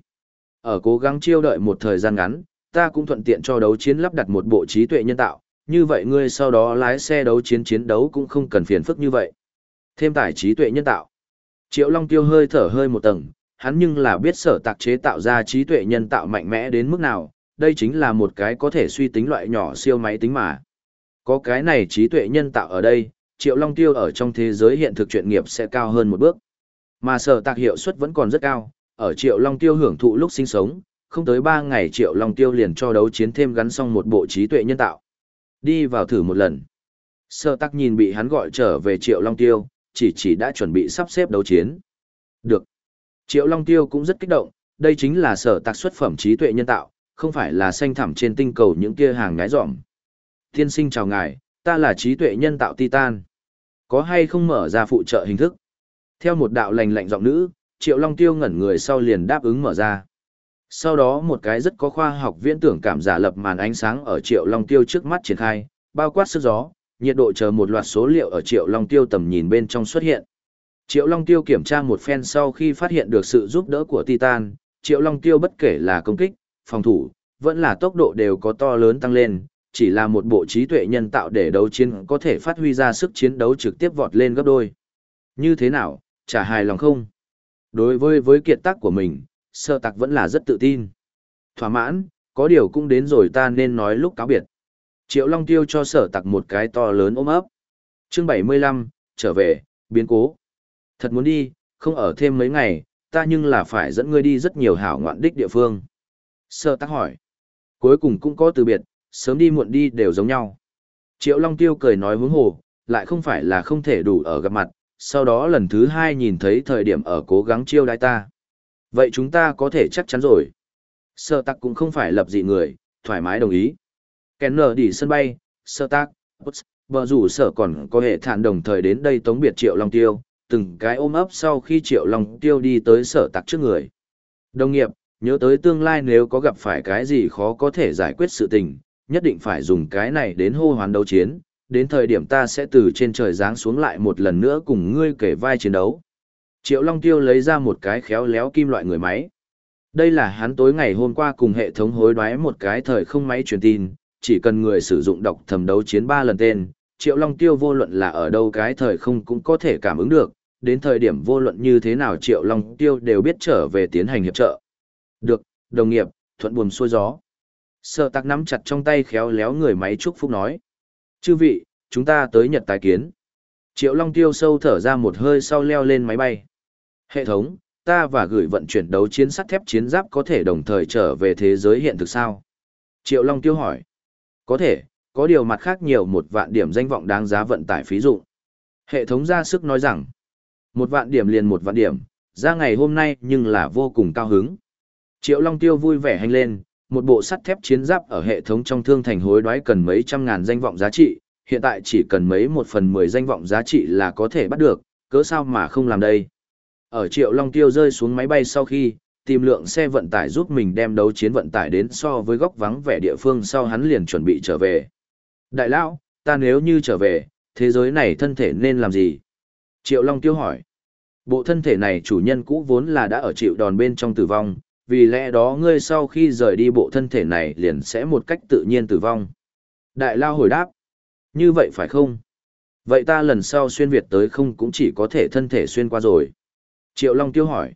Ở cố gắng chiêu đợi một thời gian ngắn, ta cũng thuận tiện cho đấu chiến lắp đặt một bộ trí tuệ nhân tạo, như vậy ngươi sau đó lái xe đấu chiến chiến đấu cũng không cần phiền phức như vậy. Thêm tải trí tuệ nhân tạo. Triệu Long Tiêu hơi thở hơi một tầng, hắn nhưng là biết sở tạc chế tạo ra trí tuệ nhân tạo mạnh mẽ đến mức nào, đây chính là một cái có thể suy tính loại nhỏ siêu máy tính mà. Có cái này trí tuệ nhân tạo ở đây, Triệu Long Tiêu ở trong thế giới hiện thực chuyện nghiệp sẽ cao hơn một bước. Mà sở tạc hiệu suất vẫn còn rất cao, ở Triệu Long Tiêu hưởng thụ lúc sinh sống, không tới 3 ngày Triệu Long Tiêu liền cho đấu chiến thêm gắn xong một bộ trí tuệ nhân tạo. Đi vào thử một lần. Sơ tắc nhìn bị hắn gọi trở về Triệu Long Tiêu, chỉ chỉ đã chuẩn bị sắp xếp đấu chiến. Được. Triệu Long Tiêu cũng rất kích động, đây chính là sở tạc xuất phẩm trí tuệ nhân tạo, không phải là xanh thẳm trên tinh cầu những kia hàng ngái dỏm. Tiên sinh chào ngài, ta là trí tuệ nhân tạo Titan. Có hay không mở ra phụ trợ hình thức? Theo một đạo lành lạnh giọng nữ, Triệu Long Tiêu ngẩn người sau liền đáp ứng mở ra. Sau đó một cái rất có khoa học viễn tưởng cảm giả lập màn ánh sáng ở Triệu Long Tiêu trước mắt triển khai, bao quát sức gió, nhiệt độ chờ một loạt số liệu ở Triệu Long Tiêu tầm nhìn bên trong xuất hiện. Triệu Long Tiêu kiểm tra một phen sau khi phát hiện được sự giúp đỡ của Titan, Triệu Long Tiêu bất kể là công kích, phòng thủ, vẫn là tốc độ đều có to lớn tăng lên, chỉ là một bộ trí tuệ nhân tạo để đấu chiến có thể phát huy ra sức chiến đấu trực tiếp vọt lên gấp đôi. Như thế nào, chả hài lòng không? Đối với với kiệt tác của mình, sơ tặc vẫn là rất tự tin. Thỏa mãn, có điều cũng đến rồi ta nên nói lúc cáo biệt. Triệu Long Tiêu cho sở tặc một cái to lớn ôm ấp. chương 75, trở về, biến cố. Thật muốn đi, không ở thêm mấy ngày, ta nhưng là phải dẫn ngươi đi rất nhiều hảo ngoạn đích địa phương. Sở tặc hỏi. Cuối cùng cũng có từ biệt, sớm đi muộn đi đều giống nhau. Triệu Long Tiêu cười nói hướng hồ, lại không phải là không thể đủ ở gặp mặt, sau đó lần thứ hai nhìn thấy thời điểm ở cố gắng chiêu đãi ta. Vậy chúng ta có thể chắc chắn rồi. Sợ tặc cũng không phải lập dị người, thoải mái đồng ý. Kèn nở đi sân bay, sơ tác, bờ rủ sở còn có hệ thản đồng thời đến đây tống biệt Triệu Long Tiêu, từng cái ôm ấp sau khi Triệu Long Tiêu đi tới sở tạc trước người. Đồng nghiệp, nhớ tới tương lai nếu có gặp phải cái gì khó có thể giải quyết sự tình, nhất định phải dùng cái này đến hô hoán đấu chiến, đến thời điểm ta sẽ từ trên trời giáng xuống lại một lần nữa cùng ngươi kể vai chiến đấu. Triệu Long Tiêu lấy ra một cái khéo léo kim loại người máy. Đây là hắn tối ngày hôm qua cùng hệ thống hối đoái một cái thời không máy truyền tin, chỉ cần người sử dụng đọc thầm đấu chiến 3 lần tên, Triệu Long Tiêu vô luận là ở đâu cái thời không cũng có thể cảm ứng được, đến thời điểm vô luận như thế nào Triệu Long Tiêu đều biết trở về tiến hành hiệp trợ. Được, đồng nghiệp, thuận buồm xuôi gió. Sợ tắc nắm chặt trong tay khéo léo người máy chúc phúc nói. Chư vị, chúng ta tới Nhật tài kiến. Triệu Long Tiêu sâu thở ra một hơi sau leo lên máy bay. Hệ thống, ta và gửi vận chuyển đấu chiến sắt thép chiến giáp có thể đồng thời trở về thế giới hiện thực sao? Triệu Long Tiêu hỏi. Có thể, có điều mặt khác nhiều một vạn điểm danh vọng đáng giá vận tải phí dụng. Hệ thống ra sức nói rằng, một vạn điểm liền một vạn điểm, ra ngày hôm nay nhưng là vô cùng cao hứng. Triệu Long Tiêu vui vẻ hành lên, một bộ sắt thép chiến giáp ở hệ thống trong thương thành hối đoái cần mấy trăm ngàn danh vọng giá trị, hiện tại chỉ cần mấy một phần mười danh vọng giá trị là có thể bắt được, cớ sao mà không làm đây. Ở Triệu Long Tiêu rơi xuống máy bay sau khi, tìm lượng xe vận tải giúp mình đem đấu chiến vận tải đến so với góc vắng vẻ địa phương sau hắn liền chuẩn bị trở về. Đại lão, ta nếu như trở về, thế giới này thân thể nên làm gì? Triệu Long Tiêu hỏi. Bộ thân thể này chủ nhân cũ vốn là đã ở chịu đòn bên trong tử vong, vì lẽ đó ngươi sau khi rời đi bộ thân thể này liền sẽ một cách tự nhiên tử vong. Đại lao hồi đáp. Như vậy phải không? Vậy ta lần sau xuyên Việt tới không cũng chỉ có thể thân thể xuyên qua rồi. Triệu Long Tiêu hỏi.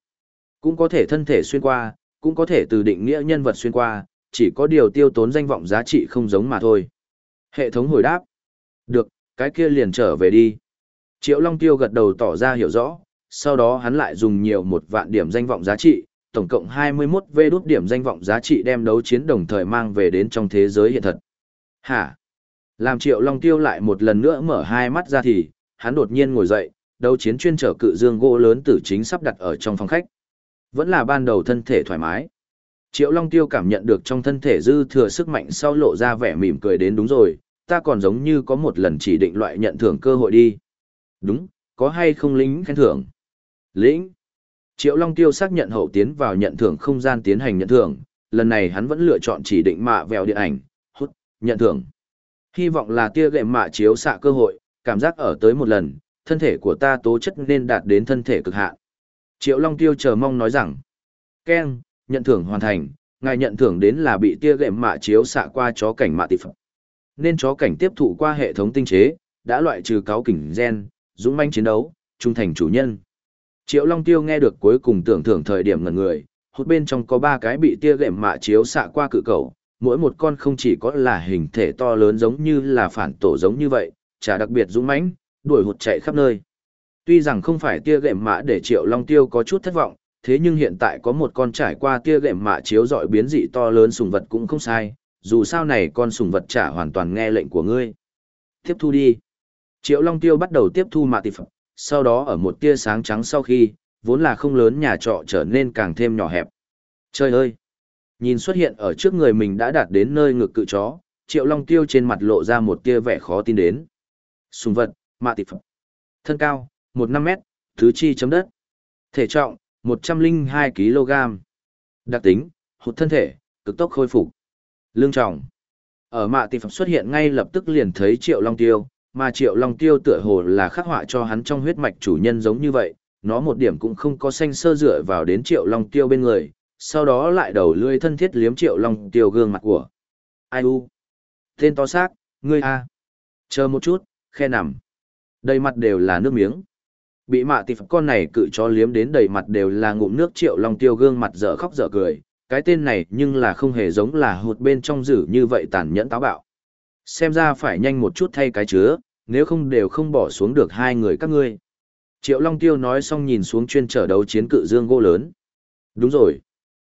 Cũng có thể thân thể xuyên qua, cũng có thể từ định nghĩa nhân vật xuyên qua, chỉ có điều tiêu tốn danh vọng giá trị không giống mà thôi. Hệ thống hồi đáp. Được, cái kia liền trở về đi. Triệu Long Tiêu gật đầu tỏ ra hiểu rõ, sau đó hắn lại dùng nhiều một vạn điểm danh vọng giá trị, tổng cộng 21 vê đút điểm danh vọng giá trị đem đấu chiến đồng thời mang về đến trong thế giới hiện thật. Hả? Làm Triệu Long Tiêu lại một lần nữa mở hai mắt ra thì, hắn đột nhiên ngồi dậy, đấu chiến chuyên trở cự dương gỗ lớn tử chính sắp đặt ở trong phòng khách. Vẫn là ban đầu thân thể thoải mái. Triệu Long Tiêu cảm nhận được trong thân thể dư thừa sức mạnh sau lộ ra vẻ mỉm cười đến đúng rồi, ta còn giống như có một lần chỉ định loại nhận thưởng cơ hội đi. Đúng, có hay không lính khen thưởng? Lĩnh. Triệu Long Tiêu xác nhận hậu tiến vào nhận thưởng không gian tiến hành nhận thưởng, lần này hắn vẫn lựa chọn chỉ định mạ vèo điện ảnh, hút, nhận thưởng. Hy vọng là tia gệm mạ chiếu xạ cơ hội, cảm giác ở tới một lần, thân thể của ta tố chất nên đạt đến thân thể cực hạn. Triệu Long Tiêu chờ mong nói rằng, Ken, nhận thưởng hoàn thành, ngài nhận thưởng đến là bị tia gệm mạ chiếu xạ qua chó cảnh mạ tịp phẩm. Nên chó cảnh tiếp thụ qua hệ thống tinh chế, đã loại trừ cáo kỉnh gen, dũng manh chiến đấu, trung thành chủ nhân. Triệu Long Tiêu nghe được cuối cùng tưởng thưởng thời điểm ngần người, hút bên trong có ba cái bị tia gệm mạ chiếu xạ qua cự cầu, mỗi một con không chỉ có là hình thể to lớn giống như là phản tổ giống như vậy, chả đặc biệt dũng mãnh, đuổi hụt chạy khắp nơi. Tuy rằng không phải tia gệm mạ để Triệu Long Tiêu có chút thất vọng, thế nhưng hiện tại có một con trải qua tia gệm mạ chiếu dọi biến dị to lớn sùng vật cũng không sai, dù sao này con sùng vật chả hoàn toàn nghe lệnh của ngươi. Tiếp thu đi. Triệu Long Tiêu bắt đầu tiếp thu mạ tịp, sau đó ở một tia sáng trắng sau khi, vốn là không lớn nhà trọ trở nên càng thêm nhỏ hẹp. Trời ơi! Nhìn xuất hiện ở trước người mình đã đạt đến nơi ngực cự chó, Triệu Long Tiêu trên mặt lộ ra một tia vẻ khó tin đến. Sùng vật, mạ tịp. Thân cao, một năm mét, thứ chi chấm đất. Thể trọng, một trăm linh hai kg. Đặc tính, hụt thân thể, cực tốc khôi phục. Lương trọng. Ở mạ tịp xuất hiện ngay lập tức liền thấy Triệu Long Tiêu, mà Triệu Long Tiêu tựa hồ là khắc họa cho hắn trong huyết mạch chủ nhân giống như vậy, nó một điểm cũng không có xanh sơ dựa vào đến Triệu Long Tiêu bên người, sau đó lại đầu lươi thân thiết liếm Triệu Long Tiêu gương mặt của. Ai u? Tên to xác, ngươi a. Chờ một chút, khe nằm. Đầy mặt đều là nước miếng. Bị mạ tịp con này cự cho liếm đến đầy mặt đều là ngụm nước Triệu Long Tiêu gương mặt dở khóc dở cười, cái tên này nhưng là không hề giống là hụt bên trong dữ như vậy tàn nhẫn táo bạo. Xem ra phải nhanh một chút thay cái chứa, nếu không đều không bỏ xuống được hai người các ngươi. Triệu Long Tiêu nói xong nhìn xuống chuyên trở đấu chiến cự dương gỗ lớn. Đúng rồi.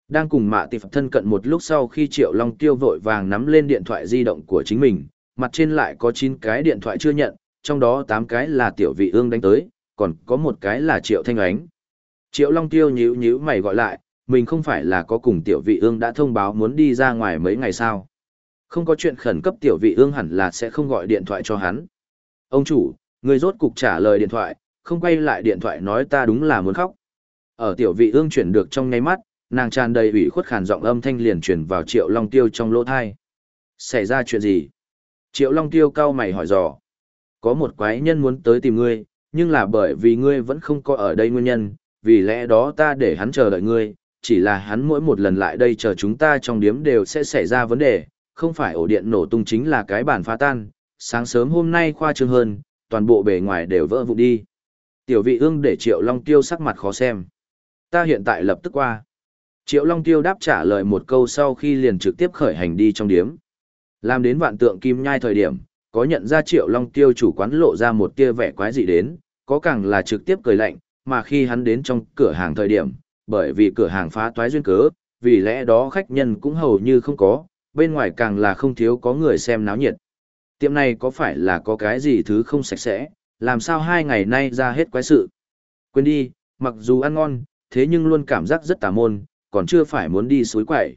Đang cùng mạ tịp thân cận một lúc sau khi Triệu Long Tiêu vội vàng nắm lên điện thoại di động của chính mình, mặt trên lại có 9 cái điện thoại chưa nhận, trong đó 8 cái là tiểu vị ương đánh tới, còn có một cái là Triệu Thanh Ánh. Triệu Long Tiêu nhíu nhíu mày gọi lại, mình không phải là có cùng tiểu vị ương đã thông báo muốn đi ra ngoài mấy ngày sao. Không có chuyện khẩn cấp tiểu vị ương hẳn là sẽ không gọi điện thoại cho hắn. Ông chủ, người rốt cục trả lời điện thoại, không quay lại điện thoại nói ta đúng là muốn khóc. Ở tiểu vị ương chuyển được trong ngay mắt, nàng tràn đầy ủy khuất khàn giọng âm thanh liền truyền vào triệu long tiêu trong lỗ thai. Xảy ra chuyện gì? Triệu long tiêu cao mày hỏi dò. Có một quái nhân muốn tới tìm ngươi, nhưng là bởi vì ngươi vẫn không có ở đây nguyên nhân, vì lẽ đó ta để hắn chờ đợi ngươi, chỉ là hắn mỗi một lần lại đây chờ chúng ta trong điếm đều sẽ xảy ra vấn đề, không phải ổ điện nổ tung chính là cái bản phá tan, sáng sớm hôm nay khoa trương hơn, toàn bộ bề ngoài đều vỡ vụn đi. Tiểu vị ương để Triệu Long Tiêu sắc mặt khó xem. Ta hiện tại lập tức qua. Triệu Long Tiêu đáp trả lời một câu sau khi liền trực tiếp khởi hành đi trong điếm. Làm đến vạn tượng kim nhai thời điểm, có nhận ra Triệu Long Tiêu chủ quán lộ ra một tia vẻ quái dị đến, có càng là trực tiếp cười lạnh, mà khi hắn đến trong cửa hàng thời điểm, bởi vì cửa hàng phá toái duyên cớ, vì lẽ đó khách nhân cũng hầu như không có, bên ngoài càng là không thiếu có người xem náo nhiệt. Tiệm này có phải là có cái gì thứ không sạch sẽ, làm sao hai ngày nay ra hết quái sự. Quên đi, mặc dù ăn ngon, thế nhưng luôn cảm giác rất tà môn, còn chưa phải muốn đi suối quẩy.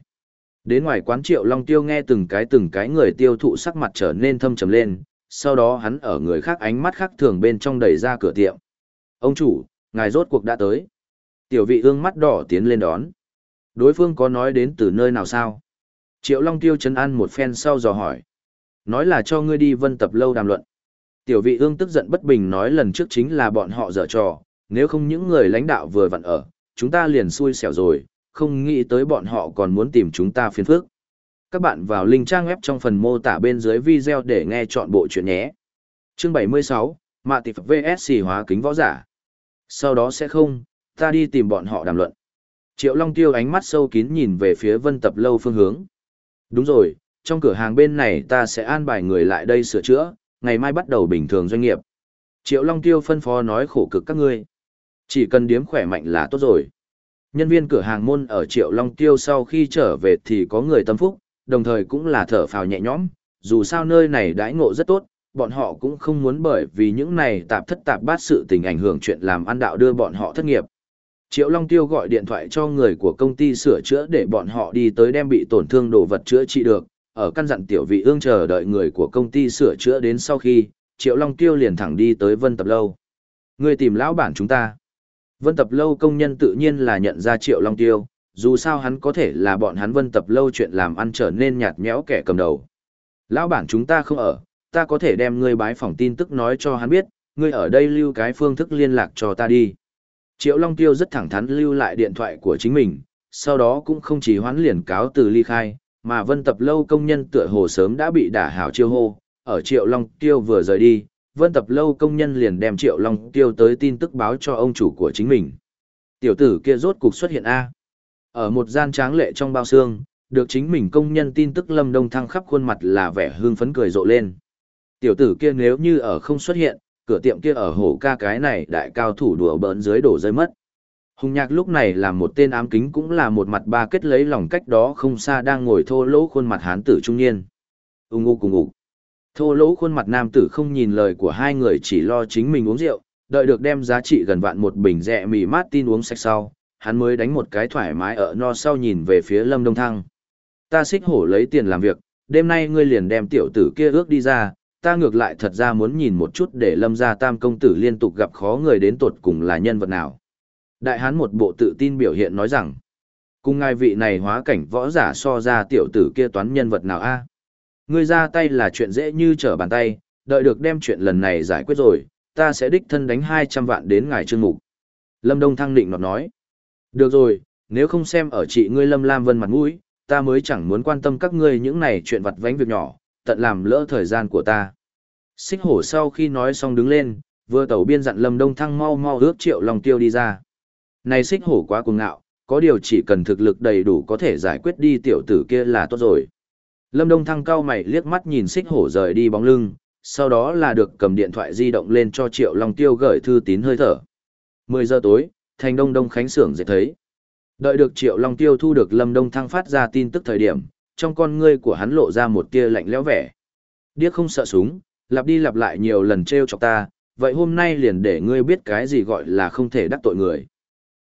Đến ngoài quán triệu long tiêu nghe từng cái từng cái người tiêu thụ sắc mặt trở nên thâm trầm lên, sau đó hắn ở người khác ánh mắt khác thường bên trong đẩy ra cửa tiệm. Ông chủ, ngài rốt cuộc đã tới. Tiểu vị ương mắt đỏ tiến lên đón. Đối phương có nói đến từ nơi nào sao? Triệu Long Tiêu chấn an một phen sau dò hỏi. Nói là cho ngươi đi vân tập lâu đàm luận. Tiểu vị ương tức giận bất bình nói lần trước chính là bọn họ dở trò, nếu không những người lãnh đạo vừa vặn ở, chúng ta liền xui xẻo rồi, không nghĩ tới bọn họ còn muốn tìm chúng ta phiền phức. Các bạn vào link trang web trong phần mô tả bên dưới video để nghe chọn bộ chuyện nhé. Chương 76, Mạ Tịp VS hóa kính võ giả. Sau đó sẽ không, ta đi tìm bọn họ đàm luận. Triệu Long Tiêu ánh mắt sâu kín nhìn về phía vân tập lâu phương hướng. Đúng rồi, trong cửa hàng bên này ta sẽ an bài người lại đây sửa chữa, ngày mai bắt đầu bình thường doanh nghiệp. Triệu Long Tiêu phân phó nói khổ cực các ngươi. Chỉ cần điếm khỏe mạnh là tốt rồi. Nhân viên cửa hàng môn ở Triệu Long Tiêu sau khi trở về thì có người tâm phúc, đồng thời cũng là thở phào nhẹ nhõm, dù sao nơi này đãi ngộ rất tốt, bọn họ cũng không muốn bởi vì những này tạp thất tạp bát sự tình ảnh hưởng chuyện làm ăn đạo đưa bọn họ thất nghiệp. Triệu Long Tiêu gọi điện thoại cho người của công ty sửa chữa để bọn họ đi tới đem bị tổn thương đồ vật chữa trị được, ở căn dặn tiểu vị ương chờ đợi người của công ty sửa chữa đến sau khi, Triệu Long Tiêu liền thẳng đi tới Vân Tập Lâu. Người tìm lão bản chúng ta. Vân Tập Lâu công nhân tự nhiên là nhận ra Triệu Long Tiêu, dù sao hắn có thể là bọn hắn Vân Tập Lâu chuyện làm ăn trở nên nhạt nhẽo kẻ cầm đầu. Lão bản chúng ta không ở, ta có thể đem ngươi bái phỏng tin tức nói cho hắn biết, ngươi ở đây lưu cái phương thức liên lạc cho ta đi. Triệu Long Tiêu rất thẳng thắn lưu lại điện thoại của chính mình, sau đó cũng không chỉ hoán liền cáo từ ly khai, mà vân tập lâu công nhân tựa hồ sớm đã bị đả hảo chiêu hô, ở Triệu Long Tiêu vừa rời đi, vân tập lâu công nhân liền đem Triệu Long Tiêu tới tin tức báo cho ông chủ của chính mình. Tiểu tử kia rốt cục xuất hiện A. Ở một gian tráng lệ trong bao xương, được chính mình công nhân tin tức Lâm Đông Thăng khắp khuôn mặt là vẻ hương phấn cười rộ lên. Tiểu tử kia nếu như ở không xuất hiện, cửa tiệm kia ở hổ ca cái này đại cao thủ đùa bỡn dưới đổ rơi mất. Hùng nhạc lúc này là một tên ám kính cũng là một mặt ba kết lấy lòng cách đó không xa đang ngồi thô lỗ khuôn mặt hán tử trung niên. Ung ngu cùng ngủ. Thô lỗ khuôn mặt nam tử không nhìn lời của hai người chỉ lo chính mình uống rượu, đợi được đem giá trị gần vạn một bình rẻ mì mát tin uống sạch sau, hắn mới đánh một cái thoải mái ở no sau nhìn về phía lâm đông thăng. Ta xích hổ lấy tiền làm việc, đêm nay ngươi liền đem tiểu tử kia ước đi ra, ta ngược lại thật ra muốn nhìn một chút để lâm gia tam công tử liên tục gặp khó người đến tột cùng là nhân vật nào. Đại hán một bộ tự tin biểu hiện nói rằng, cùng ngài vị này hóa cảnh võ giả so ra tiểu tử kia toán nhân vật nào a Ngươi ra tay là chuyện dễ như trở bàn tay, đợi được đem chuyện lần này giải quyết rồi, ta sẽ đích thân đánh 200 vạn đến ngài trương mục. Lâm Đông Thăng định nọt nói, được rồi, nếu không xem ở chị ngươi Lâm Lam Vân mặt mũi, ta mới chẳng muốn quan tâm các ngươi những này chuyện vặt vánh việc nhỏ, tận làm lỡ thời gian của ta. Xích hổ sau khi nói xong đứng lên, vừa tẩu biên dặn Lâm Đông Thăng mau mau ước triệu lòng tiêu đi ra. Này xích hổ quá cuồng ngạo, có điều chỉ cần thực lực đầy đủ có thể giải quyết đi tiểu tử kia là tốt rồi. Lâm Đông Thăng cao mày liếc mắt nhìn xích hổ rời đi bóng lưng, sau đó là được cầm điện thoại di động lên cho Triệu Long Tiêu gửi thư tín hơi thở. 10 giờ tối, thành Đông Đông Khánh Sưởng dễ thấy. Đợi được Triệu Long Tiêu thu được Lâm Đông Thăng phát ra tin tức thời điểm, trong con ngươi của hắn lộ ra một tia lạnh lẽo vẻ. Điếc không sợ súng, lặp đi lặp lại nhiều lần trêu chọc ta, vậy hôm nay liền để ngươi biết cái gì gọi là không thể đắc tội người.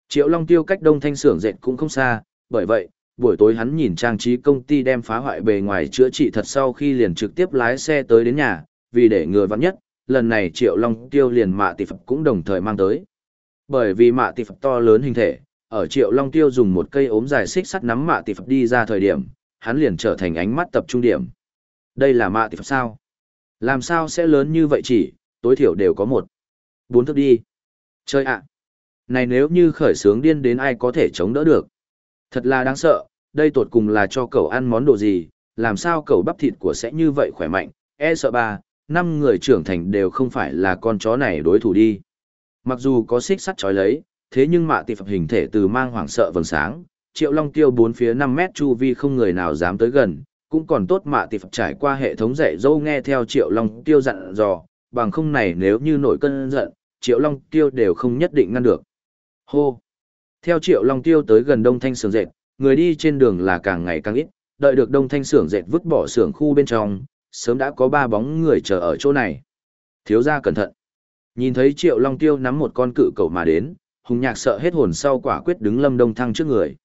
Triệu Long Tiêu cách Đông Thanh xưởng dệt cũng không xa, bởi vậy, buổi tối hắn nhìn trang trí công ty đem phá hoại bề ngoài chữa trị thật sau khi liền trực tiếp lái xe tới đến nhà, vì để ngừa vắng nhất, lần này Triệu Long Tiêu liền mạ tỷ phật cũng đồng thời mang tới. Bởi vì mạ tỷ phật to lớn hình thể, ở Triệu Long Tiêu dùng một cây ốm dài xích sắt nắm mạ tỷ phật đi ra thời điểm, hắn liền trở thành ánh mắt tập trung điểm. Đây là mạ tịp phật sao? Làm sao sẽ lớn như vậy chỉ, tối thiểu đều có một. Bốn thức đi. Chơi ạ. Này nếu như khởi sướng điên đến ai có thể chống đỡ được. Thật là đáng sợ, đây tột cùng là cho cậu ăn món đồ gì, làm sao cậu bắp thịt của sẽ như vậy khỏe mạnh, e sợ ba, năm người trưởng thành đều không phải là con chó này đối thủ đi. Mặc dù có xích sắt trói lấy, thế nhưng mạ tịp hình thể từ mang hoảng sợ vầng sáng, triệu long tiêu bốn phía 5 mét chu vi không người nào dám tới gần, cũng còn tốt mạ tỷ phải trải qua hệ thống dạy dâu nghe theo triệu long tiêu dặn dò, bằng không này nếu như nổi cơn giận, triệu long tiêu đều không nhất định ngăn được. Hô! Theo triệu long tiêu tới gần đông thanh Sưởng dệt, người đi trên đường là càng ngày càng ít, đợi được đông thanh sưởng dệt vứt bỏ sưởng khu bên trong, sớm đã có ba bóng người chờ ở chỗ này. Thiếu gia cẩn thận. Nhìn thấy Triệu Long Tiêu nắm một con cự cầu mà đến, Hùng Nhạc sợ hết hồn sau quả quyết đứng Lâm Đông Thăng trước người.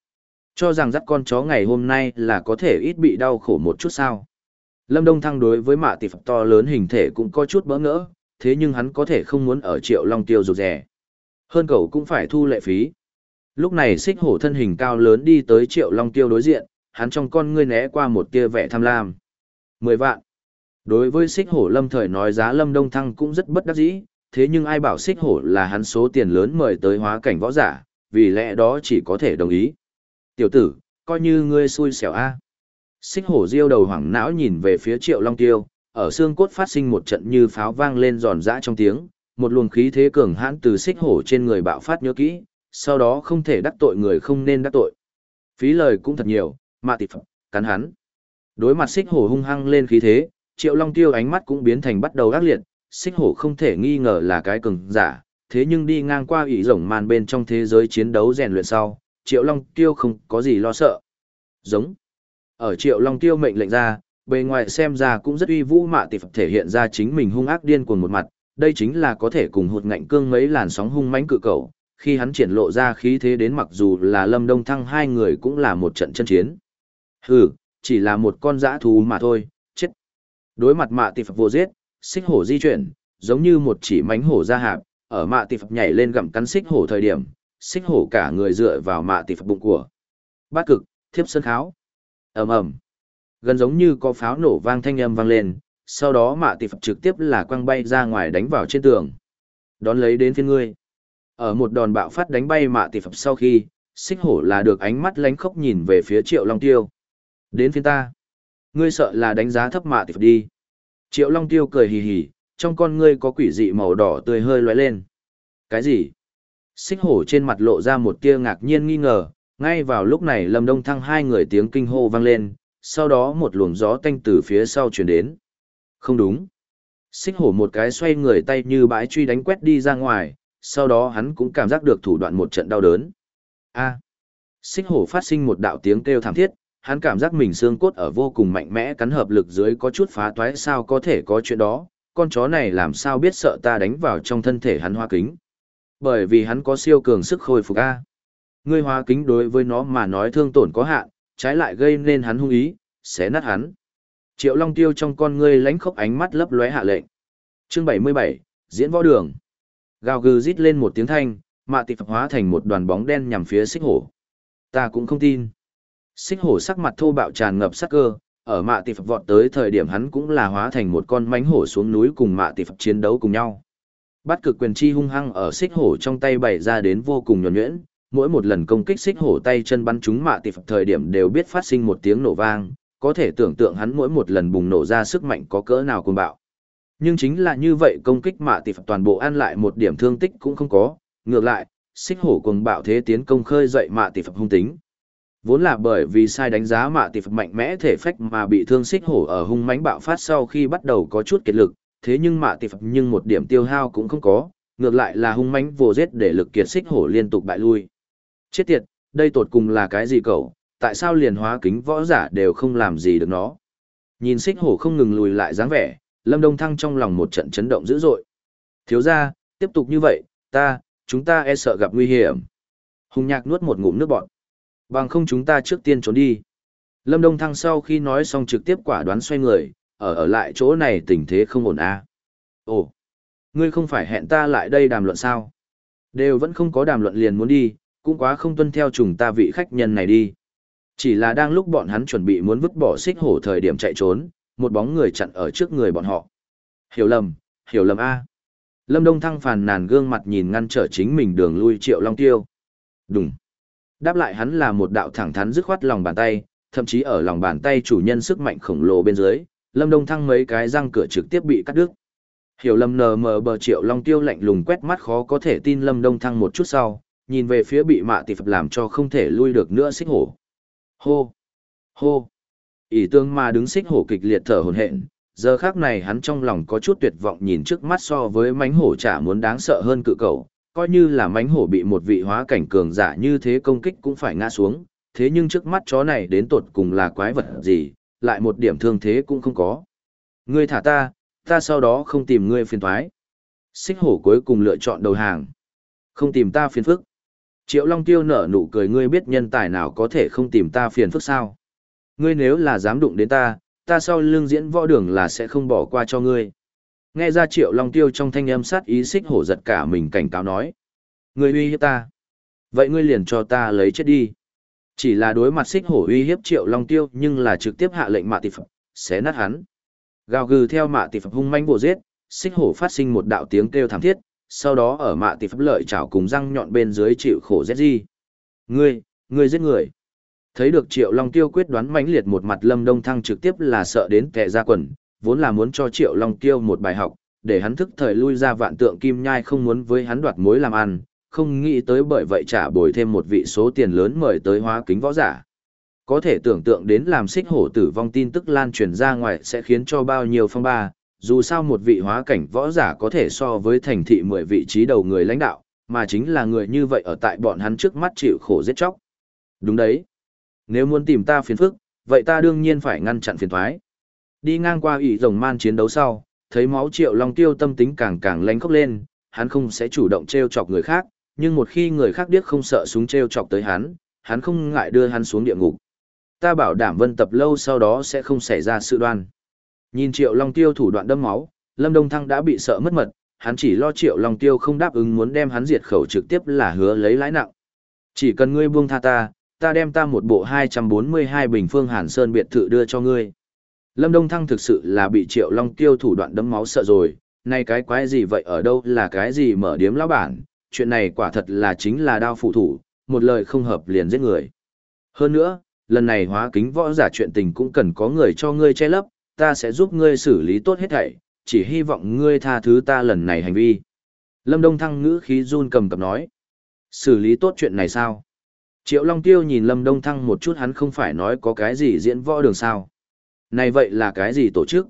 Cho rằng dắt con chó ngày hôm nay là có thể ít bị đau khổ một chút sao. Lâm Đông Thăng đối với mạ tỷ phật to lớn hình thể cũng có chút bỡ ngỡ, thế nhưng hắn có thể không muốn ở Triệu Long Tiêu rụt rẻ. Hơn cầu cũng phải thu lệ phí. Lúc này xích hổ thân hình cao lớn đi tới Triệu Long Tiêu đối diện, hắn trong con ngươi né qua một tia vẻ tham lam. Mười vạn. Đối với xích hổ lâm thời nói giá lâm đông thăng cũng rất bất đắc dĩ, thế nhưng ai bảo xích hổ là hắn số tiền lớn mời tới hóa cảnh võ giả, vì lẽ đó chỉ có thể đồng ý. Tiểu tử, coi như ngươi xui xẻo a. Xích hổ diêu đầu hoảng não nhìn về phía triệu long tiêu, ở xương cốt phát sinh một trận như pháo vang lên giòn giã trong tiếng, một luồng khí thế cường hãn từ xích hổ trên người bạo phát nhớ kỹ, sau đó không thể đắc tội người không nên đắc tội. Phí lời cũng thật nhiều, mà tịp cắn hắn. Đối mặt xích hổ hung hăng lên khí thế, triệu long tiêu ánh mắt cũng biến thành bắt đầu ác liệt, xích hổ không thể nghi ngờ là cái cường giả, thế nhưng đi ngang qua ủy rồng màn bên trong thế giới chiến đấu rèn luyện sau, triệu long tiêu không có gì lo sợ. Giống. Ở triệu long tiêu mệnh lệnh ra, bề ngoài xem ra cũng rất uy vũ mạ tỷ phật thể hiện ra chính mình hung ác điên cuồng một mặt, đây chính là có thể cùng hụt ngạnh cương mấy làn sóng hung mãnh cự cầu, khi hắn triển lộ ra khí thế đến mặc dù là lâm đông thăng hai người cũng là một trận chân chiến. Hừ, chỉ là một con dã thú mà thôi, chết Đối mặt mạ tỷ phật vô giết, xích hổ di chuyển, giống như một chỉ mánh hổ ra hạp, ở mạ tỷ phật nhảy lên gặm cắn xích hổ thời điểm, xích hổ cả người dựa vào mạ tỷ bụng của. Bát cực, thiếp sân kháo. ầm ầm Gần giống như có pháo nổ vang thanh âm vang lên, sau đó mạ tỷ trực tiếp là quăng bay ra ngoài đánh vào trên tường. Đón lấy đến phiên ngươi. Ở một đòn bạo phát đánh bay mạ tỷ sau khi, xích hổ là được ánh mắt lánh khóc nhìn về phía triệu long tiêu. Đến phiên ta. Ngươi sợ là đánh giá thấp mạ tịp đi. Triệu Long Tiêu cười hì hì, trong con ngươi có quỷ dị màu đỏ tươi hơi lóe lên. Cái gì? Xích hổ trên mặt lộ ra một tia ngạc nhiên nghi ngờ, ngay vào lúc này Lâm Đông Thăng hai người tiếng kinh hô vang lên, sau đó một luồng gió tanh từ phía sau truyền đến. Không đúng. Xích hổ một cái xoay người tay như bãi truy đánh quét đi ra ngoài, sau đó hắn cũng cảm giác được thủ đoạn một trận đau đớn. A. Xích hổ phát sinh một đạo tiếng kêu thảm thiết, hắn cảm giác mình xương cốt ở vô cùng mạnh mẽ cắn hợp lực dưới có chút phá toái sao có thể có chuyện đó, con chó này làm sao biết sợ ta đánh vào trong thân thể hắn hoa kính. Bởi vì hắn có siêu cường sức khôi phục A. Ngươi hóa kính đối với nó mà nói thương tổn có hạn, trái lại gây nên hắn hung ý, sẽ nát hắn. Triệu Long Tiêu trong con ngươi lánh khốc ánh mắt lấp lóe hạ lệnh. Chương 77, diễn võ đường. Gào gừ rít lên một tiếng thanh, mạ tịch hóa thành một đoàn bóng đen nhằm phía xích hổ. Ta cũng không tin. Xích hổ sắc mặt thô bạo tràn ngập sắc cơ, ở mạ tỷ phật vọt tới thời điểm hắn cũng là hóa thành một con mánh hổ xuống núi cùng mạ tỷ phật chiến đấu cùng nhau. Bắt cực quyền chi hung hăng ở xích hổ trong tay bày ra đến vô cùng nhuẩn nhuyễn, mỗi một lần công kích xích hổ tay chân bắn chúng mạ tịp phật thời điểm đều biết phát sinh một tiếng nổ vang, có thể tưởng tượng hắn mỗi một lần bùng nổ ra sức mạnh có cỡ nào cuồng bạo. Nhưng chính là như vậy công kích mạ tịp phật toàn bộ ăn lại một điểm thương tích cũng không có, ngược lại, xích hổ cuồng bạo thế tiến công khơi dậy mạ tịp phật hung tính. Vốn là bởi vì sai đánh giá mạ tịp phật mạnh mẽ thể phách mà bị thương xích hổ ở hung mãnh bạo phát sau khi bắt đầu có chút kiệt lực, thế nhưng mạ tịp nhưng một điểm tiêu hao cũng không có, ngược lại là hung mãnh vô giết để lực kiệt xích hổ liên tục bại lui. Chết tiệt, đây tột cùng là cái gì cậu, tại sao liền hóa kính võ giả đều không làm gì được nó. Nhìn xích hổ không ngừng lùi lại dáng vẻ, Lâm Đông Thăng trong lòng một trận chấn động dữ dội. Thiếu ra, tiếp tục như vậy, ta, chúng ta e sợ gặp nguy hiểm. Hùng nhạc nuốt một ngụm nước bọt. Bằng không chúng ta trước tiên trốn đi. Lâm Đông Thăng sau khi nói xong trực tiếp quả đoán xoay người, ở ở lại chỗ này tình thế không ổn à. Ồ, ngươi không phải hẹn ta lại đây đàm luận sao? Đều vẫn không có đàm luận liền muốn đi, cũng quá không tuân theo chúng ta vị khách nhân này đi. Chỉ là đang lúc bọn hắn chuẩn bị muốn vứt bỏ xích hổ thời điểm chạy trốn, một bóng người chặn ở trước người bọn họ. Hiểu lầm, hiểu lầm A. Lâm Đông Thăng phàn nàn gương mặt nhìn ngăn trở chính mình đường lui triệu long tiêu. Đúng. Đáp lại hắn là một đạo thẳng thắn dứt khoát lòng bàn tay, thậm chí ở lòng bàn tay chủ nhân sức mạnh khổng lồ bên dưới, Lâm Đông Thăng mấy cái răng cửa trực tiếp bị cắt đứt. Hiểu lầm nờ mờ bờ triệu long tiêu lạnh lùng quét mắt khó có thể tin Lâm Đông Thăng một chút sau, nhìn về phía bị mạ tỷ phập làm cho không thể lui được nữa xích hổ. Hô! Hô! ỷ tương mà đứng xích hổ kịch liệt thở hồn hện, giờ khác này hắn trong lòng có chút tuyệt vọng nhìn trước mắt so với mánh hổ chả muốn đáng sợ hơn cự cầu, coi như là mánh hổ bị một vị hóa cảnh cường giả như thế công kích cũng phải ngã xuống, thế nhưng trước mắt chó này đến tột cùng là quái vật gì, lại một điểm thương thế cũng không có. Ngươi thả ta, ta sau đó không tìm ngươi phiền thoái. Xích hổ cuối cùng lựa chọn đầu hàng. Không tìm ta phiền phức. Triệu Long Tiêu nở nụ cười ngươi biết nhân tài nào có thể không tìm ta phiền phức sao. Ngươi nếu là dám đụng đến ta, ta sau lưng diễn võ đường là sẽ không bỏ qua cho ngươi. Nghe ra Triệu Long Tiêu trong thanh âm sát ý xích hổ giật cả mình cảnh cáo nói. Ngươi uy hiếp ta. Vậy ngươi liền cho ta lấy chết đi. Chỉ là đối mặt xích hổ uy hiếp Triệu Long Tiêu nhưng là trực tiếp hạ lệnh mạ tỷ phật, xé nát hắn. Gào gừ theo mạ tỷ phật hung manh bổ giết, xích hổ phát sinh một đạo tiếng kêu thảm thiết, sau đó ở mạ tỷ phật lợi chảo cùng răng nhọn bên dưới chịu khổ rét gì. Ngươi, ngươi giết người. Thấy được Triệu Long Tiêu quyết đoán mãnh liệt một mặt Lâm Đông Thăng trực tiếp là sợ đến kẻ ra quần, vốn là muốn cho Triệu Long Tiêu một bài học, để hắn thức thời lui ra vạn tượng kim nhai không muốn với hắn đoạt mối làm ăn, không nghĩ tới bởi vậy trả bồi thêm một vị số tiền lớn mời tới hóa kính võ giả. Có thể tưởng tượng đến làm xích hổ tử vong tin tức lan truyền ra ngoài sẽ khiến cho bao nhiêu phong ba, dù sao một vị hóa cảnh võ giả có thể so với thành thị mười vị trí đầu người lãnh đạo, mà chính là người như vậy ở tại bọn hắn trước mắt chịu khổ giết chóc. Đúng đấy. Nếu muốn tìm ta phiền phức, vậy ta đương nhiên phải ngăn chặn phiền thoái. Đi ngang qua ủy rồng man chiến đấu sau, thấy máu triệu long tiêu tâm tính càng càng lánh khóc lên, hắn không sẽ chủ động treo chọc người khác, nhưng một khi người khác biết không sợ súng treo chọc tới hắn, hắn không ngại đưa hắn xuống địa ngục. Ta bảo đảm vân tập lâu sau đó sẽ không xảy ra sự đoan. Nhìn triệu long tiêu thủ đoạn đâm máu, Lâm Đông Thăng đã bị sợ mất mật, hắn chỉ lo triệu long tiêu không đáp ứng muốn đem hắn diệt khẩu trực tiếp là hứa lấy lãi nặng. Chỉ cần ngươi buông tha ta, ta đem ta một bộ 242 bình phương Hàn Sơn biệt thự đưa cho ngươi. Lâm Đông Thăng thực sự là bị Triệu Long Tiêu thủ đoạn đấm máu sợ rồi, nay cái quái gì vậy ở đâu là cái gì mở điếm lão bản, chuyện này quả thật là chính là đao phụ thủ, một lời không hợp liền giết người. Hơn nữa, lần này hóa kính võ giả chuyện tình cũng cần có người cho ngươi che lấp, ta sẽ giúp ngươi xử lý tốt hết thảy, chỉ hy vọng ngươi tha thứ ta lần này hành vi. Lâm Đông Thăng ngữ khí run cầm cập nói. Xử lý tốt chuyện này sao? Triệu Long Tiêu nhìn Lâm Đông Thăng một chút hắn không phải nói có cái gì diễn võ đường sao. Này vậy là cái gì tổ chức?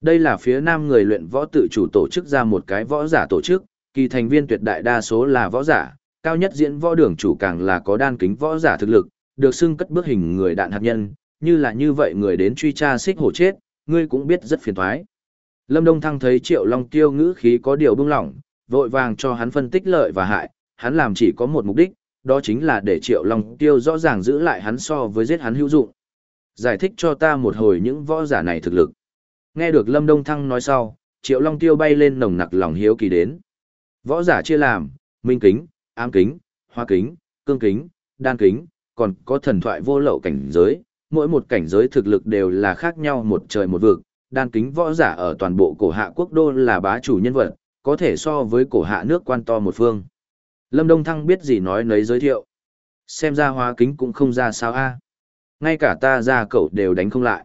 Đây là phía nam người luyện võ tự chủ tổ chức ra một cái võ giả tổ chức, kỳ thành viên tuyệt đại đa số là võ giả, cao nhất diễn võ đường chủ càng là có đan kính võ giả thực lực, được xưng cất bước hình người đạn hạt nhân, như là như vậy người đến truy tra xích hổ chết, ngươi cũng biết rất phiền toái. Lâm Đông Thăng thấy Triệu Long Tiêu ngữ khí có điều bưng lỏng, vội vàng cho hắn phân tích lợi và hại, hắn làm chỉ có một mục đích, đó chính là để Triệu Long Tiêu rõ ràng giữ lại hắn so với giết hắn hữu dụng. Giải thích cho ta một hồi những võ giả này thực lực. Nghe được Lâm Đông Thăng nói sau, Triệu Long Tiêu bay lên nồng nặc lòng hiếu kỳ đến. Võ giả chia làm, minh kính, ám kính, hoa kính, cương kính, đan kính, còn có thần thoại vô lậu cảnh giới. Mỗi một cảnh giới thực lực đều là khác nhau một trời một vực. Đan kính võ giả ở toàn bộ cổ hạ quốc đô là bá chủ nhân vật, có thể so với cổ hạ nước quan to một phương. Lâm Đông Thăng biết gì nói nấy giới thiệu. Xem ra hóa kính cũng không ra sao a. Ngay cả ta ra cậu đều đánh không lại.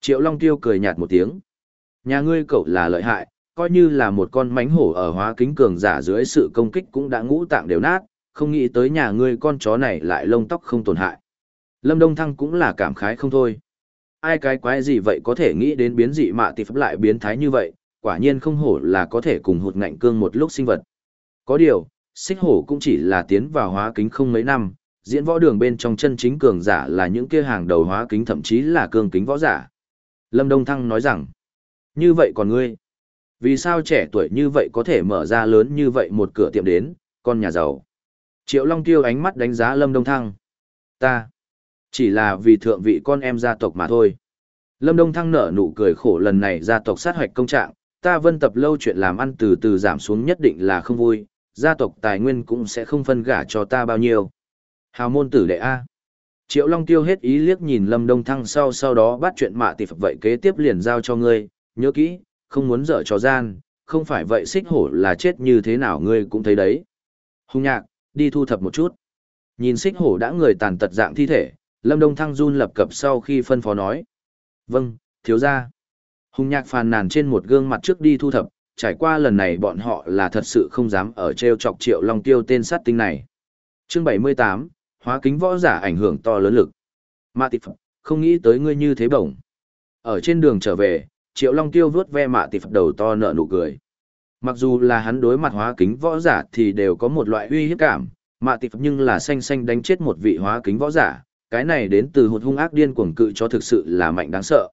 Triệu Long Tiêu cười nhạt một tiếng. Nhà ngươi cậu là lợi hại, coi như là một con mánh hổ ở hóa kính cường giả dưới sự công kích cũng đã ngũ tạng đều nát, không nghĩ tới nhà ngươi con chó này lại lông tóc không tổn hại. Lâm Đông Thăng cũng là cảm khái không thôi. Ai cái quái gì vậy có thể nghĩ đến biến dị mạ thì pháp lại biến thái như vậy, quả nhiên không hổ là có thể cùng hụt ngạnh cương một lúc sinh vật. Có điều, xích hổ cũng chỉ là tiến vào hóa kính không mấy năm, diễn võ đường bên trong chân chính cường giả là những kia hàng đầu hóa kính thậm chí là cương kính võ giả. Lâm Đông Thăng nói rằng, như vậy còn ngươi, vì sao trẻ tuổi như vậy có thể mở ra lớn như vậy một cửa tiệm đến, con nhà giàu. Triệu Long Tiêu ánh mắt đánh giá Lâm Đông Thăng. Ta, chỉ là vì thượng vị con em gia tộc mà thôi. Lâm Đông Thăng nở nụ cười khổ lần này gia tộc sát hoạch công trạng, ta vân tập lâu chuyện làm ăn từ từ giảm xuống nhất định là không vui, gia tộc tài nguyên cũng sẽ không phân gả cho ta bao nhiêu. Hào môn tử đệ A. Triệu Long tiêu hết ý liếc nhìn Lâm Đông Thăng sau sau đó bắt chuyện mạ tỷ phật vậy kế tiếp liền giao cho ngươi, nhớ kỹ, không muốn dở trò gian, không phải vậy xích hổ là chết như thế nào ngươi cũng thấy đấy. Hùng nhạc, đi thu thập một chút. Nhìn xích hổ đã người tàn tật dạng thi thể, Lâm Đông Thăng run lập cập sau khi phân phó nói. Vâng, thiếu gia. Hùng nhạc phàn nàn trên một gương mặt trước đi thu thập, trải qua lần này bọn họ là thật sự không dám ở treo chọc triệu long tiêu tên sát tinh này. Chương 78, hóa kính võ giả ảnh hưởng to lớn lực. Ma tịp không nghĩ tới ngươi như thế bổng. Ở trên đường trở về, triệu long tiêu vớt ve mạ tịp đầu to nợ nụ cười. Mặc dù là hắn đối mặt hóa kính võ giả thì đều có một loại uy hiếp cảm, mạ tịp nhưng là xanh xanh đánh chết một vị hóa kính võ giả, cái này đến từ hụt hung ác điên cuồng cự cho thực sự là mạnh đáng sợ.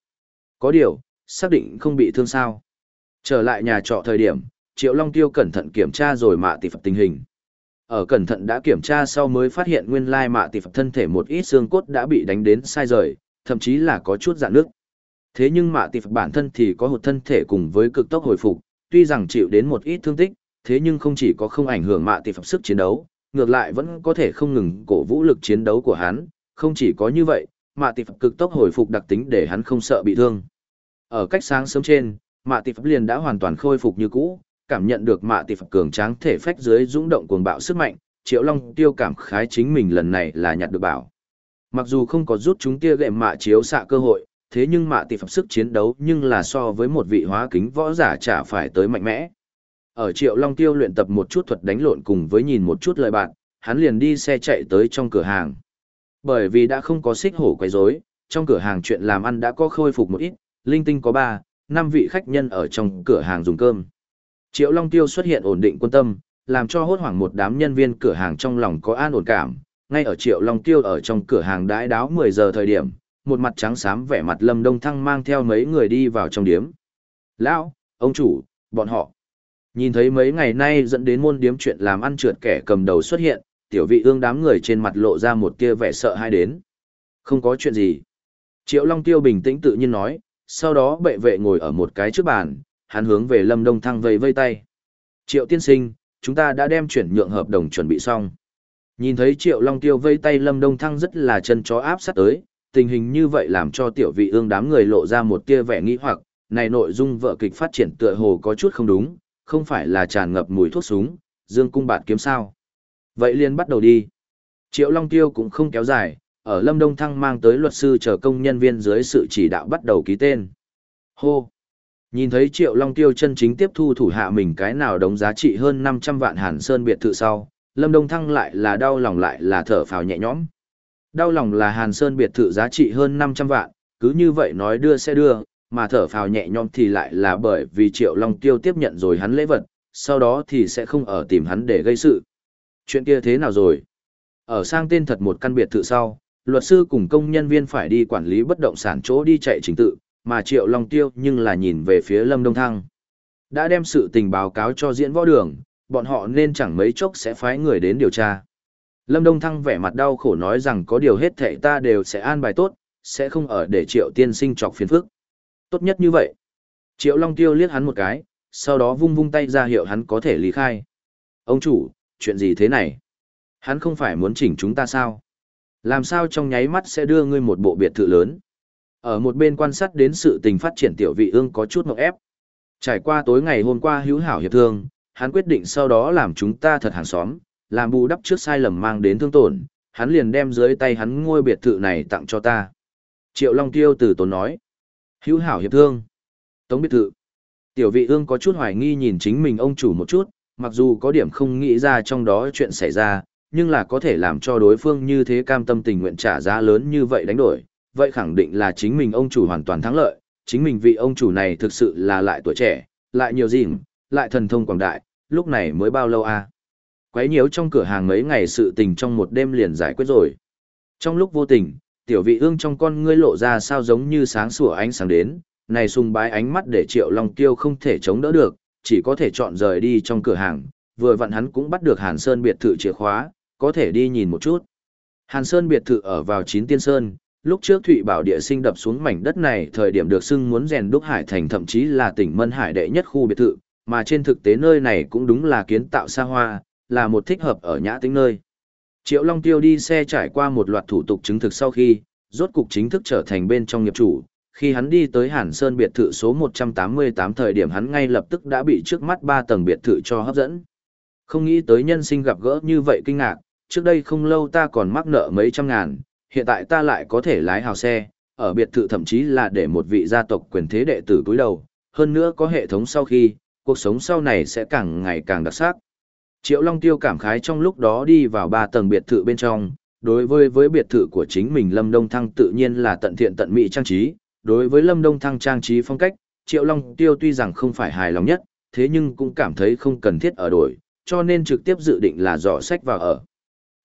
Có điều, xác định không bị thương sao. Trở lại nhà trọ thời điểm, Triệu Long Tiêu cẩn thận kiểm tra rồi mạ tỷ phật tình hình. Ở cẩn thận đã kiểm tra sau mới phát hiện nguyên lai mạ tỷ phật thân thể một ít xương cốt đã bị đánh đến sai rời, thậm chí là có chút dạn nước. Thế nhưng mạ tỷ bản thân thì có hụt thân thể cùng với cực tốc hồi phục, tuy rằng chịu đến một ít thương tích, thế nhưng không chỉ có không ảnh hưởng mạ tỷ sức chiến đấu, ngược lại vẫn có thể không ngừng cổ vũ lực chiến đấu của hắn, không chỉ có như vậy, mạ tỷ cực tốc hồi phục đặc tính để hắn không sợ bị thương. Ở cách sáng sớm trên, mạ tỷ liền đã hoàn toàn khôi phục như cũ, cảm nhận được mạ tỷ cường tráng thể phách dưới dũng động cuồng bạo sức mạnh, Triệu Long tiêu cảm khái chính mình lần này là nhặt được bảo. Mặc dù không có rút chúng tia gệm mạ chiếu xạ cơ hội, thế nhưng mạ tỷ phẩm sức chiến đấu nhưng là so với một vị hóa kính võ giả chả phải tới mạnh mẽ. Ở Triệu Long tiêu luyện tập một chút thuật đánh lộn cùng với nhìn một chút lời bạn, hắn liền đi xe chạy tới trong cửa hàng. Bởi vì đã không có xích hổ quấy rối, trong cửa hàng chuyện làm ăn đã có khôi phục một ít, linh tinh có ba, năm vị khách nhân ở trong cửa hàng dùng cơm. Triệu Long Tiêu xuất hiện ổn định quân tâm, làm cho hốt hoảng một đám nhân viên cửa hàng trong lòng có an ổn cảm. Ngay ở Triệu Long Tiêu ở trong cửa hàng đãi đáo 10 giờ thời điểm, một mặt trắng xám vẻ mặt Lâm Đông Thăng mang theo mấy người đi vào trong điếm. Lão, ông chủ, bọn họ. Nhìn thấy mấy ngày nay dẫn đến môn điếm chuyện làm ăn trượt kẻ cầm đầu xuất hiện, tiểu vị ương đám người trên mặt lộ ra một tia vẻ sợ hai đến. Không có chuyện gì. Triệu Long Tiêu bình tĩnh tự nhiên nói, sau đó bệ vệ ngồi ở một cái trước bàn, hắn hướng về Lâm Đông Thăng vây vây tay. Triệu tiên sinh, chúng ta đã đem chuyển nhượng hợp đồng chuẩn bị xong. Nhìn thấy Triệu Long Tiêu vây tay Lâm Đông Thăng rất là chân chó áp sát tới, tình hình như vậy làm cho tiểu vị ương đám người lộ ra một tia vẻ nghĩ hoặc, này nội dung vợ kịch phát triển tựa hồ có chút không đúng, không phải là tràn ngập mùi thuốc súng, dương cung bạt kiếm sao. Vậy liền bắt đầu đi. Triệu Long Tiêu cũng không kéo dài, ở Lâm Đông Thăng mang tới luật sư chờ công nhân viên dưới sự chỉ đạo bắt đầu ký tên. Hô! Nhìn thấy Triệu Long Tiêu chân chính tiếp thu thủ hạ mình cái nào đóng giá trị hơn 500 vạn Hàn Sơn biệt thự sau, Lâm Đông Thăng lại là đau lòng lại là thở phào nhẹ nhõm. Đau lòng là Hàn Sơn biệt thự giá trị hơn 500 vạn, cứ như vậy nói đưa sẽ đưa, mà thở phào nhẹ nhõm thì lại là bởi vì Triệu Long Tiêu tiếp nhận rồi hắn lễ vật, sau đó thì sẽ không ở tìm hắn để gây sự. Chuyện kia thế nào rồi? Ở sang tên thật một căn biệt thự sau, luật sư cùng công nhân viên phải đi quản lý bất động sản chỗ đi chạy trình tự, mà Triệu Long Tiêu nhưng là nhìn về phía Lâm Đông Thăng. Đã đem sự tình báo cáo cho diễn võ đường, bọn họ nên chẳng mấy chốc sẽ phái người đến điều tra. Lâm Đông Thăng vẻ mặt đau khổ nói rằng có điều hết thệ ta đều sẽ an bài tốt, sẽ không ở để Triệu tiên sinh chọc phiền phức. Tốt nhất như vậy. Triệu Long Tiêu liếc hắn một cái, sau đó vung vung tay ra hiệu hắn có thể lý khai. Ông chủ, chuyện gì thế này? Hắn không phải muốn chỉnh chúng ta sao? Làm sao trong nháy mắt sẽ đưa ngươi một bộ biệt thự lớn? Ở một bên quan sát đến sự tình phát triển tiểu vị ương có chút ngọc ép. Trải qua tối ngày hôm qua hữu hảo hiệp thương, hắn quyết định sau đó làm chúng ta thật hàng xóm, làm bù đắp trước sai lầm mang đến thương tổn, hắn liền đem dưới tay hắn ngôi biệt thự này tặng cho ta. Triệu Long Tiêu từ tốn nói. Hữu hảo hiệp thương. Tống biệt thự. Tiểu vị ương có chút hoài nghi nhìn chính mình ông chủ một chút, mặc dù có điểm không nghĩ ra trong đó chuyện xảy ra, nhưng là có thể làm cho đối phương như thế cam tâm tình nguyện trả giá lớn như vậy đánh đổi, vậy khẳng định là chính mình ông chủ hoàn toàn thắng lợi, chính mình vị ông chủ này thực sự là lại tuổi trẻ, lại nhiều gì, lại thần thông quảng đại, lúc này mới bao lâu à? Quấy nhiễu trong cửa hàng mấy ngày sự tình trong một đêm liền giải quyết rồi. Trong lúc vô tình, tiểu vị ương trong con ngươi lộ ra sao giống như sáng sủa ánh sáng đến, này sung bái ánh mắt để triệu long tiêu không thể chống đỡ được, chỉ có thể chọn rời đi trong cửa hàng, vừa vặn hắn cũng bắt được Hàn Sơn biệt thự chìa khóa, có thể đi nhìn một chút. Hàn Sơn biệt thự ở vào Chín Tiên Sơn, lúc trước Thụy Bảo địa sinh đập xuống mảnh đất này thời điểm được xưng muốn rèn đúc hải thành thậm chí là tỉnh Mân Hải đệ nhất khu biệt thự, mà trên thực tế nơi này cũng đúng là kiến tạo xa hoa, là một thích hợp ở nhã tính nơi. Triệu Long Tiêu đi xe trải qua một loạt thủ tục chứng thực sau khi, rốt cục chính thức trở thành bên trong nghiệp chủ. Khi hắn đi tới Hàn Sơn biệt thự số 188 thời điểm hắn ngay lập tức đã bị trước mắt ba tầng biệt thự cho hấp dẫn. Không nghĩ tới nhân sinh gặp gỡ như vậy kinh ngạc, trước đây không lâu ta còn mắc nợ mấy trăm ngàn, hiện tại ta lại có thể lái hào xe, ở biệt thự thậm chí là để một vị gia tộc quyền thế đệ tử cúi đầu, hơn nữa có hệ thống sau khi, cuộc sống sau này sẽ càng ngày càng đặc sắc. Triệu Long Tiêu cảm khái trong lúc đó đi vào ba tầng biệt thự bên trong, đối với với biệt thự của chính mình Lâm Đông Thăng tự nhiên là tận thiện tận mỹ trang trí, đối với Lâm Đông Thăng trang trí phong cách, Triệu Long Tiêu tuy rằng không phải hài lòng nhất, thế nhưng cũng cảm thấy không cần thiết ở đổi, cho nên trực tiếp dự định là dò sách vào ở.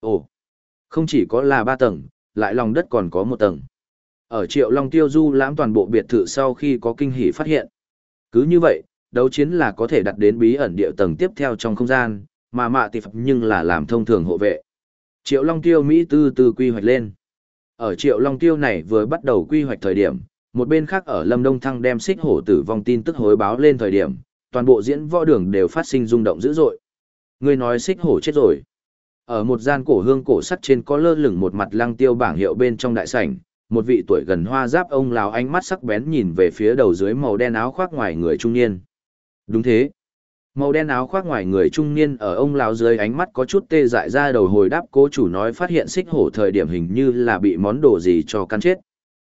Ồ, không chỉ có là ba tầng, lại lòng đất còn có một tầng. Ở Triệu Long Tiêu du lãm toàn bộ biệt thự sau khi có kinh hỉ phát hiện. Cứ như vậy, đấu chiến là có thể đặt đến bí ẩn địa tầng tiếp theo trong không gian, mà mạ tỷ nhưng là làm thông thường hộ vệ. Triệu Long Tiêu Mỹ tư tư quy hoạch lên. Ở Triệu Long Tiêu này vừa bắt đầu quy hoạch thời điểm, một bên khác ở Lâm Đông Thăng đem xích hổ tử vong tin tức hối báo lên thời điểm, toàn bộ diễn võ đường đều phát sinh rung động dữ dội. Người nói xích hổ chết rồi. Ở một gian cổ hương cổ sắt trên có lơ lửng một mặt lăng tiêu bảng hiệu bên trong đại sảnh, một vị tuổi gần hoa giáp ông lào ánh mắt sắc bén nhìn về phía đầu dưới màu đen áo khoác ngoài người trung niên. Đúng thế. Màu đen áo khoác ngoài người trung niên ở ông lão dưới ánh mắt có chút tê dại ra đầu hồi đáp cố chủ nói phát hiện xích hổ thời điểm hình như là bị món đồ gì cho cắn chết.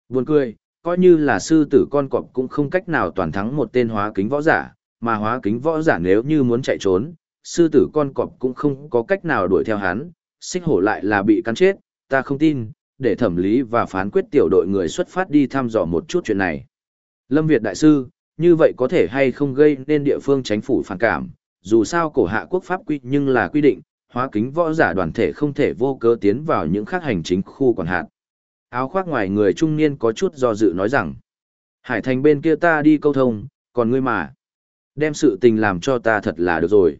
Buồn cười, coi như là sư tử con cọp cũng không cách nào toàn thắng một tên hóa kính võ giả, mà hóa kính võ giả nếu như muốn chạy trốn, sư tử con cọp cũng không có cách nào đuổi theo hắn, xích hổ lại là bị cắn chết, ta không tin, để thẩm lý và phán quyết tiểu đội người xuất phát đi thăm dò một chút chuyện này. Lâm Việt Đại Sư, như vậy có thể hay không gây nên địa phương chính phủ phản cảm, dù sao cổ hạ quốc pháp quy nhưng là quy định, hóa kính võ giả đoàn thể không thể vô cớ tiến vào những khác hành chính khu quản hạt. Áo khoác ngoài người trung niên có chút do dự nói rằng, Hải thành bên kia ta đi câu thông, còn ngươi mà, đem sự tình làm cho ta thật là được rồi.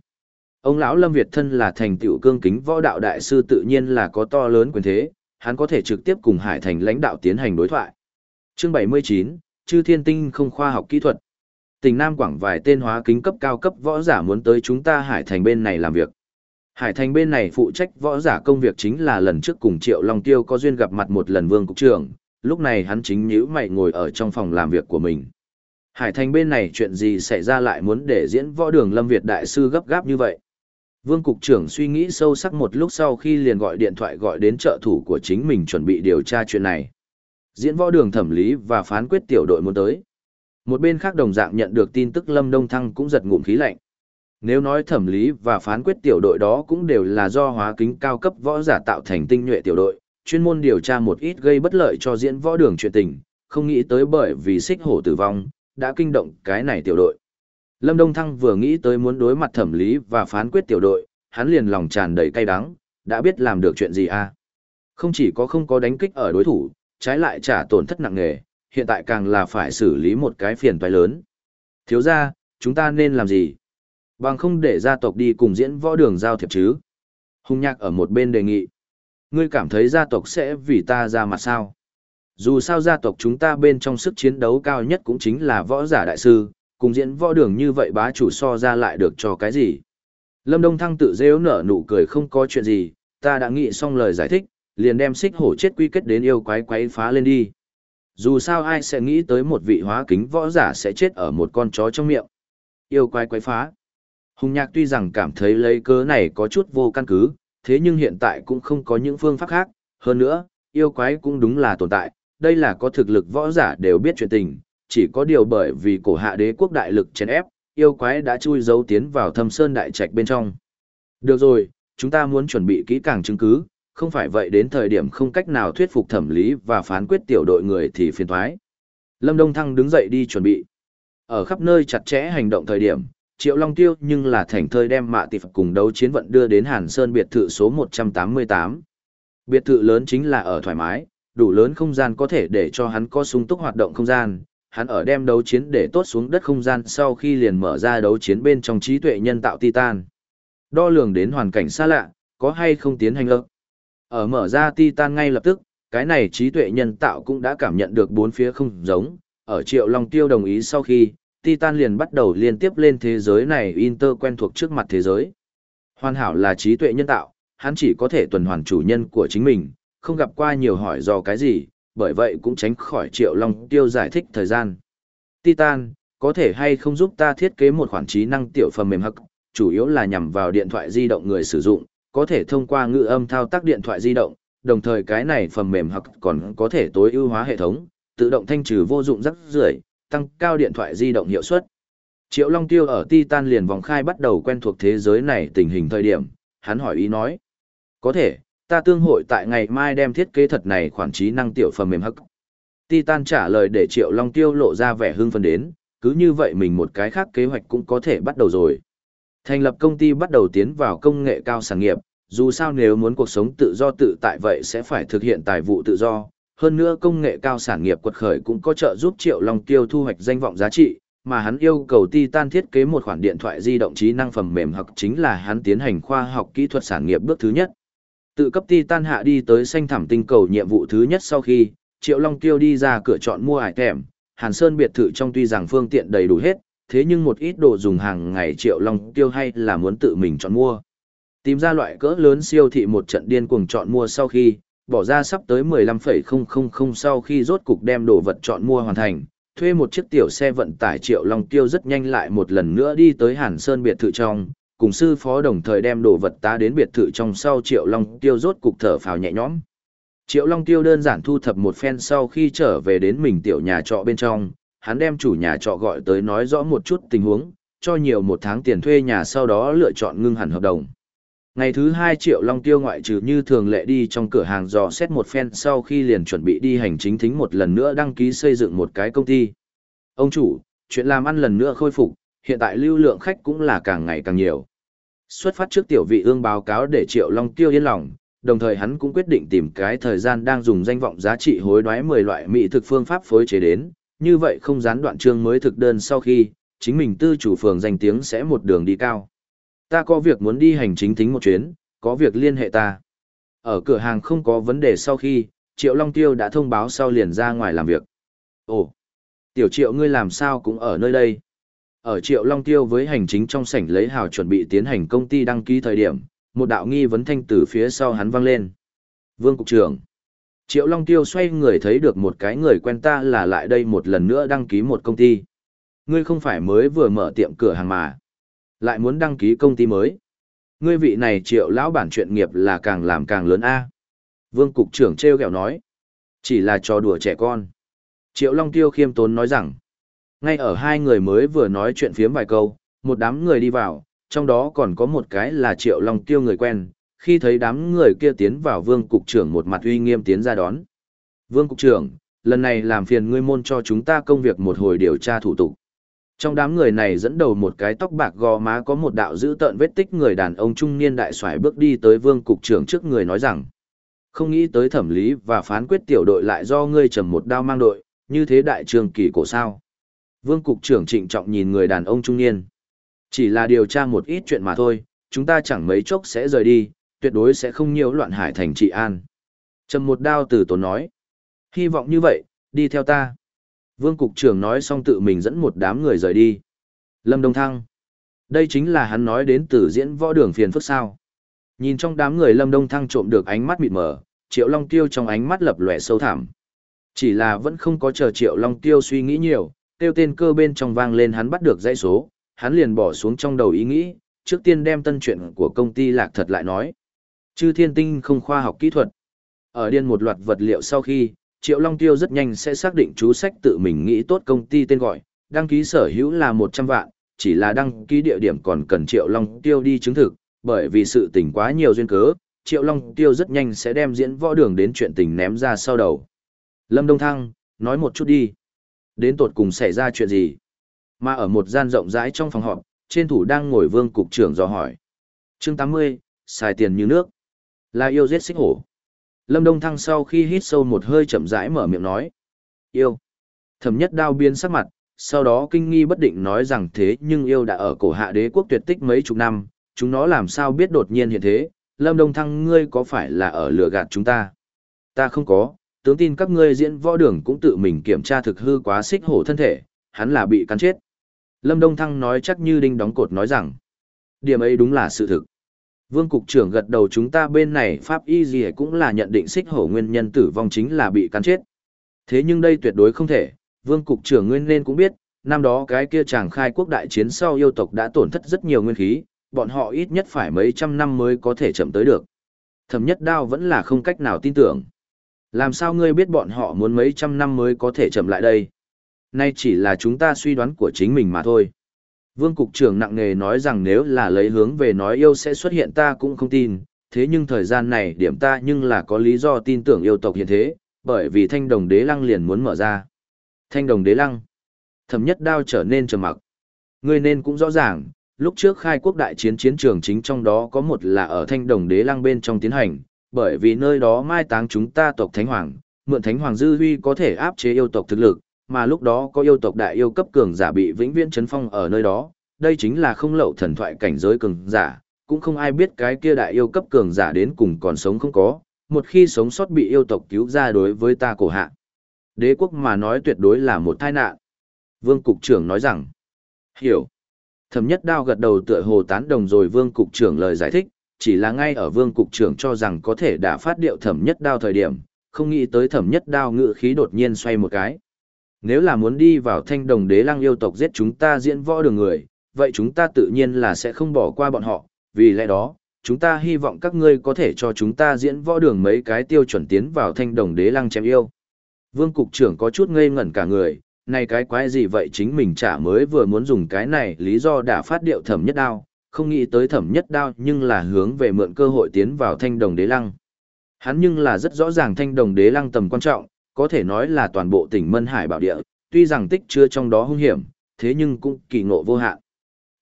Ông lão Lâm Việt thân là thành tựu cương kính võ đạo đại sư tự nhiên là có to lớn quyền thế, hắn có thể trực tiếp cùng Hải Thành lãnh đạo tiến hành đối thoại. Chương 79, Chư Thiên Tinh không khoa học kỹ thuật. Tỉnh Nam Quảng vài tên hóa kính cấp cao cấp võ giả muốn tới chúng ta Hải Thành bên này làm việc. Hải Thành bên này phụ trách võ giả công việc chính là lần trước cùng Triệu Long Tiêu có duyên gặp mặt một lần Vương Cục trưởng, lúc này hắn chính nhữ mày ngồi ở trong phòng làm việc của mình. Hải Thành bên này chuyện gì xảy ra lại muốn để diễn võ đường Lâm Việt Đại Sư gấp gáp như vậy? Vương Cục trưởng suy nghĩ sâu sắc một lúc sau khi liền gọi điện thoại gọi đến trợ thủ của chính mình chuẩn bị điều tra chuyện này. Diễn võ đường thẩm lý và phán quyết tiểu đội muốn tới. Một bên khác đồng dạng nhận được tin tức Lâm Đông Thăng cũng giật ngụm khí lạnh. Nếu nói thẩm lý và phán quyết tiểu đội đó cũng đều là do hóa kính cao cấp võ giả tạo thành tinh nhuệ tiểu đội, chuyên môn điều tra một ít gây bất lợi cho diễn võ đường chuyện tình, không nghĩ tới bởi vì xích hổ tử vong, đã kinh động cái này tiểu đội. Lâm Đông Thăng vừa nghĩ tới muốn đối mặt thẩm lý và phán quyết tiểu đội, hắn liền lòng tràn đầy cay đắng, đã biết làm được chuyện gì à. Không chỉ có không có đánh kích ở đối thủ, trái lại trả tổn thất nặng nề, hiện tại càng là phải xử lý một cái phiền toái lớn. Thiếu ra, chúng ta nên làm gì? Bằng không để gia tộc đi cùng diễn võ đường giao thiệp chứ? Hùng nhạc ở một bên đề nghị. Ngươi cảm thấy gia tộc sẽ vì ta ra mặt sao? Dù sao gia tộc chúng ta bên trong sức chiến đấu cao nhất cũng chính là võ giả đại sư, cùng diễn võ đường như vậy bá chủ so ra lại được cho cái gì? Lâm Đông Thăng tự dễu nở nụ cười không có chuyện gì, ta đã nghĩ xong lời giải thích, liền đem xích hổ chết quy kết đến yêu quái quái phá lên đi. Dù sao ai sẽ nghĩ tới một vị hóa kính võ giả sẽ chết ở một con chó trong miệng. Yêu quái quái phá. Hùng nhạc tuy rằng cảm thấy lấy cớ này có chút vô căn cứ, thế nhưng hiện tại cũng không có những phương pháp khác. Hơn nữa, yêu quái cũng đúng là tồn tại, đây là có thực lực võ giả đều biết chuyện tình, chỉ có điều bởi vì cổ hạ đế quốc đại lực chèn ép, yêu quái đã chui giấu tiến vào thâm sơn đại trạch bên trong. Được rồi, chúng ta muốn chuẩn bị kỹ càng chứng cứ, không phải vậy đến thời điểm không cách nào thuyết phục thẩm lý và phán quyết tiểu đội người thì phiền thoái. Lâm Đông Thăng đứng dậy đi chuẩn bị. Ở khắp nơi chặt chẽ hành động thời điểm, Triệu Long Tiêu nhưng là thành thơi đem mạ tỷ cùng đấu chiến vận đưa đến Hàn Sơn biệt thự số 188. Biệt thự lớn chính là ở thoải mái, đủ lớn không gian có thể để cho hắn có sung túc hoạt động không gian. Hắn ở đem đấu chiến để tốt xuống đất không gian sau khi liền mở ra đấu chiến bên trong trí tuệ nhân tạo Titan. Đo lường đến hoàn cảnh xa lạ, có hay không tiến hành lợn. Ở mở ra Titan ngay lập tức, cái này trí tuệ nhân tạo cũng đã cảm nhận được bốn phía không giống, ở Triệu Long Tiêu đồng ý sau khi, Titan liền bắt đầu liên tiếp lên thế giới này Inter quen thuộc trước mặt thế giới. Hoàn hảo là trí tuệ nhân tạo, hắn chỉ có thể tuần hoàn chủ nhân của chính mình, không gặp qua nhiều hỏi do cái gì, bởi vậy cũng tránh khỏi Triệu Long Tiêu giải thích thời gian. Titan, có thể hay không giúp ta thiết kế một khoản trí năng tiểu phần mềm hắc, chủ yếu là nhằm vào điện thoại di động người sử dụng, có thể thông qua ngữ âm thao tác điện thoại di động, đồng thời cái này phần mềm hắc còn có thể tối ưu hóa hệ thống, tự động thanh trừ vô dụng rắc rưởi, tăng cao điện thoại di động hiệu suất. Triệu Long Tiêu ở Titan liền vòng khai bắt đầu quen thuộc thế giới này tình hình thời điểm, hắn hỏi ý nói. Có thể, ta tương hội tại ngày mai đem thiết kế thật này khoản trí năng tiểu phần mềm hắc. Titan trả lời để Triệu Long Tiêu lộ ra vẻ hưng phấn đến, cứ như vậy mình một cái khác kế hoạch cũng có thể bắt đầu rồi. Thành lập công ty bắt đầu tiến vào công nghệ cao sản nghiệp, dù sao nếu muốn cuộc sống tự do tự tại vậy sẽ phải thực hiện tài vụ tự do. Hơn nữa công nghệ cao sản nghiệp quật khởi cũng có trợ giúp Triệu Long Tiêu thu hoạch danh vọng giá trị, mà hắn yêu cầu Titan thiết kế một khoản điện thoại di động trí năng phẩm mềm hoặc chính là hắn tiến hành khoa học kỹ thuật sản nghiệp bước thứ nhất. Tự cấp Titan hạ đi tới xanh thảm tinh cầu nhiệm vụ thứ nhất sau khi, Triệu Long Tiêu đi ra cửa chọn mua ải thèm, Hàn Sơn biệt thự trong tuy rằng phương tiện đầy đủ hết, thế nhưng một ít đồ dùng hàng ngày Triệu Long Tiêu hay là muốn tự mình chọn mua. Tìm ra loại cỡ lớn siêu thị một trận điên cuồng chọn mua sau khi, bỏ ra sắp tới 15,000 sau khi rốt cục đem đồ vật chọn mua hoàn thành, thuê một chiếc tiểu xe vận tải Triệu Long Tiêu rất nhanh lại một lần nữa đi tới Hàn Sơn biệt thự trong, cùng sư phó đồng thời đem đồ vật ta đến biệt thự trong sau Triệu Long Tiêu rốt cục thở phào nhẹ nhõm. Triệu Long Tiêu đơn giản thu thập một phen sau khi trở về đến mình tiểu nhà trọ bên trong, hắn đem chủ nhà trọ gọi tới nói rõ một chút tình huống, cho nhiều một tháng tiền thuê nhà sau đó lựa chọn ngưng hẳn hợp đồng. Ngày thứ hai Triệu Long Tiêu ngoại trừ như thường lệ đi trong cửa hàng dò xét một phen sau khi liền chuẩn bị đi hành chính thính một lần nữa đăng ký xây dựng một cái công ty. Ông chủ, chuyện làm ăn lần nữa khôi phục, hiện tại lưu lượng khách cũng là càng ngày càng nhiều. Xuất phát trước tiểu vị ương báo cáo để Triệu Long Tiêu yên lòng, đồng thời hắn cũng quyết định tìm cái thời gian đang dùng danh vọng giá trị hối đoái 10 loại mỹ thực phương pháp phối chế đến, như vậy không gián đoạn chương mới thực đơn sau khi, chính mình tư chủ phường danh tiếng sẽ một đường đi cao. Ta có việc muốn đi hành chính tính một chuyến, có việc liên hệ ta. Ở cửa hàng không có vấn đề sau khi, Triệu Long Tiêu đã thông báo sau liền ra ngoài làm việc. Ồ, tiểu Triệu ngươi làm sao cũng ở nơi đây. Ở Triệu Long Tiêu với hành chính trong sảnh lấy hào chuẩn bị tiến hành công ty đăng ký thời điểm, một đạo nghi vấn thanh từ phía sau hắn vang lên. Vương Cục trưởng. Triệu Long Tiêu xoay người thấy được một cái người quen ta là lại đây một lần nữa đăng ký một công ty. Ngươi không phải mới vừa mở tiệm cửa hàng mà. Lại muốn đăng ký công ty mới. Ngươi vị này triệu lão bản chuyện nghiệp là càng làm càng lớn a. Vương Cục trưởng treo kẹo nói. Chỉ là trò đùa trẻ con. Triệu Long Tiêu khiêm tốn nói rằng. Ngay ở hai người mới vừa nói chuyện phiếm vài câu, một đám người đi vào, trong đó còn có một cái là Triệu Long Tiêu người quen, khi thấy đám người kia tiến vào Vương Cục trưởng một mặt uy nghiêm tiến ra đón. Vương Cục trưởng, lần này làm phiền ngươi môn cho chúng ta công việc một hồi điều tra thủ tục. Trong đám người này dẫn đầu một cái tóc bạc gò má có một đạo giữ tợn vết tích người đàn ông trung niên đại soái bước đi tới Vương Cục trưởng trước người nói rằng, không nghĩ tới thẩm lý và phán quyết tiểu đội lại do ngươi trầm một đao mang đội, như thế đại trường kỳ cổ sao. Vương Cục trưởng trịnh trọng nhìn người đàn ông trung niên. Chỉ là điều tra một ít chuyện mà thôi, chúng ta chẳng mấy chốc sẽ rời đi, tuyệt đối sẽ không nhiễu loạn hải thành trị an. Trầm một đao từ tốn nói. Hy vọng như vậy, đi theo ta. Vương Cục trưởng nói xong tự mình dẫn một đám người rời đi. Lâm Đông Thăng. Đây chính là hắn nói đến từ diễn võ đường phiền phức sao. Nhìn trong đám người Lâm Đông Thăng trộm được ánh mắt mịt mờ, Triệu Long Tiêu trong ánh mắt lập lòe sâu thẳm. Chỉ là vẫn không có chờ Triệu Long Tiêu suy nghĩ nhiều, tiêu tên cơ bên trong vang lên hắn bắt được dãy số, hắn liền bỏ xuống trong đầu ý nghĩ, trước tiên đem tân chuyện của công ty lạc thật lại nói. Chư thiên tinh không khoa học kỹ thuật. Ở điên một loạt vật liệu sau khi, Triệu Long Tiêu rất nhanh sẽ xác định chú sách tự mình nghĩ tốt công ty tên gọi, đăng ký sở hữu là 100 vạn, chỉ là đăng ký địa điểm còn cần Triệu Long Tiêu đi chứng thực, bởi vì sự tình quá nhiều duyên cớ, Triệu Long Tiêu rất nhanh sẽ đem diễn võ đường đến chuyện tình ném ra sau đầu. Lâm Đông Thăng, nói một chút đi. Đến tột cùng xảy ra chuyện gì? Mà ở một gian rộng rãi trong phòng họp, trên thủ đang ngồi vương cục trưởng dò hỏi. chương 80, xài tiền như nước. Là yêu giết xích hổ. Lâm Đông Thăng sau khi hít sâu một hơi chậm rãi mở miệng nói. Yêu. Thẩm nhất đao biến sắc mặt, sau đó kinh nghi bất định nói rằng thế nhưng yêu đã ở cổ hạ đế quốc tuyệt tích mấy chục năm, chúng nó làm sao biết đột nhiên hiện thế, Lâm Đông Thăng ngươi có phải là ở lừa gạt chúng ta? Ta không có, tướng tin các ngươi diễn võ đường cũng tự mình kiểm tra thực hư quá xích hổ thân thể, hắn là bị cắn chết. Lâm Đông Thăng nói chắc như đinh đóng cột nói rằng, điểm ấy đúng là sự thực. Vương Cục trưởng gật đầu chúng ta bên này Pháp Y gì cũng là nhận định xích hổ nguyên nhân tử vong chính là bị cắn chết. Thế nhưng đây tuyệt đối không thể, Vương Cục trưởng nguyên nên cũng biết, năm đó cái kia chàng khai quốc đại chiến sau yêu tộc đã tổn thất rất nhiều nguyên khí, bọn họ ít nhất phải mấy trăm năm mới có thể chậm tới được. Thẩm nhất đao vẫn là không cách nào tin tưởng. Làm sao ngươi biết bọn họ muốn mấy trăm năm mới có thể chậm lại đây? Nay chỉ là chúng ta suy đoán của chính mình mà thôi. Vương Cục trưởng nặng nề nói rằng nếu là lấy hướng về nói yêu sẽ xuất hiện ta cũng không tin, thế nhưng thời gian này điểm ta nhưng là có lý do tin tưởng yêu tộc hiện thế, bởi vì thanh đồng đế lăng liền muốn mở ra. Thanh đồng đế lăng. Thẩm nhất đao trở nên trầm mặc. Ngươi nên cũng rõ ràng, lúc trước khai quốc đại chiến chiến trường chính trong đó có một là ở thanh đồng đế lăng bên trong tiến hành, bởi vì nơi đó mai táng chúng ta tộc Thánh Hoàng, mượn Thánh Hoàng dư huy có thể áp chế yêu tộc thực lực, mà lúc đó có yêu tộc đại yêu cấp cường giả bị vĩnh viễn chấn phong ở nơi đó, đây chính là không lậu thần thoại cảnh giới cường giả, cũng không ai biết cái kia đại yêu cấp cường giả đến cùng còn sống không có, một khi sống sót bị yêu tộc cứu ra đối với ta cổ hạ. Đế quốc mà nói tuyệt đối là một tai nạn. Vương Cục trưởng nói rằng, hiểu. Thẩm nhất đao gật đầu tựa hồ tán đồng rồi Vương Cục trưởng lời giải thích, chỉ là ngay ở Vương Cục trưởng cho rằng có thể đã phát điệu thẩm nhất đao thời điểm, không nghĩ tới thẩm nhất đao ngự khí đột nhiên xoay một cái. Nếu là muốn đi vào thanh đồng đế lăng yêu tộc giết chúng ta diễn võ đường người, vậy chúng ta tự nhiên là sẽ không bỏ qua bọn họ, vì lẽ đó, chúng ta hy vọng các ngươi có thể cho chúng ta diễn võ đường mấy cái tiêu chuẩn tiến vào thanh đồng đế lăng chém yêu. Vương cục trưởng có chút ngây ngẩn cả người, này cái quái gì vậy chính mình chả mới vừa muốn dùng cái này lý do đã phát điệu thẩm nhất đao, không nghĩ tới thẩm nhất đao nhưng là hướng về mượn cơ hội tiến vào thanh đồng đế lăng. Hắn nhưng là rất rõ ràng thanh đồng đế lăng tầm quan trọng, có thể nói là toàn bộ tỉnh Mân Hải bảo địa, tuy rằng tích chưa trong đó hung hiểm, thế nhưng cũng kỳ ngộ vô hạn.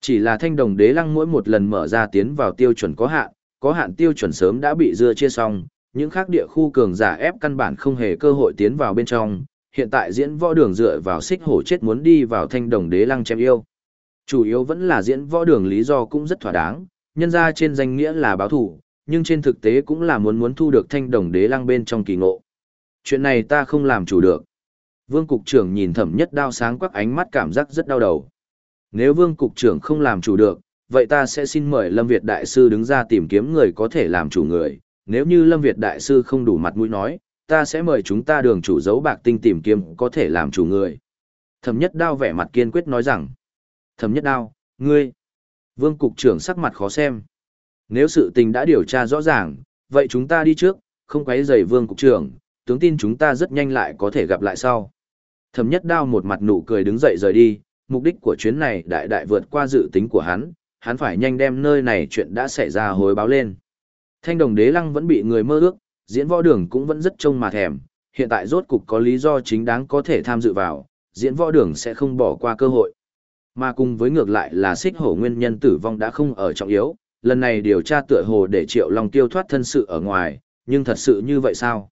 Chỉ là thanh đồng đế lăng mỗi một lần mở ra tiến vào tiêu chuẩn có hạn, có hạn tiêu chuẩn sớm đã bị dưa chia xong, những khác địa khu cường giả ép căn bản không hề cơ hội tiến vào bên trong, hiện tại diễn võ đường dựa vào xích hổ chết muốn đi vào thanh đồng đế lăng chém yêu. Chủ yếu vẫn là diễn võ đường lý do cũng rất thỏa đáng, nhân ra trên danh nghĩa là báo thủ, nhưng trên thực tế cũng là muốn muốn thu được thanh đồng đế lăng bên trong kỳ ngộ. Chuyện này ta không làm chủ được. Vương Cục trưởng nhìn thẩm nhất đao sáng quắc ánh mắt cảm giác rất đau đầu. Nếu Vương Cục trưởng không làm chủ được, vậy ta sẽ xin mời Lâm Việt Đại Sư đứng ra tìm kiếm người có thể làm chủ người. Nếu như Lâm Việt Đại Sư không đủ mặt mũi nói, ta sẽ mời chúng ta đường chủ dấu bạc tinh tìm kiếm có thể làm chủ người. Thẩm nhất đao vẻ mặt kiên quyết nói rằng. Thẩm nhất đao, ngươi. Vương Cục trưởng sắc mặt khó xem. Nếu sự tình đã điều tra rõ ràng, vậy chúng ta đi trước, không quấy rầy Vương Cục trưởng, tướng tin chúng ta rất nhanh lại có thể gặp lại sau. Thẩm nhất đao một mặt nụ cười đứng dậy rời đi, mục đích của chuyến này đại đại vượt qua dự tính của hắn, hắn phải nhanh đem nơi này chuyện đã xảy ra hối báo lên. Thanh đồng đế lăng vẫn bị người mơ ước, diễn võ đường cũng vẫn rất trông mà thèm, hiện tại rốt cục có lý do chính đáng có thể tham dự vào, diễn võ đường sẽ không bỏ qua cơ hội. Mà cùng với ngược lại là xích hổ nguyên nhân tử vong đã không ở trọng yếu, lần này điều tra tựa hồ để triệu long tiêu thoát thân sự ở ngoài, nhưng thật sự như vậy sao?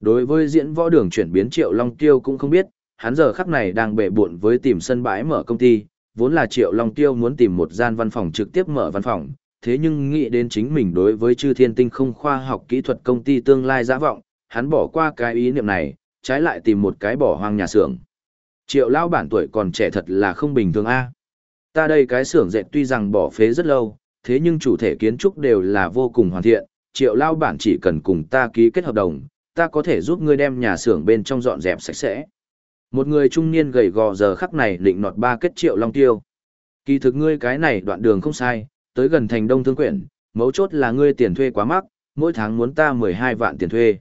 Đối với diễn võ đường chuyển biến Triệu Long Tiêu cũng không biết, hắn giờ khắc này đang bệ buộn với tìm sân bãi mở công ty, vốn là Triệu Long Tiêu muốn tìm một gian văn phòng trực tiếp mở văn phòng, thế nhưng nghĩ đến chính mình đối với chư thiên tinh không khoa học kỹ thuật công ty tương lai giả vọng, hắn bỏ qua cái ý niệm này, trái lại tìm một cái bỏ hoang nhà xưởng. Triệu lao bản tuổi còn trẻ thật là không bình thường a. Ta đây cái xưởng dệt tuy rằng bỏ phế rất lâu, thế nhưng chủ thể kiến trúc đều là vô cùng hoàn thiện, triệu lao bản chỉ cần cùng ta ký kết hợp đồng, ta có thể giúp ngươi đem nhà xưởng bên trong dọn dẹp sạch sẽ. Một người trung niên gầy gò giờ khắc này định nọt ba kết triệu long tiêu. Kỳ thực ngươi cái này đoạn đường không sai, tới gần thành đông thương quyển, mấu chốt là ngươi tiền thuê quá mắc, mỗi tháng muốn ta 12 vạn tiền thuê.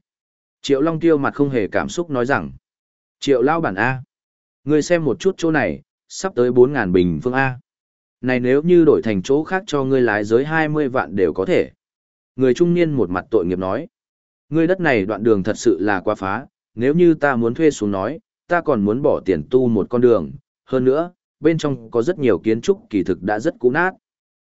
Triệu long tiêu mặt không hề cảm xúc nói rằng, triệu lao bản A. Ngươi xem một chút chỗ này, sắp tới 4.000 bình phương A. Này nếu như đổi thành chỗ khác cho ngươi lái giới 20 vạn đều có thể. Người trung niên một mặt tội nghiệp nói. Ngươi đất này đoạn đường thật sự là quá phá, nếu như ta muốn thuê xuống nói, ta còn muốn bỏ tiền tu một con đường, hơn nữa, bên trong có rất nhiều kiến trúc kỳ thực đã rất cũ nát.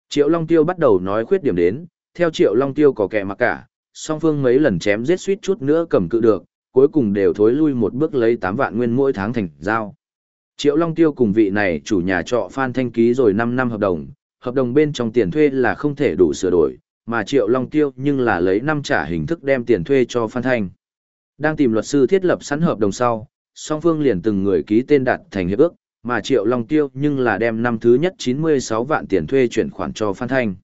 Triệu Long Tiêu bắt đầu nói khuyết điểm đến, theo Triệu Long Tiêu có kẻ mặc cả, song phương mấy lần chém giết suýt chút nữa cầm cự được, cuối cùng đều thối lui một bước lấy 8 vạn nguyên mỗi tháng thành giao. Triệu Long Tiêu cùng vị này chủ nhà trọ Phan Thanh ký rồi 5 năm hợp đồng, hợp đồng bên trong tiền thuê là không thể đủ sửa đổi, mà Triệu Long Tiêu nhưng là lấy năm trả hình thức đem tiền thuê cho Phan Thanh. Đang tìm luật sư thiết lập sẵn hợp đồng sau, song phương liền từng người ký tên đặt thành hiệp ước, mà Triệu Long Tiêu nhưng là đem năm thứ nhất 96 vạn tiền thuê chuyển khoản cho Phan Thanh.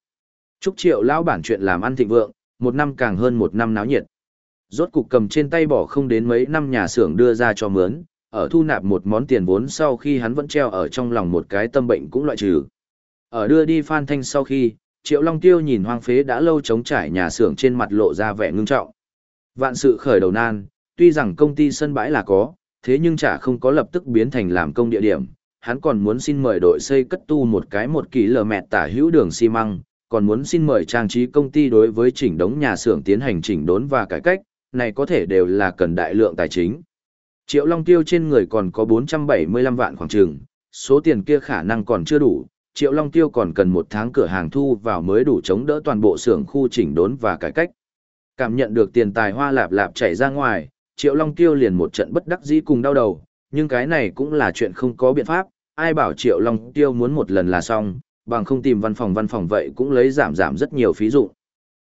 Chúc Triệu lão bản chuyện làm ăn thịnh vượng, một năm càng hơn một năm náo nhiệt. Rốt cục cầm trên tay bỏ không đến mấy năm nhà xưởng đưa ra cho mướn, ở thu nạp một món tiền vốn sau khi hắn vẫn treo ở trong lòng một cái tâm bệnh cũng loại trừ. Ở đưa đi Phan Thanh sau khi, Triệu Long Tiêu nhìn hoang phế đã lâu chống trải nhà xưởng trên mặt lộ ra vẻ ngưng trọng. Vạn sự khởi đầu nan, tuy rằng công ty sân bãi là có, thế nhưng chả không có lập tức biến thành làm công địa điểm. Hắn còn muốn xin mời đội xây cất tu một cái một kỳ lờ mẹt tả hữu đường xi măng, còn muốn xin mời trang trí công ty đối với chỉnh đống nhà xưởng tiến hành chỉnh đốn và cải cách, này có thể đều là cần đại lượng tài chính. Triệu Long Tiêu trên người còn có 475 vạn khoảng trường, số tiền kia khả năng còn chưa đủ, Triệu Long Tiêu còn cần một tháng cửa hàng thu vào mới đủ chống đỡ toàn bộ xưởng khu chỉnh đốn và cải cách. Cảm nhận được tiền tài hoa lạp lạp chảy ra ngoài, Triệu Long Tiêu liền một trận bất đắc dĩ cùng đau đầu, nhưng cái này cũng là chuyện không có biện pháp, ai bảo Triệu Long Tiêu muốn một lần là xong, bằng không tìm văn phòng văn phòng vậy cũng lấy giảm giảm rất nhiều phí dụ.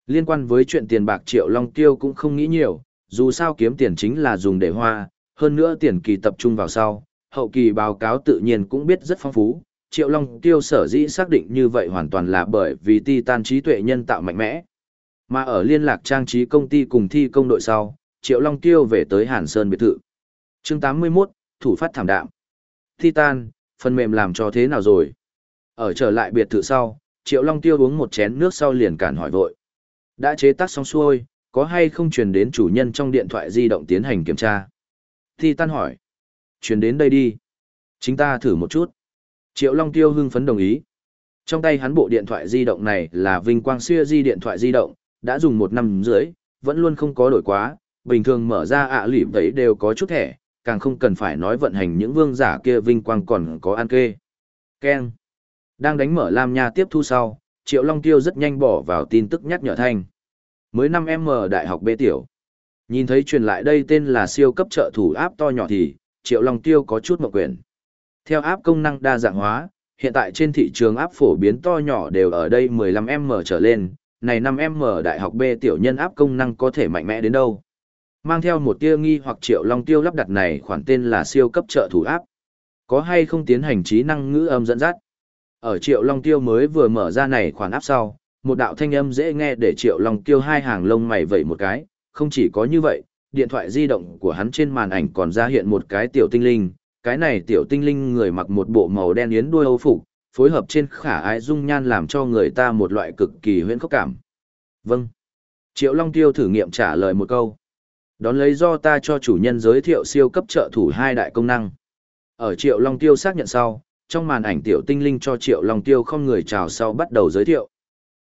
Liên quan với chuyện tiền bạc Triệu Long Tiêu cũng không nghĩ nhiều, dù sao kiếm tiền chính là dùng để hoa, hơn nữa tiền kỳ tập trung vào sau, hậu kỳ báo cáo tự nhiên cũng biết rất phong phú. Triệu Long Tiêu sở dĩ xác định như vậy hoàn toàn là bởi vì Titan trí tuệ nhân tạo mạnh mẽ. Mà ở liên lạc trang trí công ty cùng thi công đội sau, Triệu Long Tiêu về tới Hàn Sơn biệt thự. chương 81, thủ phát thảm đạm. Titan, phần mềm làm cho thế nào rồi? Ở trở lại biệt thự sau, Triệu Long Tiêu uống một chén nước sau liền cản hỏi vội. Đã chế tác xong xuôi, có hay không truyền đến chủ nhân trong điện thoại di động tiến hành kiểm tra? Titan hỏi. Truyền đến đây đi. Chính ta thử một chút. Triệu Long Tiêu hưng phấn đồng ý. Trong tay hắn bộ điện thoại di động này là Vinh Quang Xưa Di điện thoại di động, đã dùng một năm rưỡi vẫn luôn không có đổi quá, bình thường mở ra ạ à lỉm đấy đều có chút thẻ, càng không cần phải nói vận hành những vương giả kia Vinh Quang còn có an kê. Ken. Đang đánh mở Lam Nha tiếp thu sau, Triệu Long Tiêu rất nhanh bỏ vào tin tức nhắc nhở thanh. Mới năm em mở đại học bê tiểu. Nhìn thấy truyền lại đây tên là siêu cấp trợ thủ áp to nhỏ thì, Triệu Long Tiêu có chút mộng quyền. Theo áp công năng đa dạng hóa, hiện tại trên thị trường áp phổ biến to nhỏ đều ở đây 15M trở lên, này 5M đại học B tiểu nhân áp công năng có thể mạnh mẽ đến đâu. Mang theo một tia nghi hoặc Triệu Long Tiêu lắp đặt này khoản tên là siêu cấp trợ thủ áp. Có hay không tiến hành trí năng ngữ âm dẫn dắt? Ở Triệu Long Tiêu mới vừa mở ra này khoản áp sau, một đạo thanh âm dễ nghe để Triệu Long Tiêu hai hàng lông mày vẩy một cái, không chỉ có như vậy, điện thoại di động của hắn trên màn ảnh còn ra hiện một cái tiểu tinh linh, cái này tiểu tinh linh người mặc một bộ màu đen yến đuôi âu phục, phối hợp trên khả ái dung nhan làm cho người ta một loại cực kỳ huyễn khốc cảm. Vâng. Triệu Long Tiêu thử nghiệm trả lời một câu. Đón lấy do ta cho chủ nhân giới thiệu siêu cấp trợ thủ hai đại công năng. Ở Triệu Long Tiêu xác nhận sau, trong màn ảnh tiểu tinh linh cho Triệu Long Tiêu không người chào sau bắt đầu giới thiệu.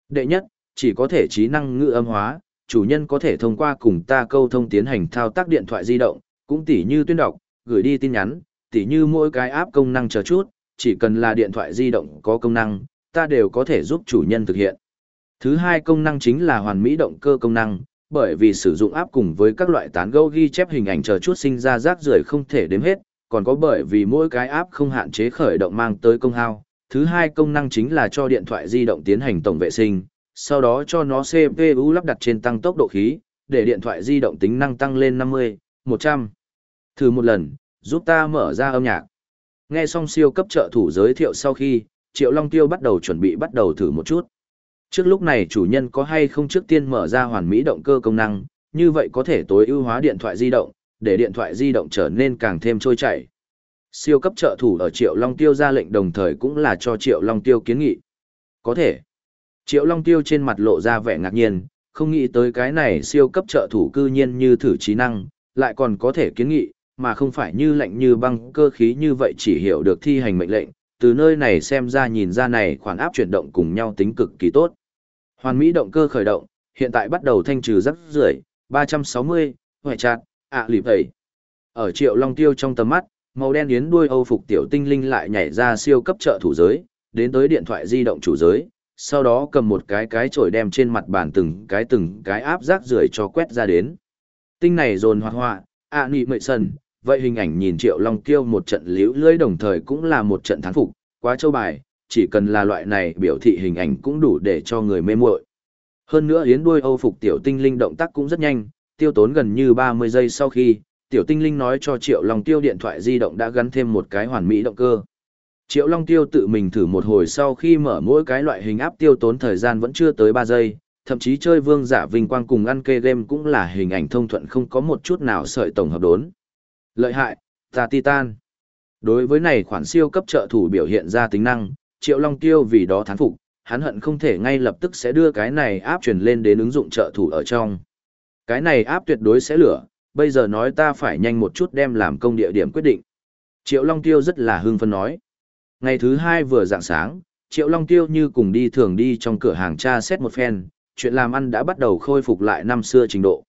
Đệ nhất, chỉ có thể trí năng ngữ âm hóa, chủ nhân có thể thông qua cùng ta câu thông tiến hành thao tác điện thoại di động, cũng tỉ như tuyên đọc, gửi đi tin nhắn, tỉ như mỗi cái áp công năng chờ chút, chỉ cần là điện thoại di động có công năng, ta đều có thể giúp chủ nhân thực hiện. Thứ hai công năng chính là hoàn mỹ động cơ công năng, bởi vì sử dụng áp cùng với các loại tán gẫu ghi chép hình ảnh chờ chút sinh ra rác rưởi không thể đếm hết, còn có bởi vì mỗi cái áp không hạn chế khởi động mang tới công hao. Thứ hai công năng chính là cho điện thoại di động tiến hành tổng vệ sinh, sau đó cho nó CPU lắp đặt trên tăng tốc độ khí, để điện thoại di động tính năng tăng lên 50, 100. Thử một lần, giúp ta mở ra âm nhạc. Nghe xong siêu cấp trợ thủ giới thiệu sau khi, Triệu Long Tiêu bắt đầu chuẩn bị bắt đầu thử một chút. Trước lúc này chủ nhân có hay không trước tiên mở ra hoàn mỹ động cơ công năng, như vậy có thể tối ưu hóa điện thoại di động, để điện thoại di động trở nên càng thêm trôi chảy. Siêu cấp trợ thủ ở Triệu Long Tiêu ra lệnh đồng thời cũng là cho Triệu Long Tiêu kiến nghị. Có thể. Triệu Long Tiêu trên mặt lộ ra vẻ ngạc nhiên, không nghĩ tới cái này siêu cấp trợ thủ cư nhiên như thử trí năng, lại còn có thể kiến nghị, mà không phải như lệnh như băng cơ khí như vậy chỉ hiểu được thi hành mệnh lệnh, từ nơi này xem ra nhìn ra này khoản áp chuyển động cùng nhau tính cực kỳ tốt. Hoàn Mỹ động cơ khởi động, hiện tại bắt đầu thanh trừ rắc rưởi 360, hoại chặt, ạ à, lịp ấy. Ở triệu long tiêu trong tầm mắt, màu đen yến đuôi Âu phục tiểu tinh linh lại nhảy ra siêu cấp trợ thủ giới, đến tới điện thoại di động chủ giới, sau đó cầm một cái cái chổi đem trên mặt bàn từng cái từng cái áp rác rưởi cho quét ra đến. Tinh này dồn hoạt họa, ạ à, nị mệ sần, vậy hình ảnh nhìn triệu long tiêu một trận liễu lưỡi đồng thời cũng là một trận thắng phục, quá châu bài, chỉ cần là loại này biểu thị hình ảnh cũng đủ để cho người mê muội. Hơn nữa yến đuôi Âu phục tiểu tinh linh động tác cũng rất nhanh, tiêu tốn gần như 30 giây sau khi, tiểu tinh linh nói cho Triệu Long Tiêu điện thoại di động đã gắn thêm một cái hoàn mỹ động cơ. Triệu Long Tiêu tự mình thử một hồi sau khi mở mỗi cái loại hình áp tiêu tốn thời gian vẫn chưa tới 3 giây, thậm chí chơi vương giả vinh quang cùng ăn kê game cũng là hình ảnh thông thuận không có một chút nào sợi tổng hợp đốn. Lợi hại, ta titan. Đối với này khoản siêu cấp trợ thủ biểu hiện ra tính năng, Triệu Long Tiêu vì đó thán phục, hắn hận không thể ngay lập tức sẽ đưa cái này áp truyền lên đến ứng dụng trợ thủ ở trong. Cái này áp tuyệt đối sẽ lửa, bây giờ nói ta phải nhanh một chút đem làm công địa điểm quyết định. Triệu Long Tiêu rất là hưng phấn nói. Ngày thứ hai vừa dạng sáng, Triệu Long Tiêu như cùng đi thường đi trong cửa hàng tra xét một phen, chuyện làm ăn đã bắt đầu khôi phục lại năm xưa trình độ.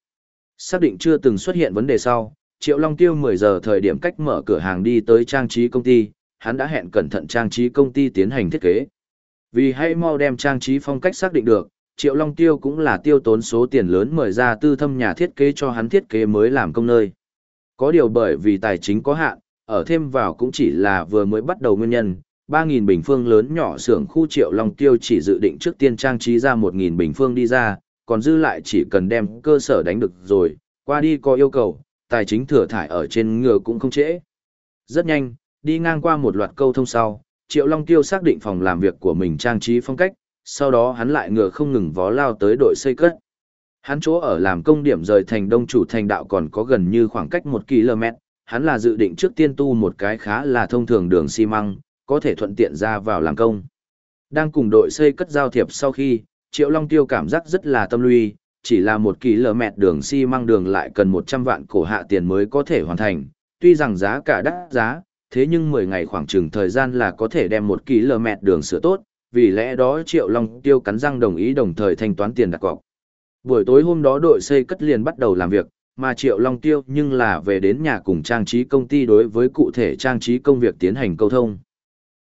Xác định chưa từng xuất hiện vấn đề sau, Triệu Long Tiêu 10 giờ thời điểm cách mở cửa hàng đi tới trang trí công ty, hắn đã hẹn cẩn thận trang trí công ty tiến hành thiết kế. Vì hay mau đem trang trí phong cách xác định được, Triệu Long Tiêu cũng là tiêu tốn số tiền lớn mời ra tư thâm nhà thiết kế cho hắn thiết kế mới làm công nơi. Có điều bởi vì tài chính có hạn, ở thêm vào cũng chỉ là vừa mới bắt đầu nguyên nhân, 3.000 bình phương lớn nhỏ xưởng khu Triệu Long Tiêu chỉ dự định trước tiên trang trí ra 1.000 bình phương đi ra, còn dư lại chỉ cần đem cơ sở đánh được rồi, qua đi có yêu cầu, tài chính thừa thải ở trên ngựa cũng không trễ. Rất nhanh, đi ngang qua một loạt câu thông sau, Triệu Long Tiêu xác định phòng làm việc của mình trang trí phong cách, sau đó hắn lại ngựa không ngừng vó lao tới đội xây cất. Hắn chỗ ở làm công điểm rời thành đông chủ thành đạo còn có gần như khoảng cách 1 km, hắn là dự định trước tiên tu một cái khá là thông thường đường xi măng, có thể thuận tiện ra vào làm công. Đang cùng đội xây cất giao thiệp sau khi, Triệu Long Tiêu cảm giác rất là tâm lui, chỉ là một km đường xi măng đường lại cần 100 vạn cổ hạ tiền mới có thể hoàn thành, tuy rằng giá cả đắt giá, thế nhưng 10 ngày khoảng chừng thời gian là có thể đem một kỳ lờ mẹt đường sửa tốt, vì lẽ đó Triệu Long Tiêu cắn răng đồng ý đồng thời thanh toán tiền đặt cọc. Buổi tối hôm đó đội xây cất liền bắt đầu làm việc, mà Triệu Long Tiêu nhưng là về đến nhà cùng trang trí công ty đối với cụ thể trang trí công việc tiến hành câu thông.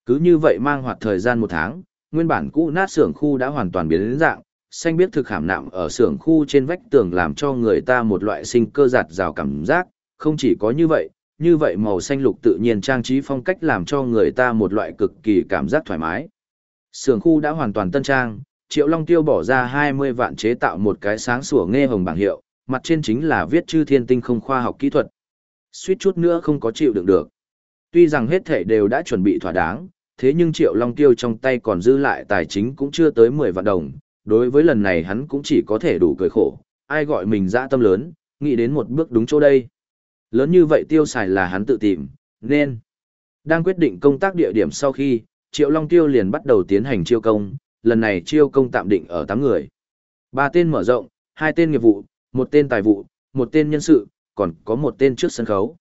Cứ như vậy mang hoạt thời gian một tháng, nguyên bản cũ nát xưởng khu đã hoàn toàn biến đến dạng, xanh biết thực hàm nạm ở xưởng khu trên vách tường làm cho người ta một loại sinh cơ giạt rào cảm giác, không chỉ có như vậy, như vậy màu xanh lục tự nhiên trang trí phong cách làm cho người ta một loại cực kỳ cảm giác thoải mái. Xưởng khu đã hoàn toàn tân trang, Triệu Long Tiêu bỏ ra 20 vạn chế tạo một cái sáng sủa nghe hồng bảng hiệu, mặt trên chính là viết chư thiên tinh không khoa học kỹ thuật. Suýt chút nữa không có chịu đựng được. Tuy rằng hết thể đều đã chuẩn bị thỏa đáng, thế nhưng Triệu Long Tiêu trong tay còn dư lại tài chính cũng chưa tới 10 vạn đồng, đối với lần này hắn cũng chỉ có thể đủ cười khổ, ai gọi mình dã tâm lớn, nghĩ đến một bước đúng chỗ đây. Lớn như vậy tiêu xài là hắn tự tìm, nên. Đang quyết định công tác địa điểm sau khi, Triệu Long Tiêu liền bắt đầu tiến hành chiêu công, lần này chiêu công tạm định ở 8 người. Ba tên mở rộng, hai tên nghiệp vụ, một tên tài vụ, một tên nhân sự, còn có một tên trước sân khấu.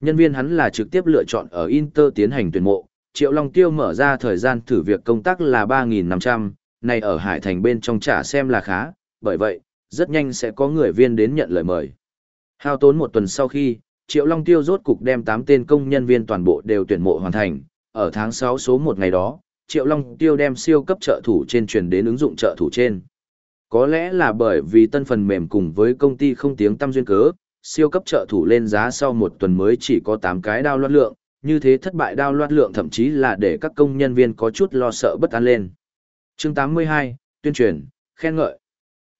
Nhân viên hắn là trực tiếp lựa chọn ở Inter tiến hành tuyển mộ, Triệu Long Tiêu mở ra thời gian thử việc công tác là 3.500, này ở Hải Thành bên trong trả xem là khá, bởi vậy, rất nhanh sẽ có người viên đến nhận lời mời. Hao tốn một tuần sau khi, Triệu Long Tiêu rốt cục đem 8 tên công nhân viên toàn bộ đều tuyển mộ hoàn thành, ở tháng 6 số 1 ngày đó, Triệu Long Tiêu đem siêu cấp trợ thủ trên truyền đến ứng dụng trợ thủ trên. Có lẽ là bởi vì tân phần mềm cùng với công ty không tiếng tăm duyên cớ, siêu cấp trợ thủ lên giá sau một tuần mới chỉ có 8 cái đao loát lượng, như thế thất bại đao loát lượng thậm chí là để các công nhân viên có chút lo sợ bất an lên. Chương 82, tuyên truyền, khen ngợi.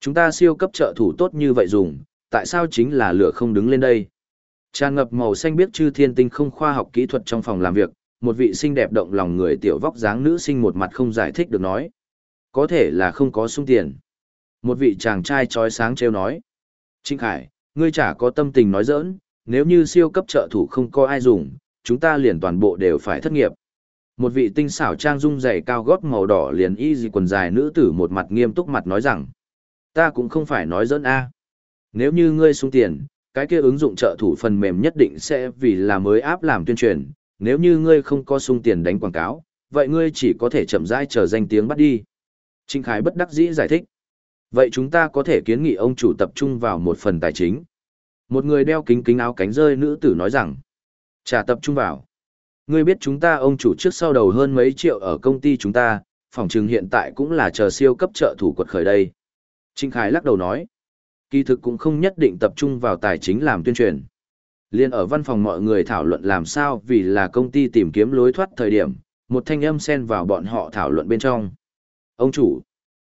Chúng ta siêu cấp trợ thủ tốt như vậy dùng, tại sao chính là lửa không đứng lên đây? Tràn ngập màu xanh biết chư thiên tinh không khoa học kỹ thuật trong phòng làm việc, một vị xinh đẹp động lòng người tiểu vóc dáng nữ sinh một mặt không giải thích được nói. Có thể là không có sung tiền. Một vị chàng trai trói sáng trêu nói. Trinh Khải, ngươi chả có tâm tình nói giỡn, nếu như siêu cấp trợ thủ không có ai dùng, chúng ta liền toàn bộ đều phải thất nghiệp. Một vị tinh xảo trang dung dày cao gót màu đỏ liền y dị quần dài nữ tử một mặt nghiêm túc mặt nói rằng. Ta cũng không phải nói dẫn a. Nếu như ngươi sung tiền, cái kia ứng dụng trợ thủ phần mềm nhất định sẽ vì là mới áp làm tuyên truyền, nếu như ngươi không có sung tiền đánh quảng cáo, vậy ngươi chỉ có thể chậm rãi chờ danh tiếng bắt đi. Trinh Khải bất đắc dĩ giải thích. Vậy chúng ta có thể kiến nghị ông chủ tập trung vào một phần tài chính. Một người đeo kính kính áo cánh rơi nữ tử nói rằng, trả tập trung vào. Ngươi biết chúng ta ông chủ trước sau đầu hơn mấy triệu ở công ty chúng ta, phòng trừng hiện tại cũng là chờ siêu cấp trợ thủ quật khởi đây. Trinh Khải lắc đầu nói, kỳ thực cũng không nhất định tập trung vào tài chính làm tuyên truyền. Liên ở văn phòng mọi người thảo luận làm sao vì là công ty tìm kiếm lối thoát thời điểm, một thanh âm xen vào bọn họ thảo luận bên trong. Ông chủ,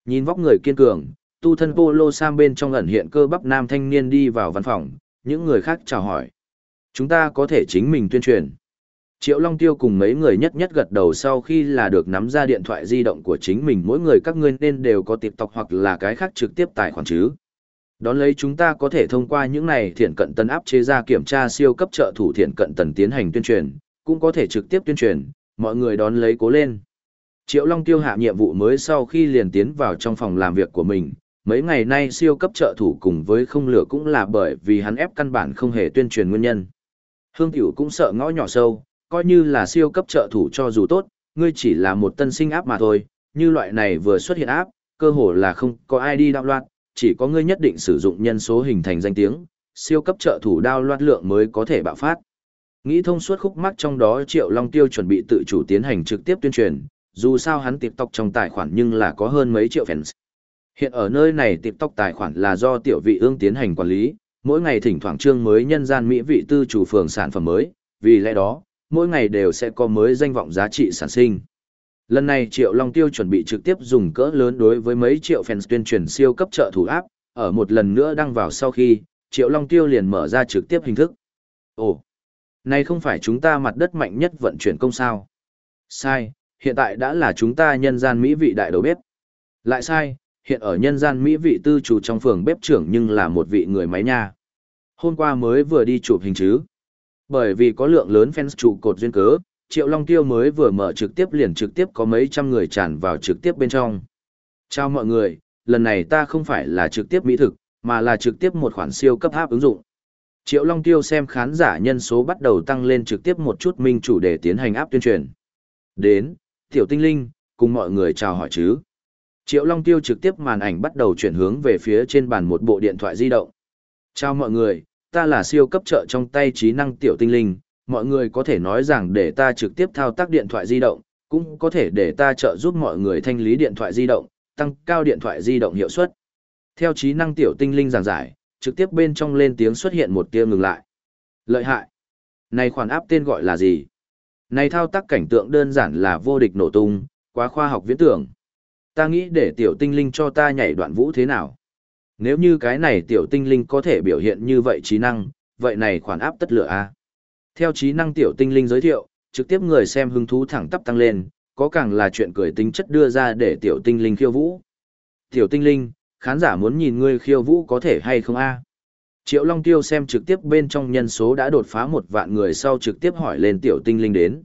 nhìn vóc người kiên cường, tu thân polo sam bên trong ẩn hiện cơ bắp nam thanh niên đi vào văn phòng, những người khác chào hỏi. Chúng ta có thể chính mình tuyên truyền. Triệu Long Tiêu cùng mấy người nhất nhất gật đầu sau khi là được nắm ra điện thoại di động của chính mình mỗi người các ngươi nên đều có tộc hoặc là cái khác trực tiếp tài khoản chứ. Đón lấy chúng ta có thể thông qua những này thiện cận tần áp chế ra kiểm tra siêu cấp trợ thủ thiện cận tần tiến hành tuyên truyền, cũng có thể trực tiếp tuyên truyền, mọi người đón lấy cố lên. Triệu Long Tiêu hạ nhiệm vụ mới sau khi liền tiến vào trong phòng làm việc của mình, mấy ngày nay siêu cấp trợ thủ cùng với không lửa cũng là bởi vì hắn ép căn bản không hề tuyên truyền nguyên nhân. Hương Tiểu cũng sợ ngõ nhỏ sâu, coi như là siêu cấp trợ thủ cho dù tốt, ngươi chỉ là một tân sinh áp mà thôi, như loại này vừa xuất hiện áp, cơ hồ là không có ai đi đạo loạn, chỉ có ngươi nhất định sử dụng nhân số hình thành danh tiếng, siêu cấp trợ thủ đao loạt lượng mới có thể bạo phát. Nghĩ thông suốt khúc mắc trong đó Triệu Long Tiêu chuẩn bị tự chủ tiến hành trực tiếp tuyên truyền, dù sao hắn TikTok trong tài khoản nhưng là có hơn mấy triệu fans. Hiện ở nơi này TikTok tài khoản là do tiểu vị ương tiến hành quản lý, mỗi ngày thỉnh thoảng trương mới nhân gian mỹ vị tư chủ phường sản phẩm mới, vì lẽ đó, mỗi ngày đều sẽ có mới danh vọng giá trị sản sinh. Lần này Triệu Long Tiêu chuẩn bị trực tiếp dùng cỡ lớn đối với mấy triệu fans tuyên truyền siêu cấp trợ thủ áp, ở một lần nữa đăng vào sau khi, Triệu Long Tiêu liền mở ra trực tiếp hình thức. Ồ, này không phải chúng ta mặt đất mạnh nhất vận chuyển công sao? Sai, hiện tại đã là chúng ta nhân gian Mỹ vị đại đầu bếp. Lại sai, hiện ở nhân gian Mỹ vị tư chủ trong phường bếp trưởng nhưng là một vị người máy nha. Hôm qua mới vừa đi chụp hình chứ. Bởi vì có lượng lớn fans trụ cột duyên cớ, Triệu Long Tiêu mới vừa mở trực tiếp liền trực tiếp có mấy trăm người tràn vào trực tiếp bên trong. Chào mọi người, lần này ta không phải là trực tiếp mỹ thực, mà là trực tiếp một khoản siêu cấp áp ứng dụng. Triệu Long Tiêu xem khán giả nhân số bắt đầu tăng lên trực tiếp một chút minh chủ để tiến hành áp tuyên truyền. Đến, Tiểu Tinh Linh, cùng mọi người chào hỏi chứ. Triệu Long Tiêu trực tiếp màn ảnh bắt đầu chuyển hướng về phía trên bàn một bộ điện thoại di động. Chào mọi người, ta là siêu cấp trợ trong tay trí năng Tiểu Tinh Linh, mọi người có thể nói rằng để ta trực tiếp thao tác điện thoại di động, cũng có thể để ta trợ giúp mọi người thanh lý điện thoại di động, tăng cao điện thoại di động hiệu suất. Theo trí năng tiểu tinh linh giảng giải, trực tiếp bên trong lên tiếng xuất hiện một tia ngừng lại. Lợi hại. Này khoản áp tên gọi là gì? Này thao tác cảnh tượng đơn giản là vô địch nổ tung, quá khoa học viễn tưởng. Ta nghĩ để tiểu tinh linh cho ta nhảy đoạn vũ thế nào? Nếu như cái này tiểu tinh linh có thể biểu hiện như vậy trí năng, vậy này khoản áp tất lửa a. Theo trí năng tiểu tinh linh giới thiệu, trực tiếp người xem hứng thú thẳng tắp tăng lên, có càng là chuyện cười tính chất đưa ra để tiểu tinh linh khiêu vũ. Tiểu tinh linh, khán giả muốn nhìn ngươi khiêu vũ có thể hay không a? Triệu Long Tiêu xem trực tiếp bên trong nhân số đã đột phá một vạn người sau trực tiếp hỏi lên tiểu tinh linh đến.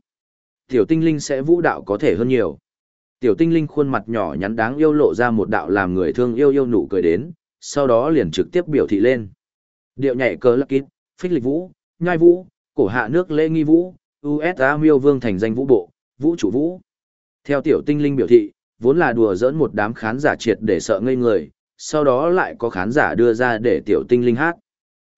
Tiểu tinh linh sẽ vũ đạo có thể hơn nhiều. Tiểu tinh linh khuôn mặt nhỏ nhắn đáng yêu lộ ra một đạo làm người thương yêu yêu nụ cười đến, sau đó liền trực tiếp biểu thị lên. Điệu nhảy cờ lạc kít, phích lịch vũ, nhai vũ, cổ hạ nước lễ nghi vũ, USA miêu vương thành danh vũ bộ, vũ chủ vũ. Theo tiểu tinh linh biểu thị, vốn là đùa giỡn một đám khán giả triệt để sợ ngây người, sau đó lại có khán giả đưa ra để tiểu tinh linh hát.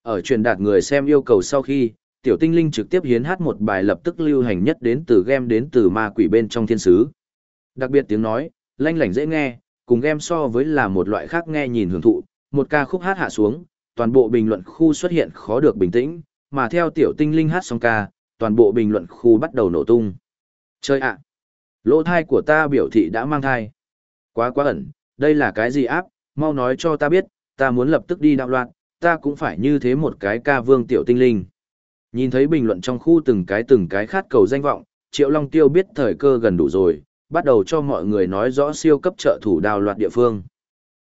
Ở truyền đạt người xem yêu cầu sau khi, tiểu tinh linh trực tiếp hiến hát một bài lập tức lưu hành nhất đến từ game đến từ ma quỷ bên trong thiên sứ. Đặc biệt tiếng nói, lanh lảnh dễ nghe, cùng game so với là một loại khác nghe nhìn hưởng thụ, một ca khúc hát hạ xuống, toàn bộ bình luận khu xuất hiện khó được bình tĩnh, mà theo tiểu tinh linh hát xong ca, toàn bộ bình luận khu bắt đầu nổ tung. Chơi ạ! Lỗ thai của ta biểu thị đã mang thai. Quá quá ẩn, đây là cái gì áp, mau nói cho ta biết, ta muốn lập tức đi đạo loạn, ta cũng phải như thế một cái ca vương tiểu tinh linh. Nhìn thấy bình luận trong khu từng cái từng cái khát cầu danh vọng, Triệu Long Tiêu biết thời cơ gần đủ rồi, bắt đầu cho mọi người nói rõ siêu cấp trợ thủ đào loạt địa phương.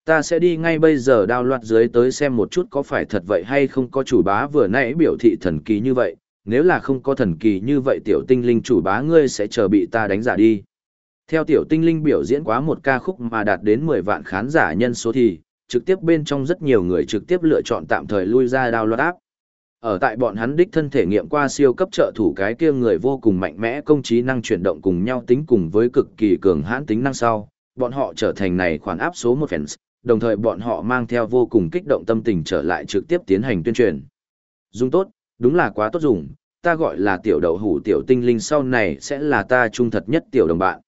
Ta sẽ đi ngay bây giờ đào loạt dưới tới xem một chút có phải thật vậy hay không có chủ bá vừa nãy biểu thị thần kỳ như vậy, nếu là không có thần kỳ như vậy tiểu tinh linh chủ bá ngươi sẽ chờ bị ta đánh giả đi. Theo tiểu tinh linh biểu diễn quá một ca khúc mà đạt đến 10 vạn khán giả nhân số thì, trực tiếp bên trong rất nhiều người trực tiếp lựa chọn tạm thời lui ra đao loạt áp. Ở tại bọn hắn đích thân thể nghiệm qua siêu cấp trợ thủ cái kia người vô cùng mạnh mẽ công trí năng chuyển động cùng nhau tính cùng với cực kỳ cường hãn tính năng sau, bọn họ trở thành này khoản áp số một fans, đồng thời bọn họ mang theo vô cùng kích động tâm tình trở lại trực tiếp tiến hành tuyên truyền. Dùng tốt, đúng là quá tốt dùng, ta gọi là tiểu đậu hủ tiểu tinh linh sau này sẽ là ta trung thật nhất tiểu đồng bạn.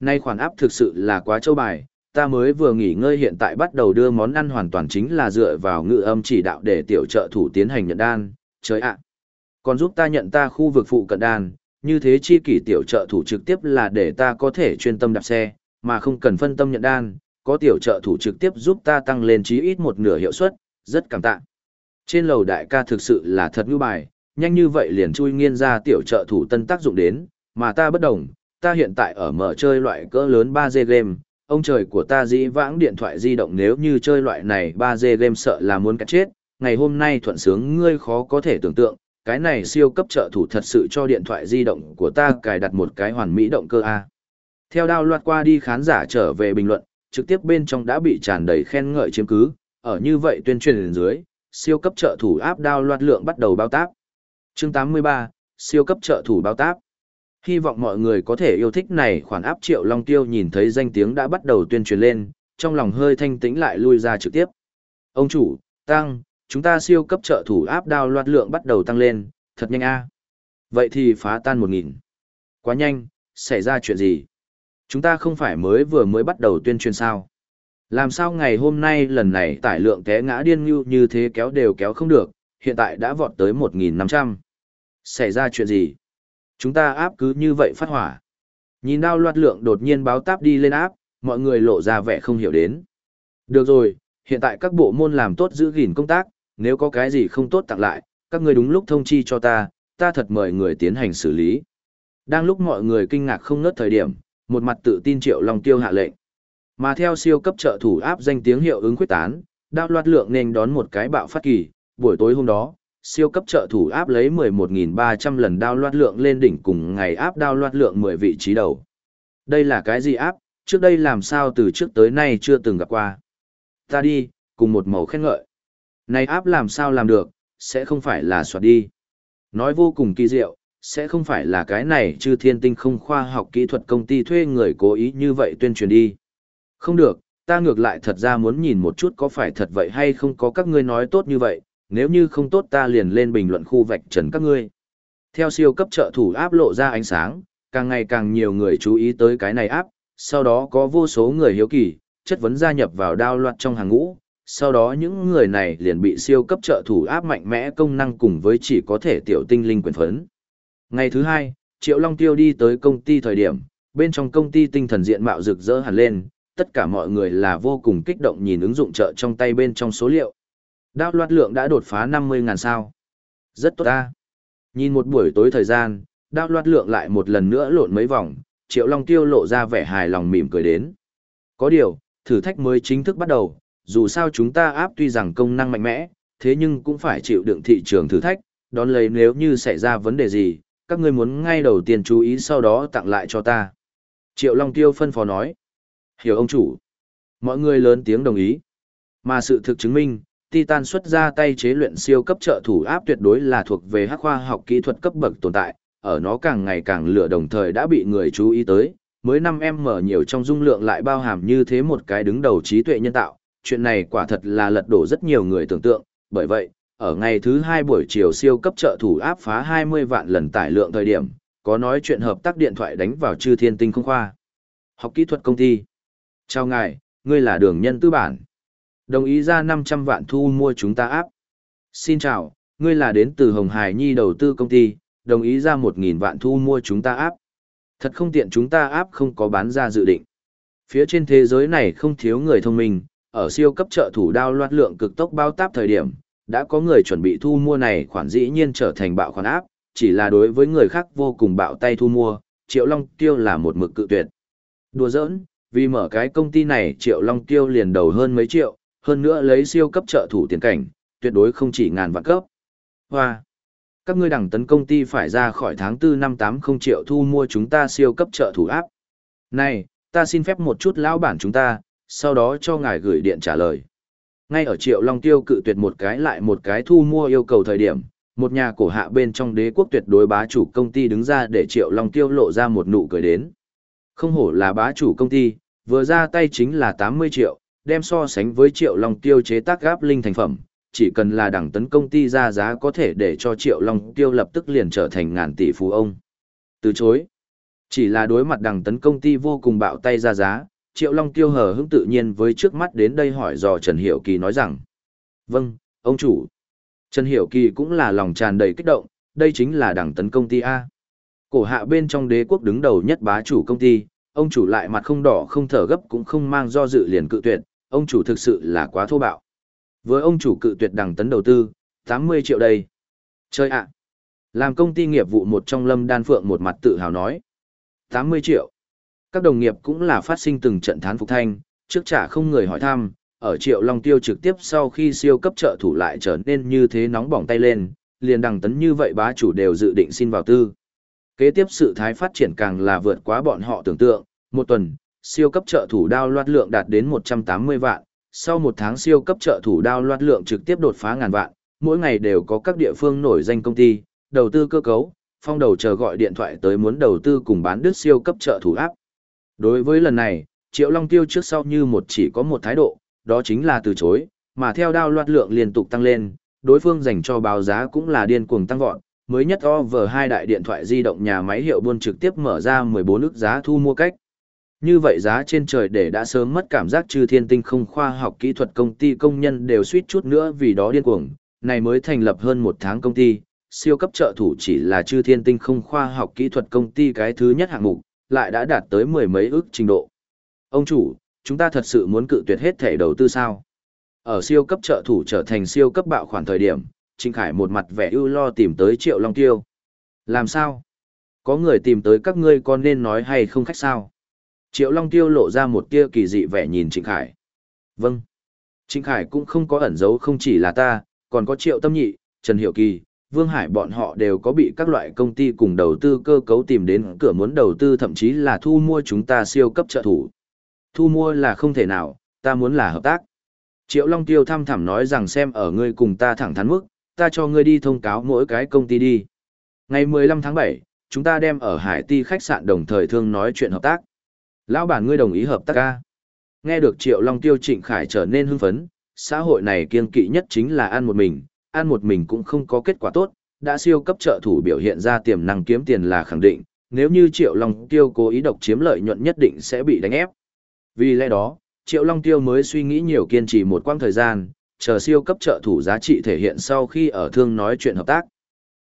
Nay khoản áp thực sự là quá châu bài, ta mới vừa nghỉ ngơi hiện tại bắt đầu đưa món ăn hoàn toàn chính là dựa vào ngự âm chỉ đạo để tiểu trợ thủ tiến hành nhận đan, trời ạ. Còn giúp ta nhận ta khu vực phụ cận đan, như thế chi kỷ tiểu trợ thủ trực tiếp là để ta có thể chuyên tâm đạp xe, mà không cần phân tâm nhận đan, có tiểu trợ thủ trực tiếp giúp ta tăng lên chí ít một nửa hiệu suất, rất cảm tạ. Trên lầu đại ca thực sự là thật ngưu bài, nhanh như vậy liền chui nghiên ra tiểu trợ thủ tân tác dụng đến, mà ta bất đồng, ta hiện tại ở mở chơi loại cỡ lớn 3G game, ông trời của ta dĩ vãng điện thoại di động nếu như chơi loại này 3G game sợ là muốn cắt chết, ngày hôm nay thuận sướng ngươi khó có thể tưởng tượng, cái này siêu cấp trợ thủ thật sự cho điện thoại di động của ta cài đặt một cái hoàn mỹ động cơ A. Theo đao loạt qua đi khán giả trở về bình luận, trực tiếp bên trong đã bị tràn đầy khen ngợi chiếm cứ, ở như vậy tuyên truyền dưới, siêu cấp trợ thủ áp đao loạt lượng bắt đầu bao tác. Chương 83, siêu cấp trợ thủ bao tác. Hy vọng mọi người có thể yêu thích này khoản áp triệu long tiêu nhìn thấy danh tiếng đã bắt đầu tuyên truyền lên, trong lòng hơi thanh tĩnh lại lui ra trực tiếp. Ông chủ, tăng, chúng ta siêu cấp trợ thủ áp đao loạt lượng bắt đầu tăng lên, thật nhanh a. Vậy thì phá tan một nghìn. Quá nhanh, xảy ra chuyện gì? Chúng ta không phải mới vừa mới bắt đầu tuyên truyền sao? Làm sao ngày hôm nay lần này tải lượng té ngã điên như như thế kéo đều kéo không được, hiện tại đã vọt tới 1.500. Xảy ra chuyện gì? Chúng ta áp cứ như vậy phát hỏa. Nhìn đao loạt lượng đột nhiên báo táp đi lên áp, mọi người lộ ra vẻ không hiểu đến. Được rồi, hiện tại các bộ môn làm tốt giữ gìn công tác, nếu có cái gì không tốt tặng lại, các người đúng lúc thông chi cho ta, ta thật mời người tiến hành xử lý. Đang lúc mọi người kinh ngạc không ngớt thời điểm, một mặt tự tin Triệu Long Tiêu hạ lệnh. Mà theo siêu cấp trợ thủ áp danh tiếng hiệu ứng quyết tán, đao loạt lượng nên đón một cái bạo phát kỳ, buổi tối hôm đó, siêu cấp trợ thủ áp lấy 11.300 lần đao loạt lượng lên đỉnh cùng ngày áp đao loạt lượng 10 vị trí đầu. Đây là cái gì áp, trước đây làm sao từ trước tới nay chưa từng gặp qua. Ta đi, cùng một màu khen ngợi. Này áp làm sao làm được, sẽ không phải là soạt đi. Nói vô cùng kỳ diệu, sẽ không phải là cái này chứ thiên tinh không khoa học kỹ thuật công ty thuê người cố ý như vậy tuyên truyền đi. Không được, ta ngược lại thật ra muốn nhìn một chút có phải thật vậy hay không có các ngươi nói tốt như vậy, nếu như không tốt ta liền lên bình luận khu vạch trần các ngươi. Theo siêu cấp trợ thủ áp lộ ra ánh sáng, càng ngày càng nhiều người chú ý tới cái này áp, sau đó có vô số người hiếu kỳ, chất vấn gia nhập vào đao loạt trong hàng ngũ, sau đó những người này liền bị siêu cấp trợ thủ áp mạnh mẽ công năng cùng với chỉ có thể tiểu tinh linh quyền phấn. Ngày thứ hai, Triệu Long Tiêu đi tới công ty thời điểm, bên trong công ty tinh thần diện mạo rực rỡ hẳn lên, tất cả mọi người là vô cùng kích động nhìn ứng dụng chợ trong tay bên trong số liệu. Đao loạt lượng đã đột phá 50.000 sao. Rất tốt ta. Nhìn một buổi tối thời gian, đao loạt lượng lại một lần nữa lộn mấy vòng, Triệu Long Tiêu lộ ra vẻ hài lòng mỉm cười đến. Có điều, thử thách mới chính thức bắt đầu, dù sao chúng ta áp tuy rằng công năng mạnh mẽ, thế nhưng cũng phải chịu đựng thị trường thử thách, đón lấy nếu như xảy ra vấn đề gì, các ngươi muốn ngay đầu tiên chú ý sau đó tặng lại cho ta. Triệu Long Tiêu phân phó nói. Hiểu ông chủ. Mọi người lớn tiếng đồng ý. Mà sự thực chứng minh, Titan xuất ra tay chế luyện siêu cấp trợ thủ áp tuyệt đối là thuộc về hắc khoa học kỹ thuật cấp bậc tồn tại, ở nó càng ngày càng lửa đồng thời đã bị người chú ý tới, mới 5 em mở nhiều trong dung lượng lại bao hàm như thế một cái đứng đầu trí tuệ nhân tạo, chuyện này quả thật là lật đổ rất nhiều người tưởng tượng, bởi vậy, ở ngày thứ hai buổi chiều siêu cấp trợ thủ áp phá 20 vạn lần tải lượng thời điểm, có nói chuyện hợp tác điện thoại đánh vào chư thiên tinh không khoa. Học kỹ thuật công ty. Chào ngài, ngươi là đường nhân tư bản. Đồng ý ra 500 vạn thu mua chúng ta áp. Xin chào, ngươi là đến từ Hồng Hải Nhi đầu tư công ty, đồng ý ra 1.000 vạn thu mua chúng ta áp. Thật không tiện chúng ta áp không có bán ra dự định. Phía trên thế giới này không thiếu người thông minh, ở siêu cấp trợ thủ đao loạt lượng cực tốc bao táp thời điểm, đã có người chuẩn bị thu mua này khoản dĩ nhiên trở thành bạo khoản áp, chỉ là đối với người khác vô cùng bạo tay thu mua, Triệu Long Tiêu là một mực cự tuyệt. Đùa giỡn, vì mở cái công ty này Triệu Long Tiêu liền đầu hơn mấy triệu, hơn nữa lấy siêu cấp trợ thủ tiền cảnh, tuyệt đối không chỉ ngàn vạn cấp. Hoa! Các ngươi đẳng tấn công ty phải ra khỏi tháng 4 năm 80 triệu thu mua chúng ta siêu cấp trợ thủ áp. Này, ta xin phép một chút lão bản chúng ta, sau đó cho ngài gửi điện trả lời. Ngay ở Triệu Long Tiêu cự tuyệt một cái lại một cái thu mua yêu cầu thời điểm, một nhà cổ hạ bên trong đế quốc tuyệt đối bá chủ công ty đứng ra để Triệu Long Tiêu lộ ra một nụ cười đến. Không hổ là bá chủ công ty, vừa ra tay chính là 80 triệu, đem so sánh với Triệu Long Tiêu chế tác gáp linh thành phẩm, chỉ cần là đẳng tấn công ty ra giá có thể để cho Triệu Long Tiêu lập tức liền trở thành ngàn tỷ phú ông. Từ chối. Chỉ là đối mặt đẳng tấn công ty vô cùng bạo tay ra giá, Triệu Long Tiêu hờ hững tự nhiên với trước mắt đến đây hỏi dò Trần Hiểu Kỳ nói rằng. Vâng, ông chủ. Trần Hiểu Kỳ cũng là lòng tràn đầy kích động, đây chính là đảng tấn công ty A. Cổ hạ bên trong đế quốc đứng đầu nhất bá chủ công ty, ông chủ lại mặt không đỏ không thở gấp cũng không mang do dự liền cự tuyệt, ông chủ thực sự là quá thô bạo. Với ông chủ cự tuyệt đảng tấn đầu tư, 80 triệu đây. Chơi ạ! Làm công ty nghiệp vụ một trong lâm đan phượng một mặt tự hào nói. 80 triệu. Các đồng nghiệp cũng là phát sinh từng trận thán phục thanh, trước trả không người hỏi thăm, ở triệu long tiêu trực tiếp sau khi siêu cấp trợ thủ lại trở nên như thế nóng bỏng tay lên, liền đằng tấn như vậy bá chủ đều dự định xin vào tư. Kế tiếp sự thái phát triển càng là vượt quá bọn họ tưởng tượng, một tuần, siêu cấp trợ thủ đao loạt lượng đạt đến 180 vạn, sau một tháng siêu cấp trợ thủ đao loạt lượng trực tiếp đột phá ngàn vạn, mỗi ngày đều có các địa phương nổi danh công ty, đầu tư cơ cấu, phong đầu chờ gọi điện thoại tới muốn đầu tư cùng bán đứt siêu cấp trợ thủ áp. Đối với lần này, Triệu Long Tiêu trước sau như một chỉ có một thái độ, đó chính là từ chối, mà theo đao loạt lượng liên tục tăng lên, đối phương dành cho báo giá cũng là điên cuồng tăng vọt, mới nhất over hai đại điện thoại di động nhà máy hiệu buôn trực tiếp mở ra 14 ức giá thu mua cách. Như vậy giá trên trời để đã sớm mất cảm giác trừ thiên tinh không khoa học kỹ thuật công ty công nhân đều suýt chút nữa vì đó điên cuồng, này mới thành lập hơn một tháng công ty, siêu cấp trợ thủ chỉ là chư thiên tinh không khoa học kỹ thuật công ty cái thứ nhất hạng mục, lại đã đạt tới mười mấy ước trình độ. Ông chủ, chúng ta thật sự muốn cự tuyệt hết thể đầu tư sao? Ở siêu cấp trợ thủ trở thành siêu cấp bạo khoản thời điểm, Trinh Khải một mặt vẻ ưu lo tìm tới Triệu Long Tiêu. Làm sao? Có người tìm tới các ngươi con nên nói hay không khách sao? Triệu Long Tiêu lộ ra một tia kỳ dị vẻ nhìn Trịnh Khải. Vâng. Trịnh Khải cũng không có ẩn giấu không chỉ là ta, còn có Triệu Tâm Nhị, Trần Hiệu Kỳ, Vương Hải bọn họ đều có bị các loại công ty cùng đầu tư cơ cấu tìm đến cửa muốn đầu tư thậm chí là thu mua chúng ta siêu cấp trợ thủ. Thu mua là không thể nào, ta muốn là hợp tác. Triệu Long Tiêu thăm thẳm nói rằng xem ở ngươi cùng ta thẳng thắn mức, ta cho ngươi đi thông cáo mỗi cái công ty đi. Ngày 15 tháng 7, chúng ta đem ở Hải Ti khách sạn đồng thời thương nói chuyện hợp tác. Lão bản ngươi đồng ý hợp tác ca. Nghe được Triệu Long Tiêu Trịnh Khải trở nên hưng phấn, xã hội này kiên kỵ nhất chính là ăn một mình, ăn một mình cũng không có kết quả tốt, đã siêu cấp trợ thủ biểu hiện ra tiềm năng kiếm tiền là khẳng định, nếu như Triệu Long Tiêu cố ý độc chiếm lợi nhuận nhất định sẽ bị đánh ép. Vì lẽ đó, Triệu Long Tiêu mới suy nghĩ nhiều kiên trì một quãng thời gian, chờ siêu cấp trợ thủ giá trị thể hiện sau khi ở thương nói chuyện hợp tác.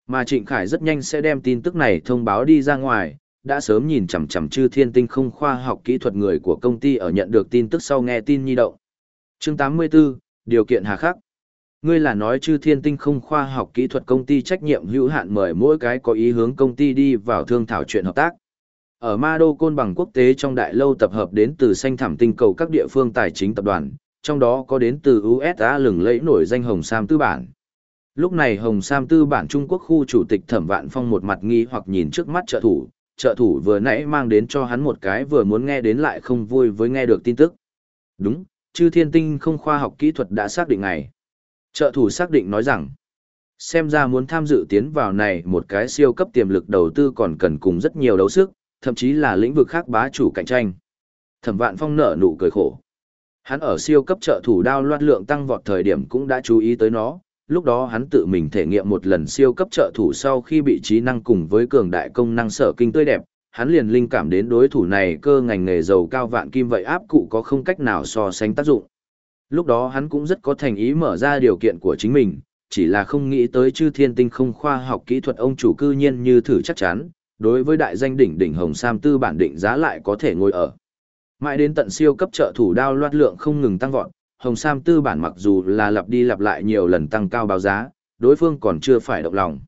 Mà Trịnh Khải rất nhanh sẽ đem tin tức này thông báo đi ra ngoài, đã sớm nhìn chằm chằm chư thiên tinh không khoa học kỹ thuật người của công ty ở nhận được tin tức sau nghe tin nhi động. Chương 84, điều kiện hà khắc. Ngươi là nói chư thiên tinh không khoa học kỹ thuật công ty trách nhiệm hữu hạn mời mỗi cái có ý hướng công ty đi vào thương thảo chuyện hợp tác. Ở Ma Đô Côn bằng quốc tế trong đại lâu tập hợp đến từ xanh thảm tinh cầu các địa phương tài chính tập đoàn, trong đó có đến từ USA lừng lẫy nổi danh Hồng Sam Tư Bản. Lúc này Hồng Sam Tư Bản Trung Quốc khu chủ tịch Thẩm Vạn Phong một mặt nghi hoặc nhìn trước mắt trợ thủ, trợ thủ vừa nãy mang đến cho hắn một cái vừa muốn nghe đến lại không vui với nghe được tin tức. Đúng, chư thiên tinh không khoa học kỹ thuật đã xác định ngày. Trợ thủ xác định nói rằng, xem ra muốn tham dự tiến vào này một cái siêu cấp tiềm lực đầu tư còn cần cùng rất nhiều đấu sức, thậm chí là lĩnh vực khác bá chủ cạnh tranh. Thẩm Vạn Phong nở nụ cười khổ. Hắn ở siêu cấp trợ thủ đao loạt lượng tăng vọt thời điểm cũng đã chú ý tới nó, lúc đó hắn tự mình thể nghiệm một lần siêu cấp trợ thủ sau khi bị trí năng cùng với cường đại công năng sở kinh tươi đẹp, hắn liền linh cảm đến đối thủ này cơ ngành nghề giàu cao vạn kim vậy áp cụ có không cách nào so sánh tác dụng. Lúc đó hắn cũng rất có thành ý mở ra điều kiện của chính mình, chỉ là không nghĩ tới chư thiên tinh không khoa học kỹ thuật ông chủ cư nhiên như thử chắc chắn, đối với đại danh đỉnh đỉnh Hồng Sam Tư bản định giá lại có thể ngồi ở. Mãi đến tận siêu cấp trợ thủ đao loạt lượng không ngừng tăng vọt, Hồng Sam tư bản mặc dù là lặp đi lặp lại nhiều lần tăng cao báo giá, đối phương còn chưa phải động lòng.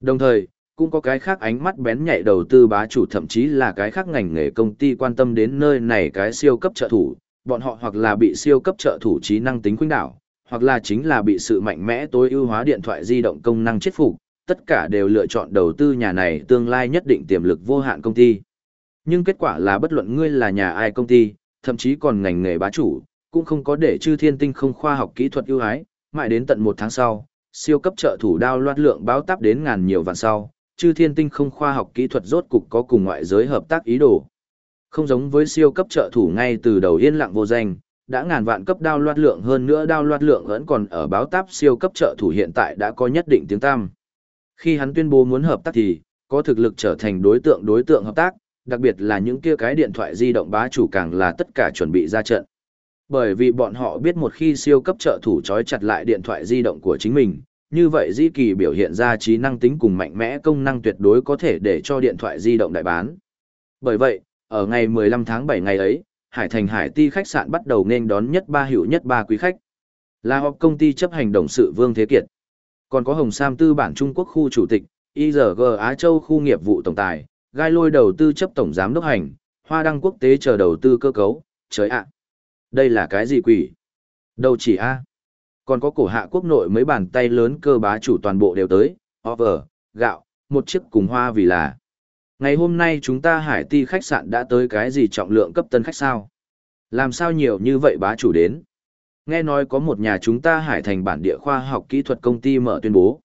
Đồng thời, cũng có cái khác ánh mắt bén nhạy đầu tư bá chủ thậm chí là cái khác ngành nghề công ty quan tâm đến nơi này cái siêu cấp trợ thủ, bọn họ hoặc là bị siêu cấp trợ thủ trí năng tính khuynh đảo, hoặc là chính là bị sự mạnh mẽ tối ưu hóa điện thoại di động công năng chết phục, tất cả đều lựa chọn đầu tư nhà này tương lai nhất định tiềm lực vô hạn công ty. Nhưng kết quả là bất luận ngươi là nhà ai công ty, thậm chí còn ngành nghề bá chủ, cũng không có để chư thiên tinh không khoa học kỹ thuật ưu ái, mãi đến tận một tháng sau, siêu cấp trợ thủ đao loạt lượng báo táp đến ngàn nhiều vạn sau, chư thiên tinh không khoa học kỹ thuật rốt cục có cùng ngoại giới hợp tác ý đồ. Không giống với siêu cấp trợ thủ ngay từ đầu yên lặng vô danh, đã ngàn vạn cấp đao loạt lượng hơn nữa đao loạt lượng vẫn còn ở báo táp siêu cấp trợ thủ hiện tại đã có nhất định tiếng tam. Khi hắn tuyên bố muốn hợp tác thì, có thực lực trở thành đối tượng đối tượng hợp tác, đặc biệt là những kia cái điện thoại di động bá chủ càng là tất cả chuẩn bị ra trận. Bởi vì bọn họ biết một khi siêu cấp trợ thủ trói chặt lại điện thoại di động của chính mình, như vậy di kỳ biểu hiện ra trí năng tính cùng mạnh mẽ công năng tuyệt đối có thể để cho điện thoại di động đại bán. Bởi vậy, ở ngày 15 tháng 7 ngày ấy, Hải Thành Hải Ti khách sạn bắt đầu nên đón nhất ba hiệu nhất ba quý khách. Là họp công ty chấp hành đồng sự Vương Thế Kiệt. Còn có Hồng Sam Tư bản Trung Quốc khu chủ tịch, IZG Á Châu khu nghiệp vụ tổng tài, gai lôi đầu tư chấp tổng giám đốc hành, hoa đăng quốc tế chờ đầu tư cơ cấu, trời ạ. Đây là cái gì quỷ? Đâu chỉ a Còn có cổ hạ quốc nội mấy bàn tay lớn cơ bá chủ toàn bộ đều tới, over, gạo, một chiếc cùng hoa vì là. Ngày hôm nay chúng ta hải ti khách sạn đã tới cái gì trọng lượng cấp tân khách sao? Làm sao nhiều như vậy bá chủ đến? Nghe nói có một nhà chúng ta hải thành bản địa khoa học kỹ thuật công ty mở tuyên bố,